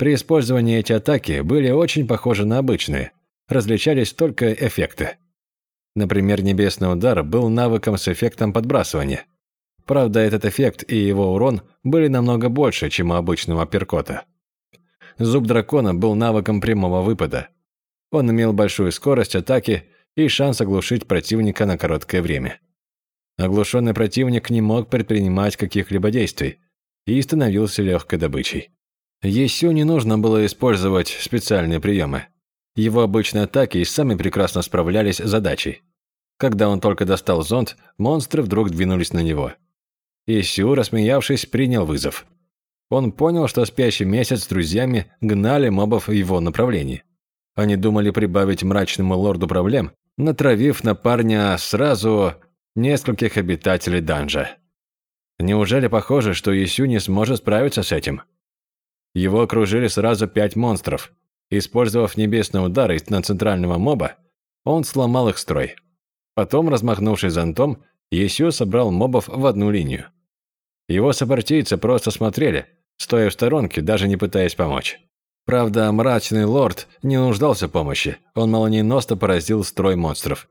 При использовании эти атаки были очень похожи на обычные, различались только эффекты. Например, небесный удар был навыком с эффектом подбрасывания. Правда, этот эффект и его урон были намного больше, чем у обычного апперкота. Зуб дракона был навыком прямого выпада. Он имел большую скорость атаки и шанс оглушить противника на короткое время. Оглушенный противник не мог предпринимать каких-либо действий и становился легкой добычей. Есю не нужно было использовать специальные приемы. Его обычные атаки и сами прекрасно справлялись с задачей. Когда он только достал зонт, монстры вдруг двинулись на него. Есю, рассмеявшись, принял вызов. Он понял, что спящий месяц с друзьями гнали мобов в его направлении. Они думали прибавить мрачному лорду проблем, натравив на парня сразу нескольких обитателей данжа. Неужели похоже, что Исю не сможет справиться с этим? Его окружили сразу пять монстров. Использовав небесный удар на центрального моба, он сломал их строй. Потом, размахнувшись зонтом, Исю собрал мобов в одну линию. Его сопартийцы просто смотрели, стоя в сторонке, даже не пытаясь помочь. Правда, мрачный лорд не нуждался в помощи, он молниеносно поразил строй монстров.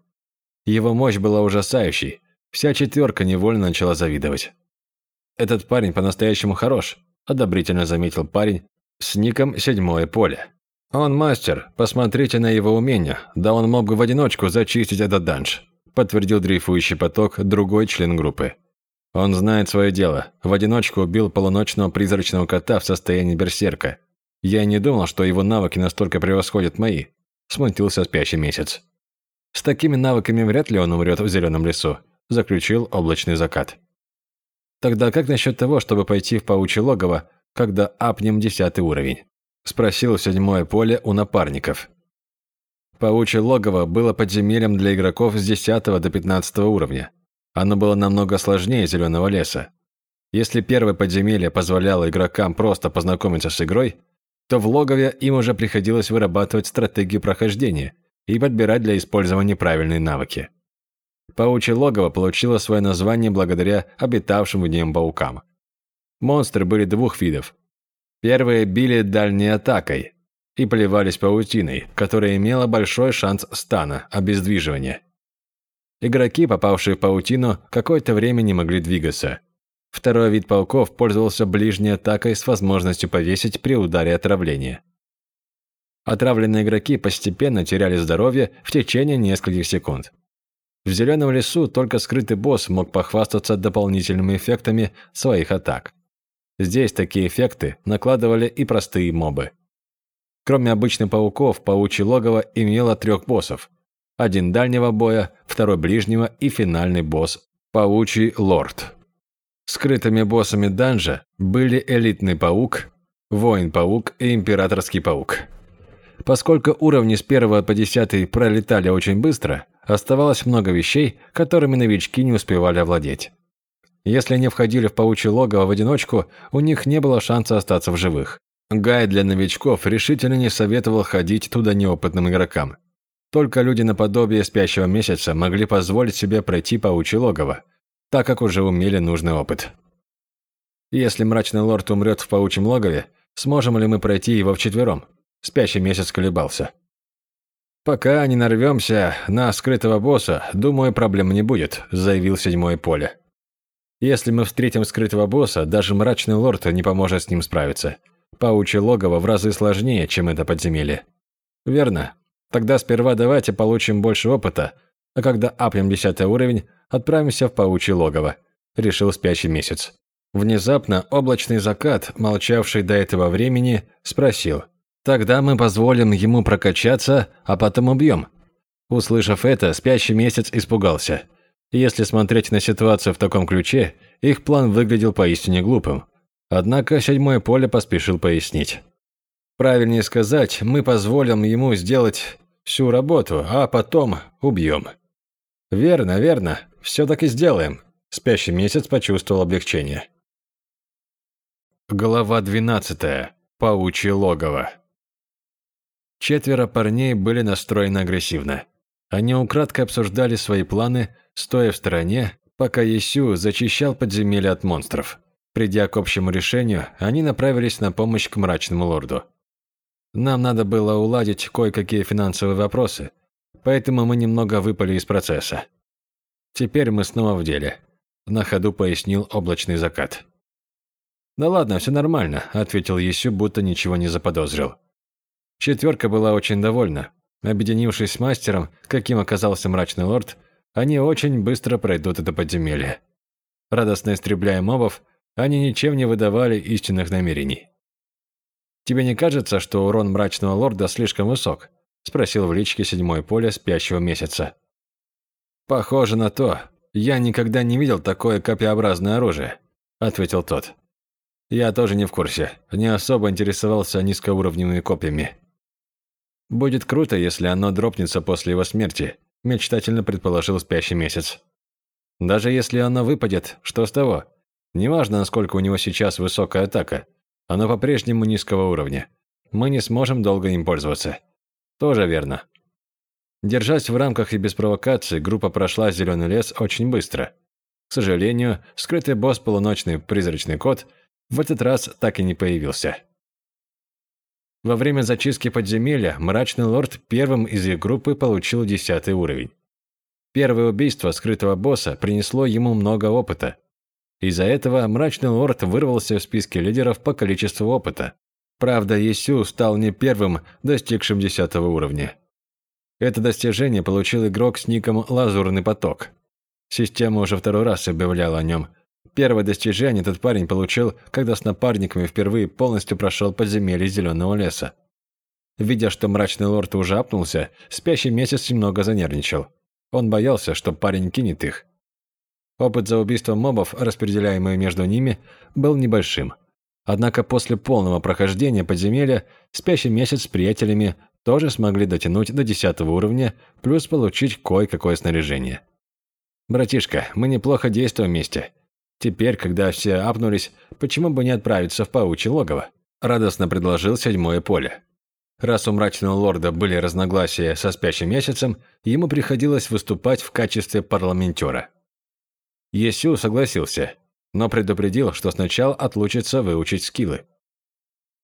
Его мощь была ужасающей, вся четверка невольно начала завидовать. «Этот парень по-настоящему хорош», – одобрительно заметил парень с ником «Седьмое поле». «Он мастер, посмотрите на его умения, да он мог бы в одиночку зачистить этот данж», – подтвердил дрейфующий поток другой член группы. «Он знает свое дело, в одиночку убил полуночного призрачного кота в состоянии берсерка. Я не думал, что его навыки настолько превосходят мои», – смутился спящий месяц. «С такими навыками вряд ли он умрет в зеленом лесу», – заключил облачный закат. «Тогда как насчет того, чтобы пойти в паучье логово, когда апнем десятый уровень?» – спросил седьмое поле у напарников. Паучье логово было подземельем для игроков с 10 до 15 уровня. Оно было намного сложнее зеленого леса. Если первое подземелье позволяло игрокам просто познакомиться с игрой, то в логове им уже приходилось вырабатывать стратегию прохождения и подбирать для использования правильные навыки. Паучье логово получило свое название благодаря обитавшим в нем паукам. Монстры были двух видов. Первые били дальней атакой и поливались паутиной, которая имела большой шанс стана, обездвиживания. Игроки, попавшие в паутину, какое-то время не могли двигаться. Второй вид пауков пользовался ближней атакой с возможностью повесить при ударе отравления. Отравленные игроки постепенно теряли здоровье в течение нескольких секунд. В зеленом лесу только скрытый босс мог похвастаться дополнительными эффектами своих атак. Здесь такие эффекты накладывали и простые мобы. Кроме обычных пауков, паучье логово имело трех боссов. Один дальнего боя, второй ближнего и финальный босс – паучий лорд. Скрытыми боссами данжа были элитный паук, воин-паук и императорский паук. Поскольку уровни с 1 по 10 пролетали очень быстро, оставалось много вещей, которыми новички не успевали овладеть. Если они входили в паучье логово в одиночку, у них не было шанса остаться в живых. Гайд для новичков решительно не советовал ходить туда неопытным игрокам. Только люди наподобие спящего месяца могли позволить себе пройти паучье логово, так как уже умели нужный опыт. Если мрачный лорд умрет в паучьем логове, сможем ли мы пройти его вчетвером? Спящий месяц колебался. «Пока не нарвемся на скрытого босса, думаю, проблем не будет», – заявил седьмое поле. «Если мы встретим скрытого босса, даже мрачный лорд не поможет с ним справиться. Паучье логово в разы сложнее, чем это подземелье». «Верно. Тогда сперва давайте получим больше опыта, а когда апнем десятый уровень, отправимся в паучье логово», – решил спящий месяц. Внезапно облачный закат, молчавший до этого времени, спросил. «Тогда мы позволим ему прокачаться, а потом убьем». Услышав это, спящий месяц испугался. Если смотреть на ситуацию в таком ключе, их план выглядел поистине глупым. Однако седьмое поле поспешил пояснить. Правильнее сказать, мы позволим ему сделать всю работу, а потом убьем. Верно, верно, все так и сделаем. Спящий месяц почувствовал облегчение. Глава 12. Паучье логово. Четверо парней были настроены агрессивно. Они украдкой обсуждали свои планы, стоя в стороне, пока Есю зачищал подземелье от монстров. Придя к общему решению, они направились на помощь к мрачному лорду. Нам надо было уладить кое-какие финансовые вопросы, поэтому мы немного выпали из процесса. Теперь мы снова в деле. на ходу пояснил облачный закат. «Да ладно, все нормально», – ответил Есю, будто ничего не заподозрил. Четверка была очень довольна. Объединившись с мастером, каким оказался мрачный лорд, они очень быстро пройдут это подземелье. Радостно истребляя мобов, они ничем не выдавали истинных намерений. «Тебе не кажется, что урон мрачного лорда слишком высок?» – спросил в личке седьмое поле спящего месяца. «Похоже на то. Я никогда не видел такое копьеобразное оружие», – ответил тот. «Я тоже не в курсе. Не особо интересовался низкоуровневыми копьями». «Будет круто, если оно дропнется после его смерти», – мечтательно предположил спящий месяц. «Даже если оно выпадет, что с того? Неважно, насколько у него сейчас высокая атака – оно по-прежнему низкого уровня. Мы не сможем долго им пользоваться. Тоже верно. Держась в рамках и без провокаций, группа прошла зеленый лес очень быстро. К сожалению, скрытый босс полуночный призрачный кот в этот раз так и не появился. Во время зачистки подземелья мрачный лорд первым из их группы получил десятый уровень. Первое убийство скрытого босса принесло ему много опыта, из-за этого мрачный лорд вырвался в списке лидеров по количеству опыта. Правда, Есю стал не первым, достигшим 10 уровня. Это достижение получил игрок с ником «Лазурный поток». Система уже второй раз объявляла о нем. Первое достижение этот парень получил, когда с напарниками впервые полностью прошел подземелье Зеленого леса. Видя, что мрачный лорд уже апнулся, спящий месяц немного занервничал. Он боялся, что парень кинет их. Опыт за убийство мобов, распределяемый между ними, был небольшим. Однако после полного прохождения подземелья спящий месяц с приятелями тоже смогли дотянуть до 10 уровня, плюс получить кое-какое снаряжение. «Братишка, мы неплохо действуем вместе. Теперь, когда все апнулись, почему бы не отправиться в паучье логово?» – радостно предложил седьмое поле. Раз у мрачного лорда были разногласия со спящим месяцем, ему приходилось выступать в качестве парламентера. Есю согласился, но предупредил, что сначала отлучится выучить скиллы.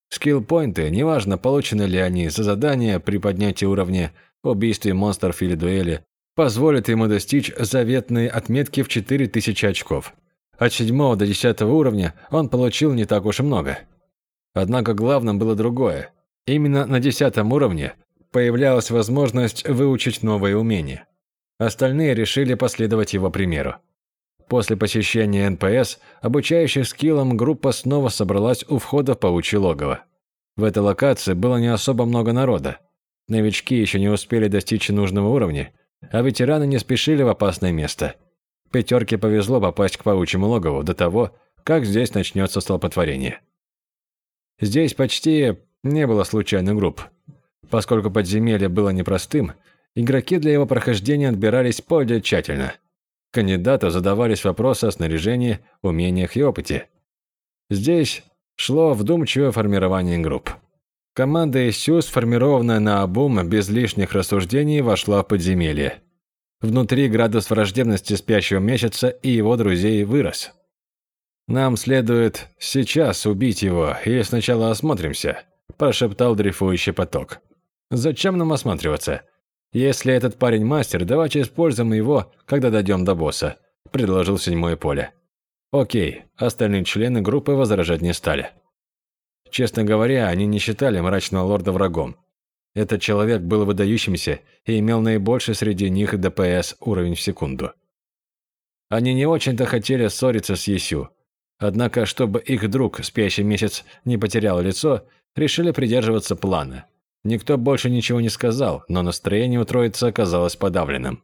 Скилл-поинты, неважно, получены ли они за задание при поднятии уровня, убийстве монстров или дуэли, позволят ему достичь заветной отметки в 4000 очков. От 7 до 10 уровня он получил не так уж и много. Однако главным было другое. Именно на 10 уровне появлялась возможность выучить новые умения. Остальные решили последовать его примеру. После посещения НПС, обучающих скиллам, группа снова собралась у входа в паучье логово. В этой локации было не особо много народа. Новички еще не успели достичь нужного уровня, а ветераны не спешили в опасное место. Пятерке повезло попасть к паучьему логову до того, как здесь начнется столпотворение. Здесь почти не было случайных групп. Поскольку подземелье было непростым, игроки для его прохождения отбирались более тщательно – кандидата задавались вопросы о снаряжении, умениях и опыте. Здесь шло вдумчивое формирование групп. Команда ИСЮ, сформированная на обум без лишних рассуждений, вошла в подземелье. Внутри градус враждебности спящего месяца и его друзей вырос. «Нам следует сейчас убить его и сначала осмотримся», – прошептал дрейфующий поток. «Зачем нам осматриваться? «Если этот парень мастер, давайте используем его, когда дойдем до босса», – предложил седьмое поле. Окей, остальные члены группы возражать не стали. Честно говоря, они не считали мрачного лорда врагом. Этот человек был выдающимся и имел наибольший среди них ДПС уровень в секунду. Они не очень-то хотели ссориться с Есю. Однако, чтобы их друг, спящий месяц, не потерял лицо, решили придерживаться плана – Никто больше ничего не сказал, но настроение у троицы оказалось подавленным.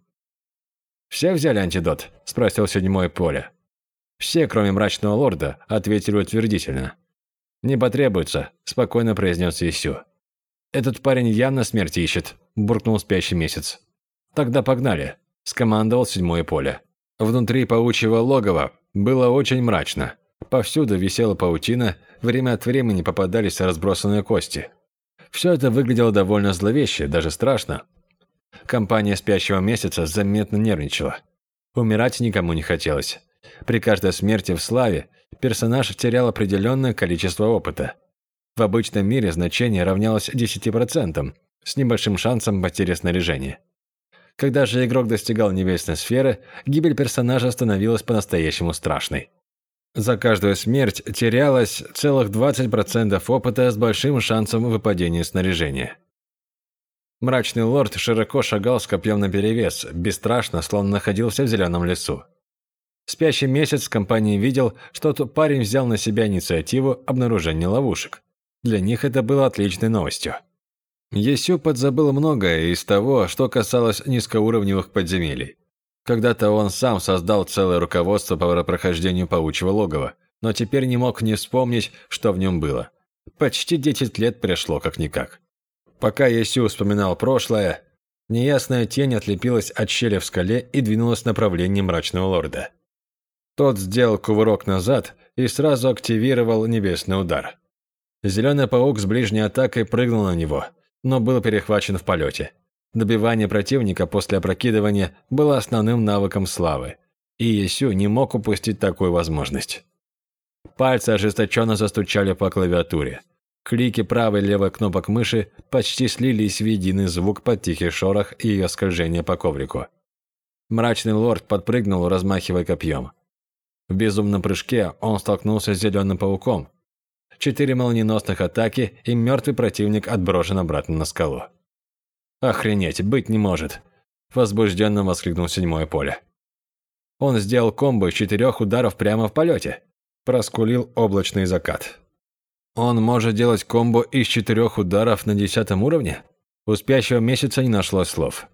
«Все взяли антидот?» – спросил седьмое поле. Все, кроме мрачного лорда, ответили утвердительно. «Не потребуется», – спокойно произнес Исю. «Этот парень явно смерть ищет», – буркнул спящий месяц. «Тогда погнали», – скомандовал седьмое поле. Внутри паучьего логова было очень мрачно. Повсюду висела паутина, время от времени попадались разбросанные кости. Все это выглядело довольно зловеще, даже страшно. Компания спящего месяца заметно нервничала. Умирать никому не хотелось. При каждой смерти в славе персонаж терял определенное количество опыта. В обычном мире значение равнялось 10%, с небольшим шансом потери снаряжения. когда же игрок достигал небесной сферы, гибель персонажа становилась по-настоящему страшной. За каждую смерть терялось целых 20% опыта с большим шансом выпадения снаряжения. Мрачный лорд широко шагал с копьем наперевес, бесстрашно, словно находился в зеленом лесу. Спящий месяц компании видел, что тот парень взял на себя инициативу обнаружения ловушек. Для них это было отличной новостью. Есю подзабыл многое из того, что касалось низкоуровневых подземелий. Когда-то он сам создал целое руководство по прохождению паучьего логова, но теперь не мог не вспомнить, что в нем было. Почти 10 лет прошло как-никак. Пока Есю вспоминал прошлое, неясная тень отлепилась от щели в скале и двинулась в направлении мрачного лорда. Тот сделал кувырок назад и сразу активировал небесный удар. Зеленый паук с ближней атакой прыгнул на него – но был перехвачен в полете. Добивание противника после опрокидывания было основным навыком славы, и Есю не мог упустить такую возможность. Пальцы ожесточенно застучали по клавиатуре. Клики правой и левой кнопок мыши почти слились в единый звук под тихий шорох и ее скольжение по коврику. Мрачный лорд подпрыгнул, размахивая копьем. В безумном прыжке он столкнулся с зеленым пауком, четыре молниеносных атаки, и мертвый противник отброшен обратно на скалу. «Охренеть, быть не может!» – возбужденно воскликнул седьмое поле. Он сделал комбо из четырех ударов прямо в полете. Проскулил облачный закат. Он может делать комбо из четырех ударов на десятом уровне? У спящего месяца не нашлось слов.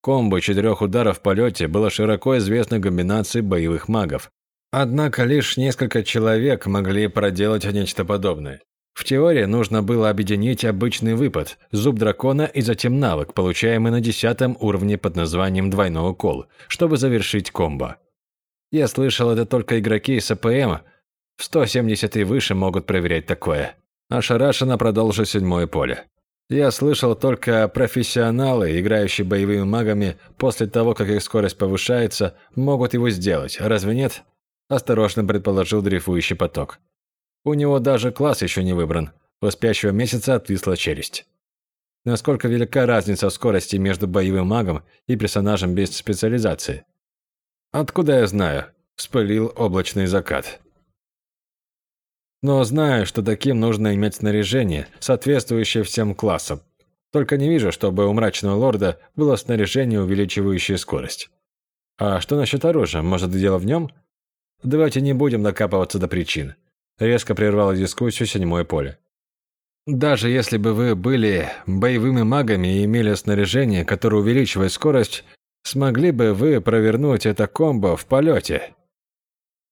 Комбо четырех ударов в полете было широко известной комбинацией боевых магов, Однако лишь несколько человек могли проделать нечто подобное. В теории нужно было объединить обычный выпад, зуб дракона и затем навык, получаемый на десятом уровне под названием «двойной укол», чтобы завершить комбо. Я слышал, это только игроки с АПМ в 170 и выше могут проверять такое. Ошарашенно продолжил седьмое поле. Я слышал только профессионалы, играющие боевыми магами, после того, как их скорость повышается, могут его сделать, разве нет? Осторожно предположил дрейфующий поток. У него даже класс еще не выбран. У спящего месяца отвисла челюсть. Насколько велика разница в скорости между боевым магом и персонажем без специализации? Откуда я знаю? Вспылил облачный закат. Но знаю, что таким нужно иметь снаряжение, соответствующее всем классам. Только не вижу, чтобы у мрачного лорда было снаряжение, увеличивающее скорость. А что насчет оружия? Может, дело в нем? Давайте не будем накапываться до причин. Резко прервало дискуссию седьмое поле. Даже если бы вы были боевыми магами и имели снаряжение, которое увеличивает скорость, смогли бы вы провернуть это комбо в полете?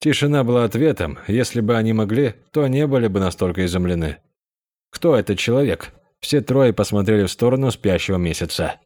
Тишина была ответом. Если бы они могли, то не были бы настолько изумлены. Кто этот человек? Все трое посмотрели в сторону спящего месяца.